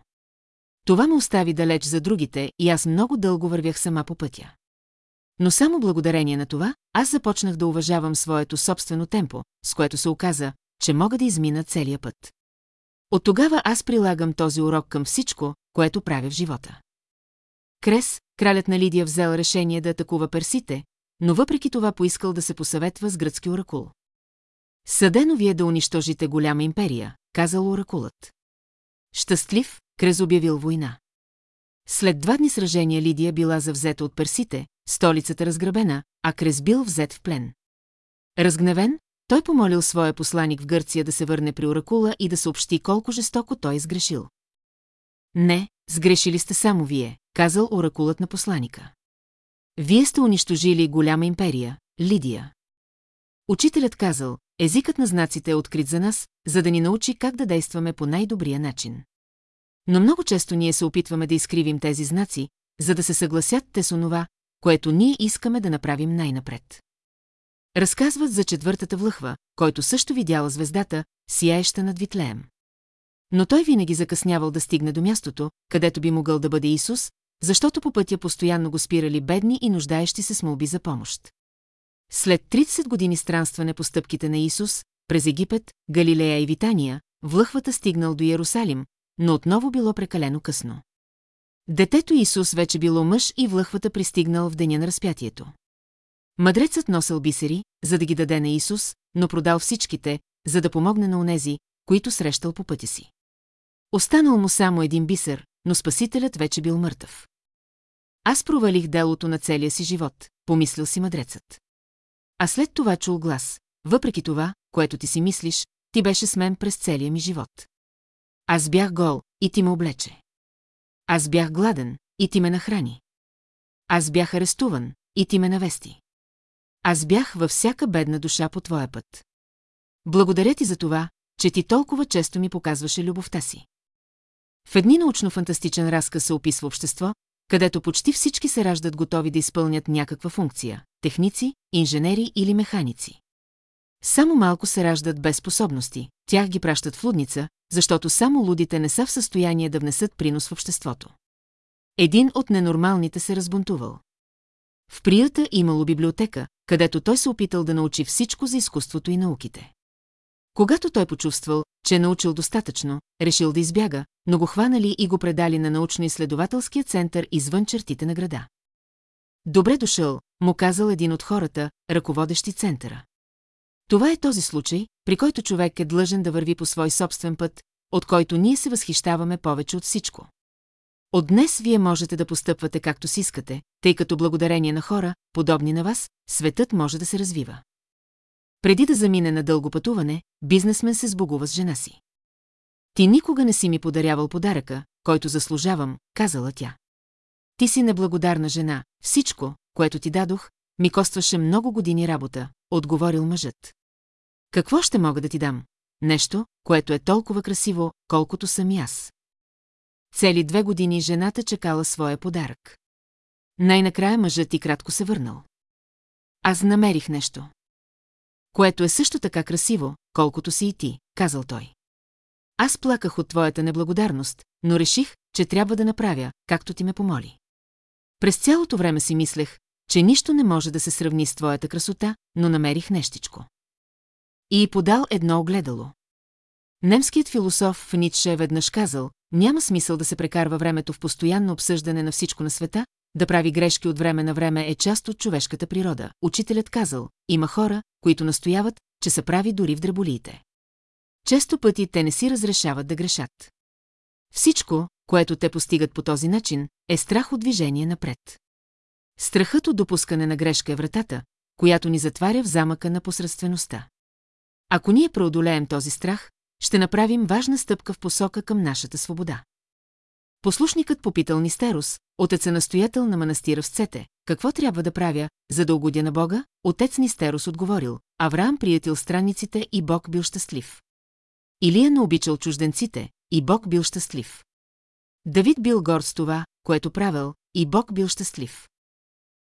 Това ме остави далеч за другите и аз много дълго вървях сама по пътя. Но само благодарение на това, аз започнах да уважавам своето собствено темпо, с което се оказа, че мога да измина целия път. От тогава аз прилагам този урок към всичко, което правя в живота. Крес, кралят на Лидия взел решение да атакува персите, но въпреки това поискал да се посъветва с гръцки оракул. Съдено вие да унищожите голяма империя, казал оракулът. Щастлив, Крез обявил война. След два дни сражения Лидия била завзета от персите, столицата разграбена, а Крез бил взет в плен. Разгневен, той помолил своя посланик в Гърция да се върне при Оракула и да съобщи колко жестоко той е сгрешил. Не, сгрешили сте само вие, казал Оракулът на посланика. Вие сте унищожили голяма империя, Лидия. Учителят казал, езикът на знаците е открит за нас, за да ни научи как да действаме по най-добрия начин. Но много често ние се опитваме да изкривим тези знаци, за да се съгласят те с онова, което ние искаме да направим най-напред. Разказват за четвъртата влъхва, който също видяла звездата, сияеща над Витлеем. Но той винаги закъснявал да стигне до мястото, където би могъл да бъде Исус, защото по пътя постоянно го спирали бедни и нуждаещи се с молби за помощ. След 30 години странстване по стъпките на Исус, през Египет, Галилея и Витания, влъхвата стигнал до Иерусалим, но отново било прекалено късно. Детето Исус вече било мъж и влъхвата пристигнал в деня на разпятието. Мъдрецът носил бисери, за да ги даде на Исус, но продал всичките, за да помогне на онези, които срещал по пътя си. Останал му само един бисер, но Спасителят вече бил мъртъв. Аз провалих делото на целия си живот, помислил си мъдрецът. А след това чул глас. Въпреки това, което ти си мислиш, ти беше с мен през целия ми живот. Аз бях гол и ти ме облече. Аз бях гладен и ти ме нахрани. Аз бях арестуван и ти ме навести. Аз бях във всяка бедна душа по твоя път. Благодаря ти за това, че ти толкова често ми показваше любовта си. В едни научно-фантастичен разказ се описва общество, където почти всички се раждат готови да изпълнят някаква функция – техници, инженери или механици. Само малко се раждат без способности, тях ги пращат в лудница, защото само лудите не са в състояние да внесат принос в обществото. Един от ненормалните се разбунтувал. В приюта имало библиотека, където той се опитал да научи всичко за изкуството и науките. Когато той почувствал, че е научил достатъчно, решил да избяга, но го хванали и го предали на научно-изследователския център извън чертите на града. Добре дошъл, му казал един от хората, ръководещи центъра. Това е този случай, при който човек е длъжен да върви по свой собствен път, от който ние се възхищаваме повече от всичко. От днес вие можете да постъпвате както си искате, тъй като благодарение на хора, подобни на вас, светът може да се развива. Преди да замине на дълго пътуване, бизнесмен се сбогува с жена си. Ти никога не си ми подарявал подаръка, който заслужавам, казала тя. Ти си неблагодарна жена, всичко, което ти дадох, ми костваше много години работа, отговорил мъжът. Какво ще мога да ти дам? Нещо, което е толкова красиво, колкото съм и аз. Цели две години жената чекала своя подарък. Най-накрая мъжът ти кратко се върнал. Аз намерих нещо. Което е също така красиво, колкото си и ти, казал той. Аз плаках от твоята неблагодарност, но реших, че трябва да направя, както ти ме помоли. През цялото време си мислех, че нищо не може да се сравни с твоята красота, но намерих нещичко. И подал едно огледало. Немският философ Ницше веднъж казал, няма смисъл да се прекарва времето в постоянно обсъждане на всичко на света, да прави грешки от време на време е част от човешката природа. Учителят казал, има хора, които настояват, че са прави дори в дреболиите. Често пъти те не си разрешават да грешат. Всичко, което те постигат по този начин, е страх от движение напред. Страхът от допускане на грешка е вратата, която ни затваря в замъка на посредствеността. Ако ние преодолеем този страх, ще направим важна стъпка в посока към нашата свобода. Послушникът попитал Нистерус, отеца настоятел на манастира в Цете, какво трябва да правя, за да угодя на Бога, отец Нистерус отговорил, Авраам приятел странниците и Бог бил щастлив. Илия не обичал чужденците, и Бог бил щастлив. Давид бил горд с това, което правил, и Бог бил щастлив.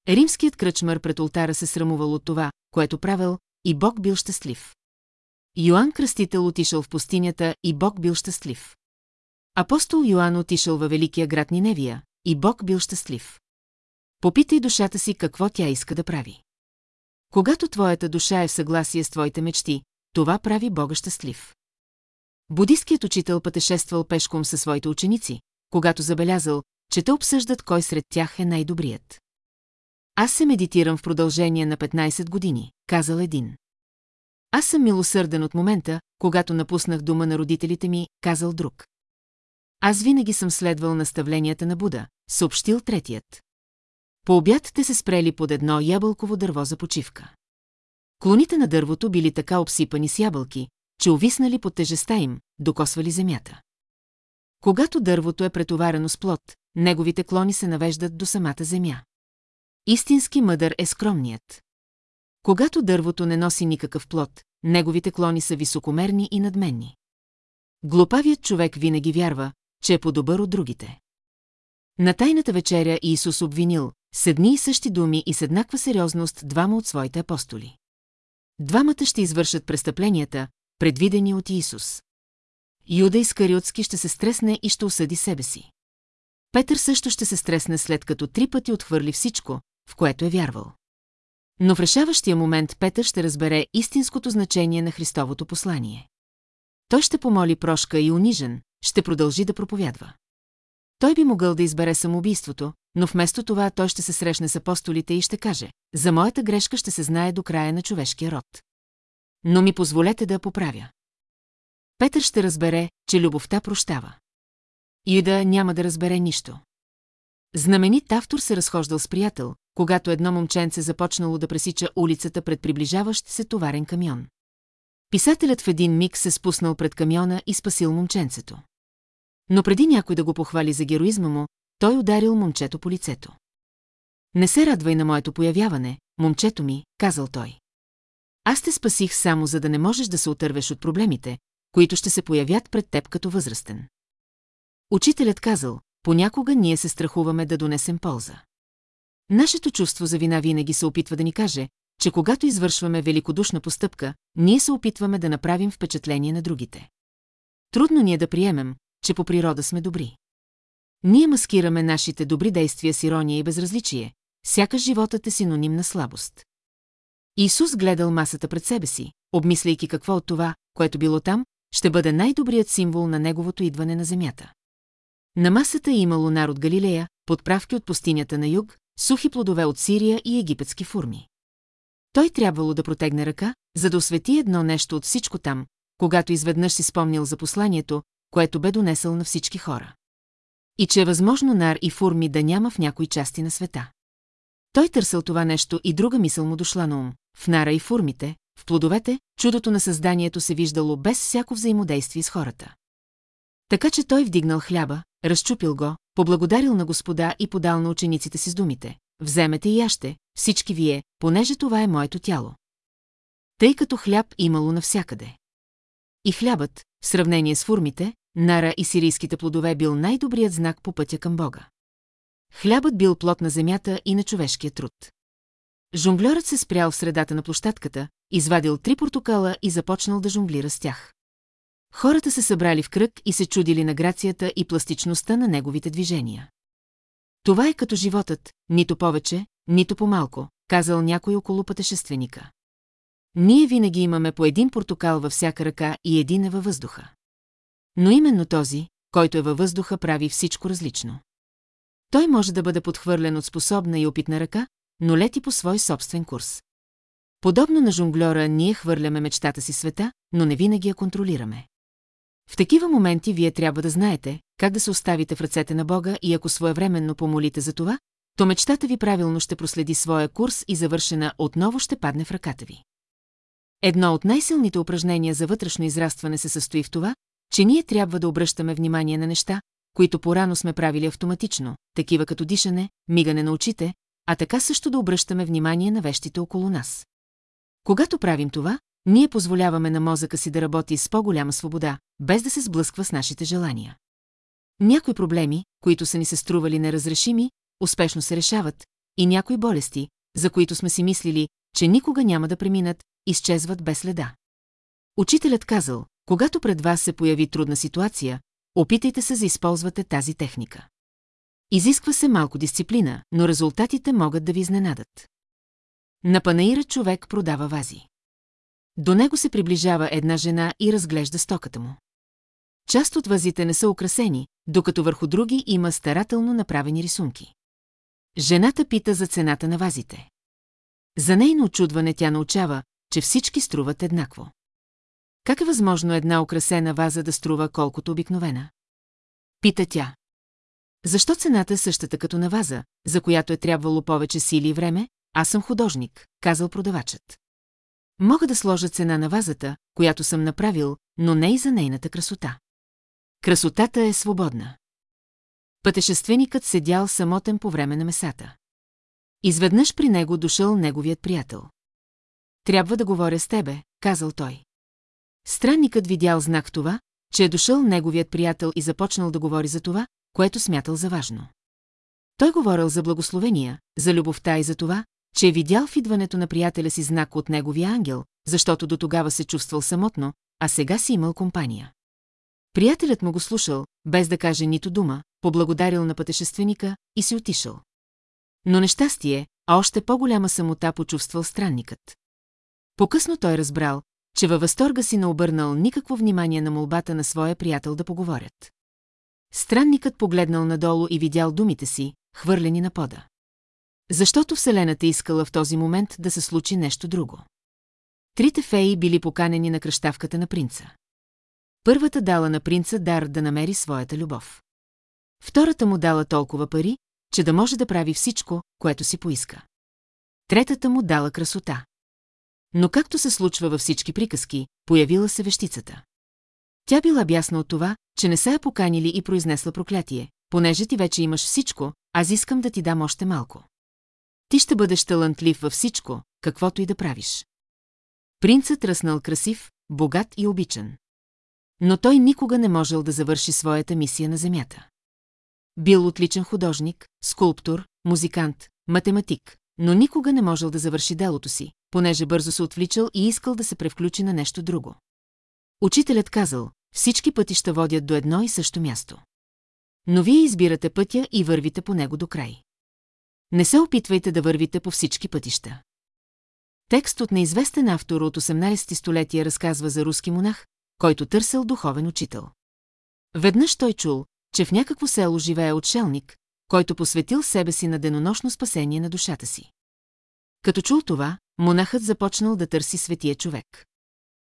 Римският кръчмър пред ултара се срамувал от това, което правил, и Бог бил щастлив. Йоанн Кръстител отишъл в пустинята и Бог бил щастлив. Апостол Йоанн отишъл във великия град Ниневия и Бог бил щастлив. Попитай душата си какво тя иска да прави. Когато твоята душа е в съгласие с твоите мечти, това прави Бога щастлив. Будистският учител пътешествал пешком със своите ученици, когато забелязал, че те обсъждат кой сред тях е най-добрият. Аз се медитирам в продължение на 15 години, казал един. Аз съм милосърден от момента, когато напуснах дома на родителите ми, казал друг. Аз винаги съм следвал наставленията на Буда, съобщил третият. По обяд те се спрели под едно ябълково дърво за почивка. Клоните на дървото били така обсипани с ябълки, че увиснали под тежеста им, докосвали земята. Когато дървото е претоварено с плод, неговите клони се навеждат до самата земя. Истински мъдър е скромният. Когато дървото не носи никакъв плод, неговите клони са високомерни и надменни. Глупавият човек винаги вярва, че е по-добър от другите. На тайната вечеря Исус обвинил, с едни и същи думи и с еднаква сериозност двама от своите апостоли. Двамата ще извършат престъпленията, предвидени от Исус. Юда Искариотски ще се стресне и ще осъди себе си. Петър също ще се стресне след като три пъти отхвърли всичко, в което е вярвал. Но в решаващия момент Петър ще разбере истинското значение на Христовото послание. Той ще помоли прошка и унижен, ще продължи да проповядва. Той би могъл да избере самоубийството, но вместо това той ще се срещне с апостолите и ще каже, за моята грешка ще се знае до края на човешкия род. Но ми позволете да я поправя. Петър ще разбере, че любовта прощава. Юда няма да разбере нищо. Знаменит автор се разхождал с приятел, когато едно момченце започнало да пресича улицата пред приближаващ се товарен камион. Писателят в един миг се спуснал пред камиона и спасил момченцето. Но преди някой да го похвали за героизма му, той ударил момчето по лицето. Не се радвай на моето появяване, момчето ми, казал той. Аз те спасих само за да не можеш да се отървеш от проблемите, които ще се появят пред теб като възрастен. Учителят казал, понякога ние се страхуваме да донесем полза. Нашето чувство за вина винаги се опитва да ни каже, че когато извършваме великодушна постъпка, ние се опитваме да направим впечатление на другите. Трудно ни е да приемем, че по природа сме добри. Ние маскираме нашите добри действия с ирония и безразличие, сякаш животът е синоним на слабост. Исус гледал масата пред себе си, обмисляйки какво от това, което било там, ще бъде най-добрият символ на неговото идване на земята. На масата е имало нар от Галилея, подправки от пустинята на юг, сухи плодове от Сирия и египетски фурми. Той трябвало да протегне ръка, за да освети едно нещо от всичко там, когато изведнъж си спомнил за посланието, което бе донесъл на всички хора. И че е възможно нар и фурми да няма в някои части на света. Той търсил това нещо и друга мисъл му дошла на ум. В нара и фурмите, в плодовете, чудото на създанието се виждало без всяко взаимодействие с хората. Така че той вдигнал хляба, разчупил го, поблагодарил на господа и подал на учениците си с думите. Вземете и яще, всички вие, понеже това е моето тяло. Тъй като хляб имало навсякъде. И хлябът, в сравнение с фурмите, нара и сирийските плодове бил най-добрият знак по пътя към Бога. Хлябът бил плод на земята и на човешкия труд. Жонглерът се спрял в средата на площадката, извадил три портокала и започнал да жонглира с тях. Хората се събрали в кръг и се чудили на грацията и пластичността на неговите движения. Това е като животът, нито повече, нито по-малко, казал някой около пътешественика. Ние винаги имаме по един портокал във всяка ръка и един е във въздуха. Но именно този, който е във въздуха, прави всичко различно. Той може да бъде подхвърлен от способна и опитна ръка, но лети по свой собствен курс. Подобно на жонглера, ние хвърляме мечтата си света, но не винаги я контролираме. В такива моменти вие трябва да знаете, как да се оставите в ръцете на Бога и ако своевременно помолите за това, то мечтата ви правилно ще проследи своя курс и завършена отново ще падне в ръката ви. Едно от най-силните упражнения за вътрешно израстване се състои в това, че ние трябва да обръщаме внимание на неща, които порано сме правили автоматично, такива като дишане, мигане на очите, а така също да обръщаме внимание на вещите около нас. Когато правим това, ние позволяваме на мозъка си да работи с по-голяма свобода, без да се сблъсква с нашите желания. Някои проблеми, които са ни се стрували неразрешими, успешно се решават, и някои болести, за които сме си мислили, че никога няма да преминат, изчезват без следа. Учителят казал, когато пред вас се появи трудна ситуация, опитайте се да използвате тази техника. Изисква се малко дисциплина, но резултатите могат да ви изненадат. На панаира човек продава вази. До него се приближава една жена и разглежда стоката му. Част от вазите не са украсени, докато върху други има старателно направени рисунки. Жената пита за цената на вазите. За нейно очудване тя научава, че всички струват еднакво. Как е възможно една украсена ваза да струва колкото обикновена? Пита тя. Защо цената е същата като на ваза, за която е трябвало повече сили и време? Аз съм художник, казал продавачът. Мога да сложа цена на вазата, която съм направил, но не и за нейната красота. Красотата е свободна. Пътешественикът седял самотен по време на месата. Изведнъж при него дошъл неговият приятел. Трябва да говоря с тебе, казал той. Странникът видял знак това, че е дошъл неговият приятел и започнал да говори за това, което смятал за важно. Той говорил за благословения, за любовта и за това, че е видял в идването на приятеля си знак от неговия ангел, защото до тогава се чувствал самотно, а сега си имал компания. Приятелят му го слушал, без да каже нито дума, поблагодарил на пътешественика и си отишъл. Но нещастие, а още по-голяма самота почувствал странникът. По-късно той разбрал, че във възторга си не обърнал никакво внимание на молбата на своя приятел да поговорят. Странникът погледнал надолу и видял думите си, хвърлени на пода. Защото Вселената искала в този момент да се случи нещо друго. Трите феи били поканени на кръщавката на принца. Първата дала на принца дар да намери своята любов. Втората му дала толкова пари, че да може да прави всичко, което си поиска. Третата му дала красота. Но както се случва във всички приказки, появила се вещицата. Тя била бясна от това, че не са я поканили и произнесла проклятие. Понеже ти вече имаш всичко, аз искам да ти дам още малко. Ти ще бъдеш талантлив във всичко, каквото и да правиш. Принцът ръснал красив, богат и обичан. Но той никога не можел да завърши своята мисия на Земята. Бил отличен художник, скулптор, музикант, математик, но никога не можел да завърши делото си, понеже бързо се отвличал и искал да се превключи на нещо друго. Учителят казал, всички пътища водят до едно и също място. Но вие избирате пътя и вървите по него до край. Не се опитвайте да вървите по всички пътища. Текст от неизвестен автор от 18 столетия разказва за руски монах, който търсил духовен учител. Веднъж той чул, че в някакво село живее отшелник, който посветил себе си на денонощно спасение на душата си. Като чул това, монахът започнал да търси светия човек.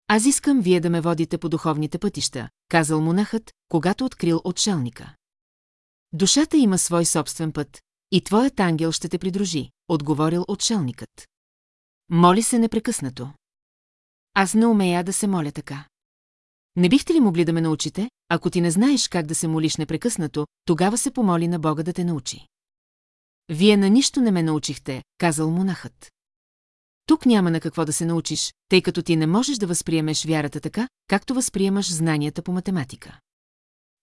Аз искам вие да ме водите по духовните пътища, казал монахът, когато открил отшелника. Душата има свой собствен път, и твоят ангел ще те придружи, отговорил отшелникът. Моли се непрекъснато. Аз не умея да се моля така. Не бихте ли могли да ме научите, ако ти не знаеш как да се молиш непрекъснато, тогава се помоли на Бога да те научи. Вие на нищо не ме научихте, казал монахът. Тук няма на какво да се научиш, тъй като ти не можеш да възприемеш вярата така, както възприемаш знанията по математика.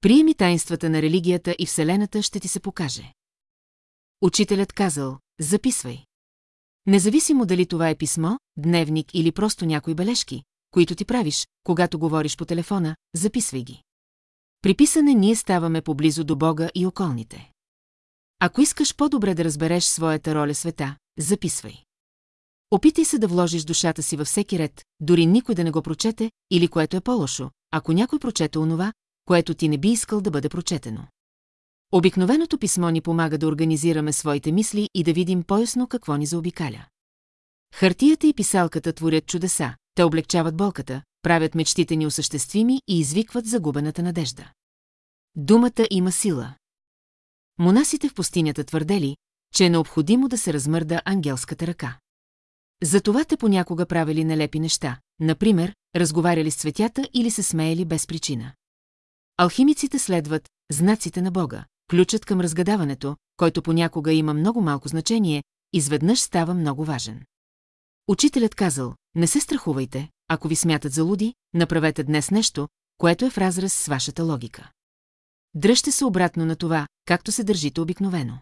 Приеми таинствата на религията и Вселената ще ти се покаже. Учителят казал, записвай. Независимо дали това е писмо, дневник или просто някои бележки, които ти правиш, когато говориш по телефона, записвай ги. При писане ние ставаме поблизо до Бога и околните. Ако искаш по-добре да разбереш своята роля света, записвай. Опитай се да вложиш душата си във всеки ред, дори никой да не го прочете, или което е по-лошо, ако някой прочете онова, което ти не би искал да бъде прочетено. Обикновеното писмо ни помага да организираме своите мисли и да видим по-ясно какво ни заобикаля. Хартията и писалката творят чудеса, те облегчават болката, правят мечтите ни осъществими и извикват загубената надежда. Думата има сила. Монасите в пустинята твърдели, че е необходимо да се размърда ангелската ръка. Затова те понякога правили нелепи неща, например, разговаряли с цветята или се смеяли без причина. Алхимиците следват знаците на Бога, ключът към разгадаването, който понякога има много малко значение, изведнъж става много важен. Учителят казал, не се страхувайте, ако ви смятат за луди, направете днес нещо, което е в разрез с вашата логика. дръжте се обратно на това, както се държите обикновено.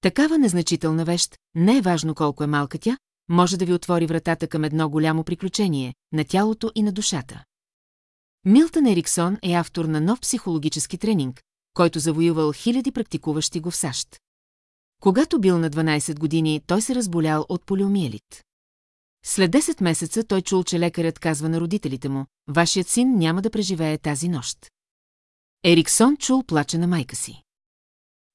Такава незначителна вещ, не е важно колко е малка тя, може да ви отвори вратата към едно голямо приключение, на тялото и на душата. Милтън Ериксон е автор на нов психологически тренинг, който завоювал хиляди практикуващи го в САЩ. Когато бил на 12 години, той се разболял от полиомиелит. След 10 месеца той чул, че лекарят казва на родителите му, вашият син няма да преживее тази нощ. Ериксон чул плача на майка си.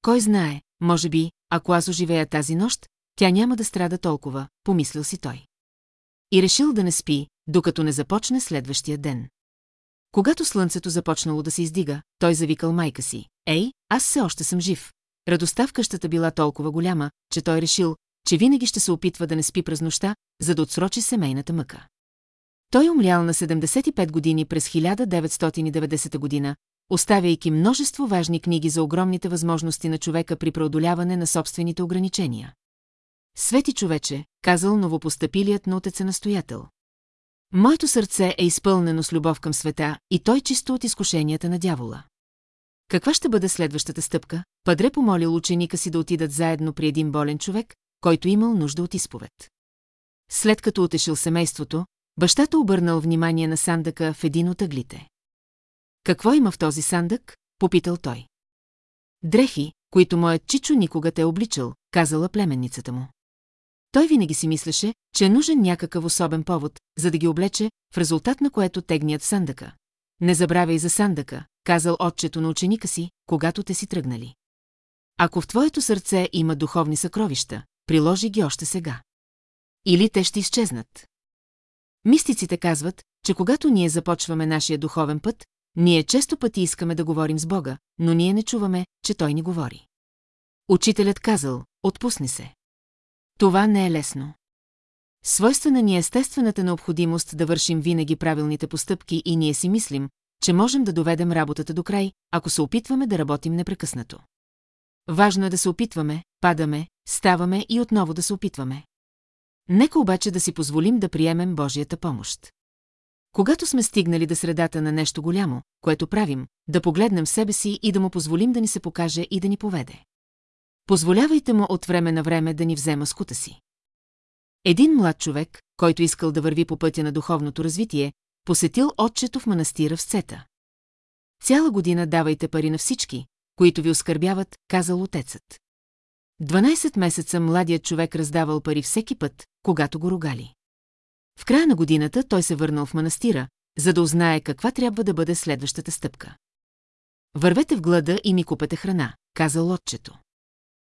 Кой знае, може би, ако аз оживея тази нощ, тя няма да страда толкова, помислил си той. И решил да не спи, докато не започне следващия ден. Когато слънцето започнало да се издига, той завикал майка си. Ей, аз все още съм жив. Радостта в къщата била толкова голяма, че той решил, че винаги ще се опитва да не спи през нощта, за да отсрочи семейната мъка. Той умлял на 75 години през 1990 година, оставяйки множество важни книги за огромните възможности на човека при преодоляване на собствените ограничения. Свети човече, казал новопостъпилият на отеца настоятел. Моето сърце е изпълнено с любов към света и той чисто от изкушенията на дявола. Каква ще бъде следващата стъпка? Падре помолил ученика си да отидат заедно при един болен човек, който имал нужда от изповед. След като отешил семейството, бащата обърнал внимание на сандъка в един от ъглите. Какво има в този сандък? попитал той. Дрехи, които моят чичо никога те е обличал, казала племенницата му. Той винаги си мислеше, че е нужен някакъв особен повод, за да ги облече, в резултат на което тегният в сандъка. Не забравяй за сандъка, казал отчето на ученика си, когато те си тръгнали. Ако в твоето сърце има духовни съкровища, приложи ги още сега. Или те ще изчезнат. Мистиците казват, че когато ние започваме нашия духовен път, ние често пъти искаме да говорим с Бога, но ние не чуваме, че Той ни говори. Учителят казал, отпусни се. Това не е лесно. Свойствена ни е естествената необходимост да вършим винаги правилните постъпки и ние си мислим, че можем да доведем работата до край, ако се опитваме да работим непрекъснато. Важно е да се опитваме, падаме, ставаме и отново да се опитваме. Нека обаче да си позволим да приемем Божията помощ. Когато сме стигнали до средата на нещо голямо, което правим, да погледнем себе си и да му позволим да ни се покаже и да ни поведе. Позволявайте му от време на време да ни взема скута си. Един млад човек, който искал да върви по пътя на духовното развитие, посетил отчето в манастира в Сцета. Цяла година давайте пари на всички, които ви оскърбяват, казал отецът. 12 месеца младият човек раздавал пари всеки път, когато го ругали. В края на годината той се върнал в манастира, за да узнае каква трябва да бъде следващата стъпка. Вървете в глада и ми купете храна, казал отчето.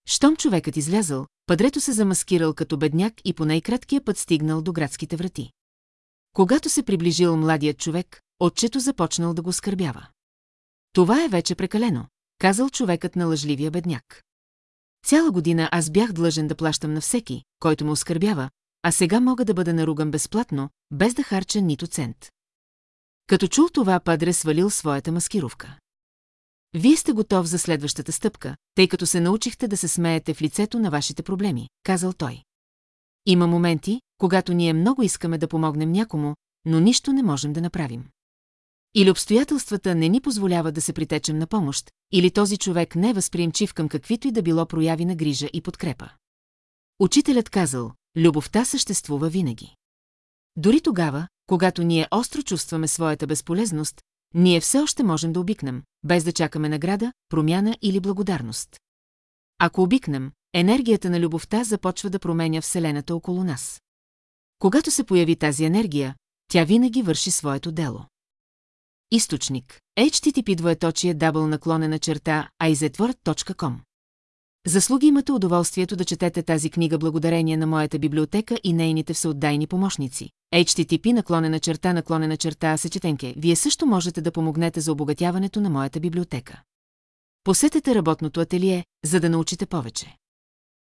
Щом човекът излязъл, падрето се замаскирал като бедняк и по най-краткия път стигнал до градските врати. Когато се приближил младият човек, отчето започнал да го скърбява. Това е вече прекалено, казал човекът на лъжливия бедняк. Цяла година аз бях длъжен да плащам на всеки, който ме оскърбява, а сега мога да бъда наруган безплатно, без да харча нито цент. Като чул това, Падре свалил своята маскировка. Вие сте готов за следващата стъпка, тъй като се научихте да се смеете в лицето на вашите проблеми, казал той. Има моменти, когато ние много искаме да помогнем някому, но нищо не можем да направим. Или обстоятелствата не ни позволяват да се притечем на помощ, или този човек не е възприемчив към каквито и да било прояви на грижа и подкрепа. Учителят казал, любовта съществува винаги. Дори тогава, когато ние остро чувстваме своята безполезност, ние все още можем да обикнем, без да чакаме награда, промяна или благодарност. Ако обикнем, енергията на любовта започва да променя Вселената около нас. Когато се появи тази енергия, тя винаги върши своето дело. Източник http двоеточие дабл наклонена черта aizetword.com Заслуги имате удоволствието да четете тази книга благодарение на моята библиотека и нейните всеотдайни помощници. http наклонена черта наклонена черта сечетенке. Вие също можете да помогнете за обогатяването на моята библиотека. Посетете работното ателие, за да научите повече.